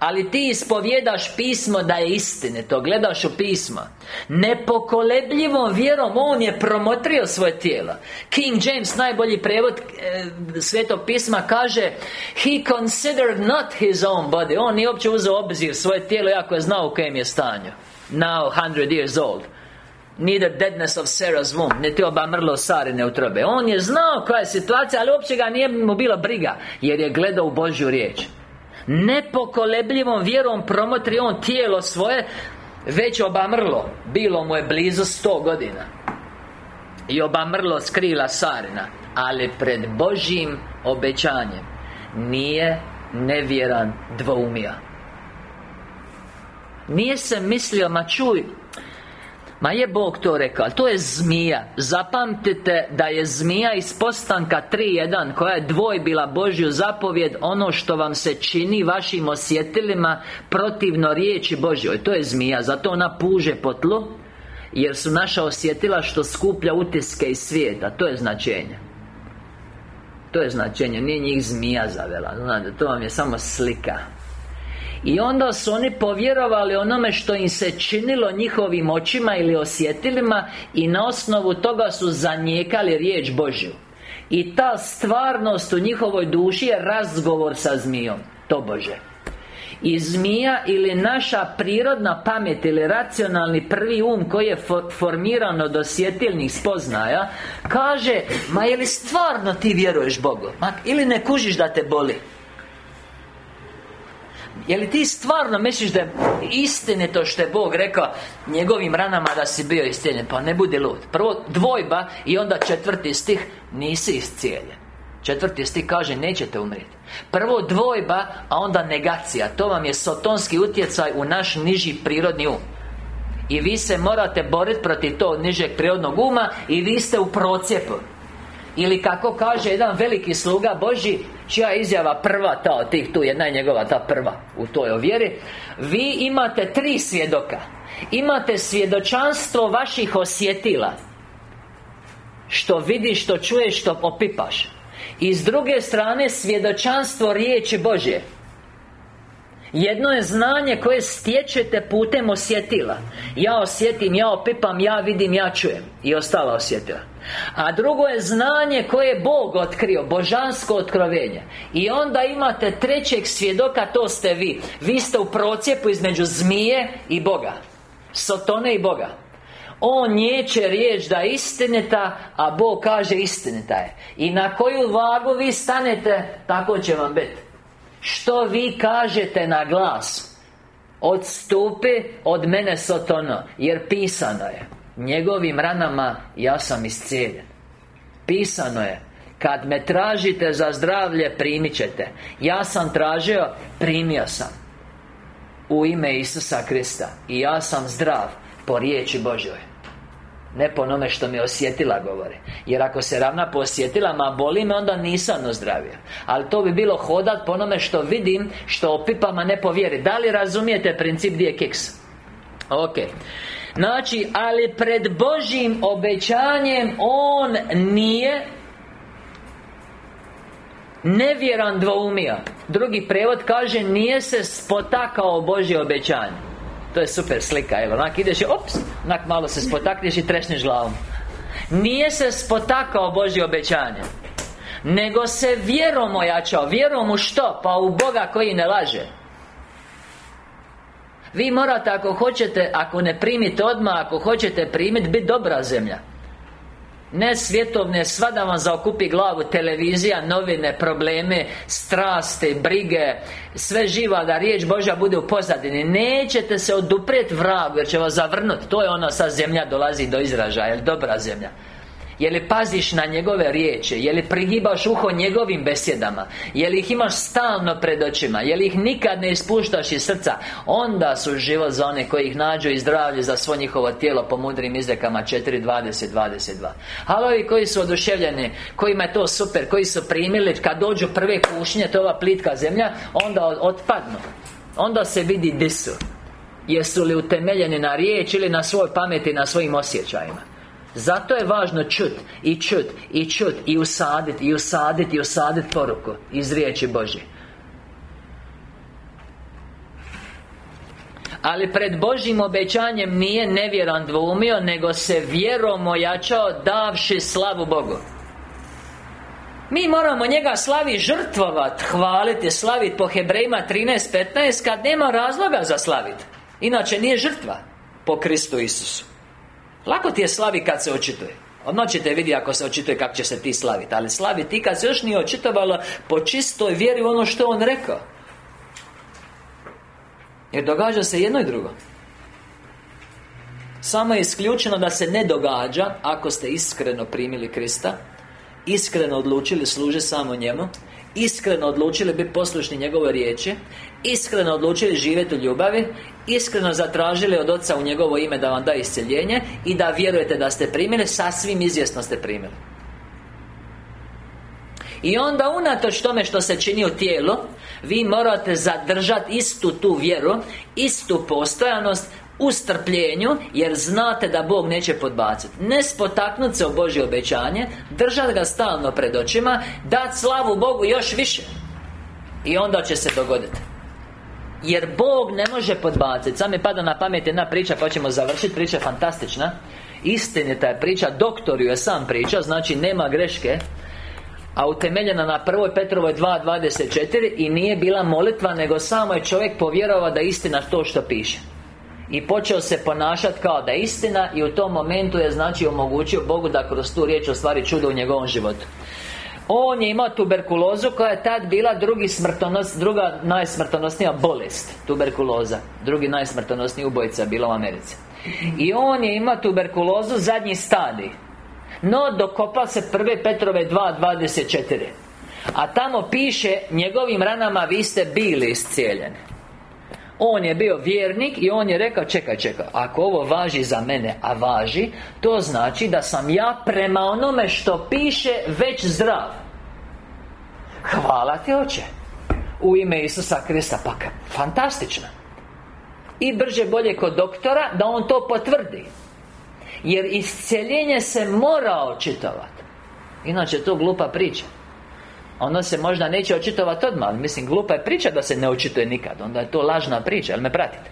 ali ti ispovjedaš pismo da je istine To gledaš u pisma Nepokolebljivom vjerom On je promotrio svoje tijelo. King James, najbolji prevod e, Svetog pisma kaže He considered not his own body. On nije uopće uzeo obzir svoje tijelo Jako je znao u kojem je stanju. Now hundred years old. Neither deadness of Sarah's womb Niti obamrlo Sarine utrobe On je znao koja je situacija Ali uopće ga nije mu bilo briga Jer je gledao u Božju riječ Nepokolebljivom vjerom promotri on tijelo svoje Već obamrlo. Bilo mu je blizu sto godina. I obamrlo skrila Sarina Ali pred Božjim obećanjem Nije nevjeran dvoumija Nije se mislio, ma čuj Ma je Bog to rekao, to je zmija. Zapamtite da je zmija iz postanka 3.1 Koja je dvojbila Božju zapovjed Ono što vam se čini vašim osjetilima Protivno riječi Božjoj. To je zmija, zato ona puže po tlu Jer su naša osjetila što skuplja utiske iz svijeta. To je značenje. To je značenje, nije njih zmija zavela. Znate, to vam je samo slika i onda su oni povjerovali onome što im se činilo njihovim očima ili osjetilima I na osnovu toga su zanijekali riječ Božju I ta stvarnost u njihovoj duši je razgovor sa zmijom To Bože i zmija ili naša prirodna pamet ili racionalni prvi um koji je formiran od osjetilnih spoznaja Kaže, ma je li stvarno ti vjeruješ Bogu? Ma, ili ne kužiš da te boli? Je li ti stvarno misliš da je istinito što je Bog rekao Njegovim ranama da si bio iscijeljen? Pa ne budi lud. Prvo dvojba i onda četvrti stih Nisi iscijeljen. Četvrti stih kaže nećete umrijeti. Prvo dvojba, a onda negacija. To vam je sotonski utjecaj u naš niži prirodni um. I vi se morate boriti protiv tog nižeg prirodnog uma I vi ste u procijepu ili kako kaže jedan veliki sluga Boži Čija izjava prva ta od tih tu Jedna je njegova ta prva U toj ovjeri Vi imate tri svjedoka. Imate svjedočanstvo vaših osjetila. Što vidiš, što čuješ, što opipaš. I s druge strane svjedočanstvo riječi Božje Jedno je znanje koje stječete putem osjetila. Ja osjetim, ja opipam, ja vidim, ja čujem. I ostala osjetila. A drugo je znanje koje je Bog otkrio Božansko otkrovenje. I onda imate trećeg svjedoka, to ste vi. Vi ste u procijepu između zmije i Boga. Sotone i Boga. On nječe riječ da je istinita A Bog kaže istinita je. I na koju vagu vi stanete Tako će vam biti Što vi kažete na glas? Odstupi od mene Sotono Jer pisano je. Njegovim ranama ja sam iscijeljen. Pisano je Kad me tražite za zdravlje primit ćete. Ja sam tražio, primio sam. U ime Isusa Krista. I ja sam zdrav Po riječi Božoj ne po onome što mi osjetila govori Jer ako se ravna po osjetilama boli me, onda nisam ozdravio. Ali to bi bilo hodat po onome što vidim Što opipam, a ne po vjeri Da li razumijete princip gdje je kiks? Ok. Znači, ali pred Božjim obećanjem On nije Nevjeran dvoumija Drugi prevod kaže Nije se spotakao Božje obećanje to je super slika, evo, onak ideš i ops Onak malo se spotakneš i trešneš glavom. Nije se spotakao Božje obećanje Nego se vjerom ojačao. Vjerom u što? Pa u Boga koji ne laže. Vi morate ako hoćete Ako ne primite odmah Ako hoćete primiti Biti dobra zemlja ne svjetovne, sva da vam zaokupi glavu Televizija, novine, probleme Straste, brige Sve živa da riječ Božja bude u pozadini. Nećete se oduprijeti vragu Jer će vas zavrnuti To je ono sa zemlja dolazi do izražaja Jer dobra zemlja je li paziš na njegove riječi? Je li prigibaš uho njegovim besjedama? Je li ih imaš stalno pred očima? Je li ih nikad ne ispuštaš iz srca? Onda su život za one koji ih nađu i zdravlje za svo njihovo tijelo Po mudrim izrekama 4.20.22 Ali ovi koji su oduševljeni? Kojima je to super? Koji su primili? Kad dođu prve kušnje To ova plitka zemlja Onda otpadnu. Onda se vidi di su. Jesu li utemeljeni na riječ Ili na svoj pameti Na svojim osjećajima zato je važno čut i čut i čut i usaditi i usaditi i usaditi poruku iz riječi Božje. Ali pred Božjim obećanjem nije nevjeran dvoumio Nego se vjerom ojačao davši slavu Bogu. Mi moramo njega slavi žrtvovat Hvaliti, slaviti po Hebrejima 13.15 Kad nema razloga za slaviti Inače nije žrtva Po Kristu Isusu Lako ti je slavi kad se očituje. Odmah ćete vidjeti ako se očituje kako će se ti slaviti Ali slavi ti kad se još nije očitovalo Po čistoj vjeri u ono što on rekao. Jer događa se jedno i drugo. Samo je isključeno da se ne događa Ako ste iskreno primili Krista Iskreno odlučili služiti samo njemu Iskreno odlučili biti poslušni njegove riječi Iskreno odlučili živjeti u ljubavi Iskreno zatražili od Oca u njegovo ime da vam da isceljenje I da vjerujete da ste primili Sasvim izvjesno ste primili. I onda unatoč tome što se čini u tijelu Vi morate zadržati istu tu vjeru Istu postojanost u strpljenju Jer znate da Bog neće podbaciti. Ne spotaknuti se u Božje obećanje Držati ga stalno pred očima Dati slavu Bogu još više. I onda će se dogoditi. Jer Bog ne može podbaciti. Sam mi pada na pamet jedna priča Pa ćemo završiti. Priča je fantastična. Istinita je priča. Doktor ju je sam priča Znači nema greške a utemeljena na prvoj Petrovoj 2.24 I nije bila molitva Nego samo je čovjek povjerovao da je istina to što piše i počeo se ponašati kao da je istina I u tom momentu je znači omogućio Bogu da kroz tu riječ ostvari čudo u njegovom životu. On je imao tuberkulozu koja je tad bila drugi smrtonos, druga najsmrtonosnija bolest Tuberkuloza. Drugi najsmrtonosniji ubojica bila u Americi. I on je imao tuberkulozu zadnji stadij. No dokopa se prve Petrove 2.24 A tamo piše Njegovim ranama vi ste bili iscijeljeni on je bio vjernik i on je rekao Čekaj, čekaj, ako ovo važi za mene A važi To znači da sam ja prema onome što piše Već zdrav. Hvala ti oče. U ime Isusa Krista Pa fantastično. I brže bolje kod doktora Da on to potvrdi. Jer isceljenje se mora očitovati Inače to glupa priča Ono se možda neće očitovati odmah ali Mislim, glupa je priča da se ne očituje nikad. Onda je to lažna priča, jel me pratite?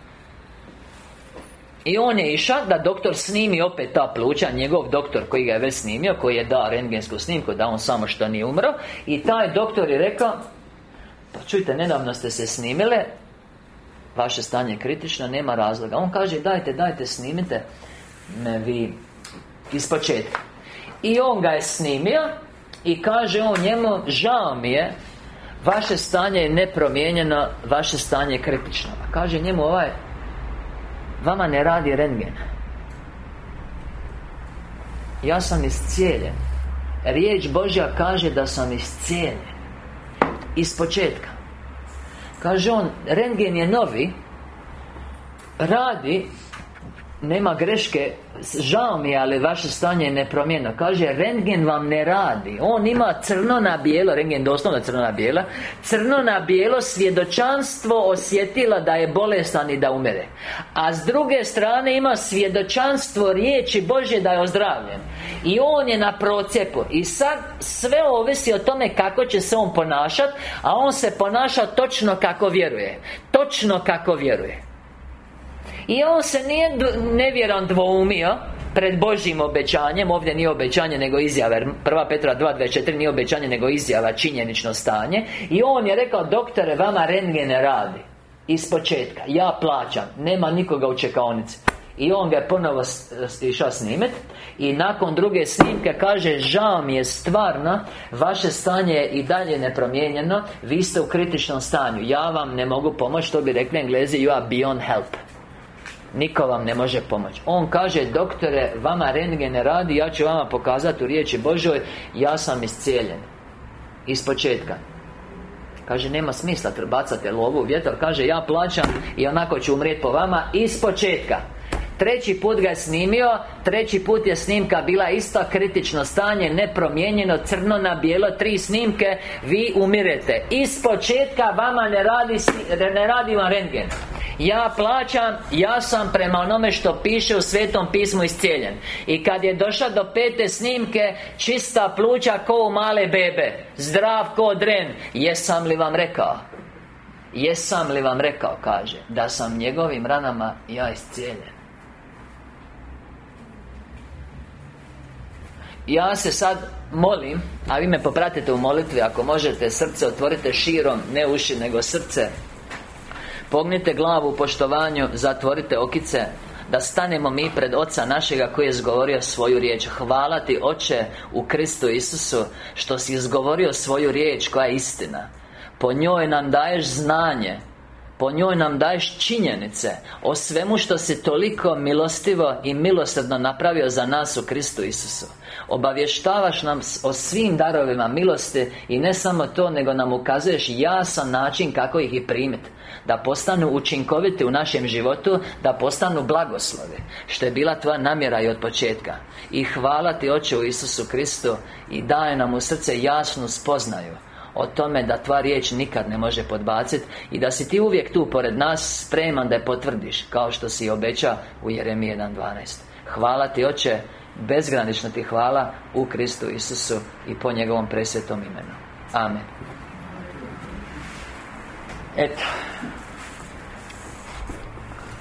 I on je išao da doktor snimi opet ta pluća Njegov doktor koji ga je već snimio Koji je dao rengensku snimku Da on samo što nije umro. I taj doktor je rekao Pa čujte, nedavno ste se snimile Vaše stanje je kritično, nema razloga. On kaže, dajte, dajte, snimite Me vi Iz početka. I on ga je snimio I kaže on njemu, žao mi je Vaše stanje je nepromijenjeno Vaše stanje je kritično. A kaže njemu ovaj Vama ne radi rengen Ja sam iscijeljen. Riječ Božja kaže da sam iscijeljen. Iz početka. Kaže on, rengen je novi Radi nema greške Žao mi je, ali vaše stanje je nepromjeno Kaže, rengen vam ne radi. On ima crno na bijelo Rengen doslovno crno na bijelo Crno na bijelo svjedočanstvo osjetila da je bolestan i da umere A s druge strane ima svjedočanstvo riječi Božje da je ozdravljen. I on je na procijepu. I sad sve ovisi o tome kako će se on ponašati A on se ponaša točno kako vjeruje. Točno kako vjeruje i on se nije nevjeran dvoumio Pred Božjim obećanjem Ovdje nije obećanje nego izjava Jer 1 Petra 2.24 nije obećanje nego izjava Činjenično stanje. I on je rekao Doktore, vama rengene radi Iz početka Ja plaćam Nema nikoga u čekaonici. I on ga je ponovo išao snimet. I nakon druge snimke kaže Žao mi je stvarno Vaše stanje je i dalje nepromijenjeno Vi ste u kritičnom stanju Ja vam ne mogu pomoći To bi rekli englezi You are beyond help Niko vam ne može pomoći On kaže, doktore, vama rengen ne radi Ja ću vama pokazati u riječi Božoj Ja sam iscijeljen. Iz početka. Kaže, nema smisla bacate lovu u vjetar. Kaže, ja plaćam i onako ću umrijeti po vama Iz početka Treći put ga je snimio Treći put je snimka bila ista kritično stanje Nepromijenjeno, crno na bijelo Tri snimke Vi umirete. Iz početka vama ne radi, ne radi vam rengen ja plaćam, ja sam prema onome što piše u Svetom pismu iscijeljen. I kad je došao do pete snimke Čista pluća ko u male bebe. Zdrav ko dren. Jesam li vam rekao? Jesam li vam rekao, kaže Da sam njegovim ranama ja iscijeljen Ja se sad molim A vi me popratite u molitvi Ako možete srce otvorite širom Ne uši nego srce. Pognite glavu u poštovanju Zatvorite okice da stanemo mi pred Oca našega koji je izgovorio svoju riječ. Hvala ti Oče u Kristu Isusu Što si izgovorio svoju riječ koja je istina. Po njoj nam daješ znanje po njoj nam daješ činjenice O svemu što si toliko milostivo i milosrdno napravio za nas u Kristu Isusu. Obavještavaš nam o svim darovima milosti I ne samo to, nego nam ukazuješ jasan način kako ih i primiti Da postanu učinkoviti u našem životu Da postanu blagoslovi Što je bila tvoja namjera i od početka. I hvala ti Oče u Isusu Kristu I daje nam u srce jasnu spoznaju o tome da tva riječ nikad ne može podbaciti i da si ti uvijek tu pored nas spreman da je potvrdiš kao što si obeća u Jeremiji 1.12 Hvala ti Oče bezgranično ti hvala u Kristu Isusu i po njegovom presvetom imenu. Amen. Eto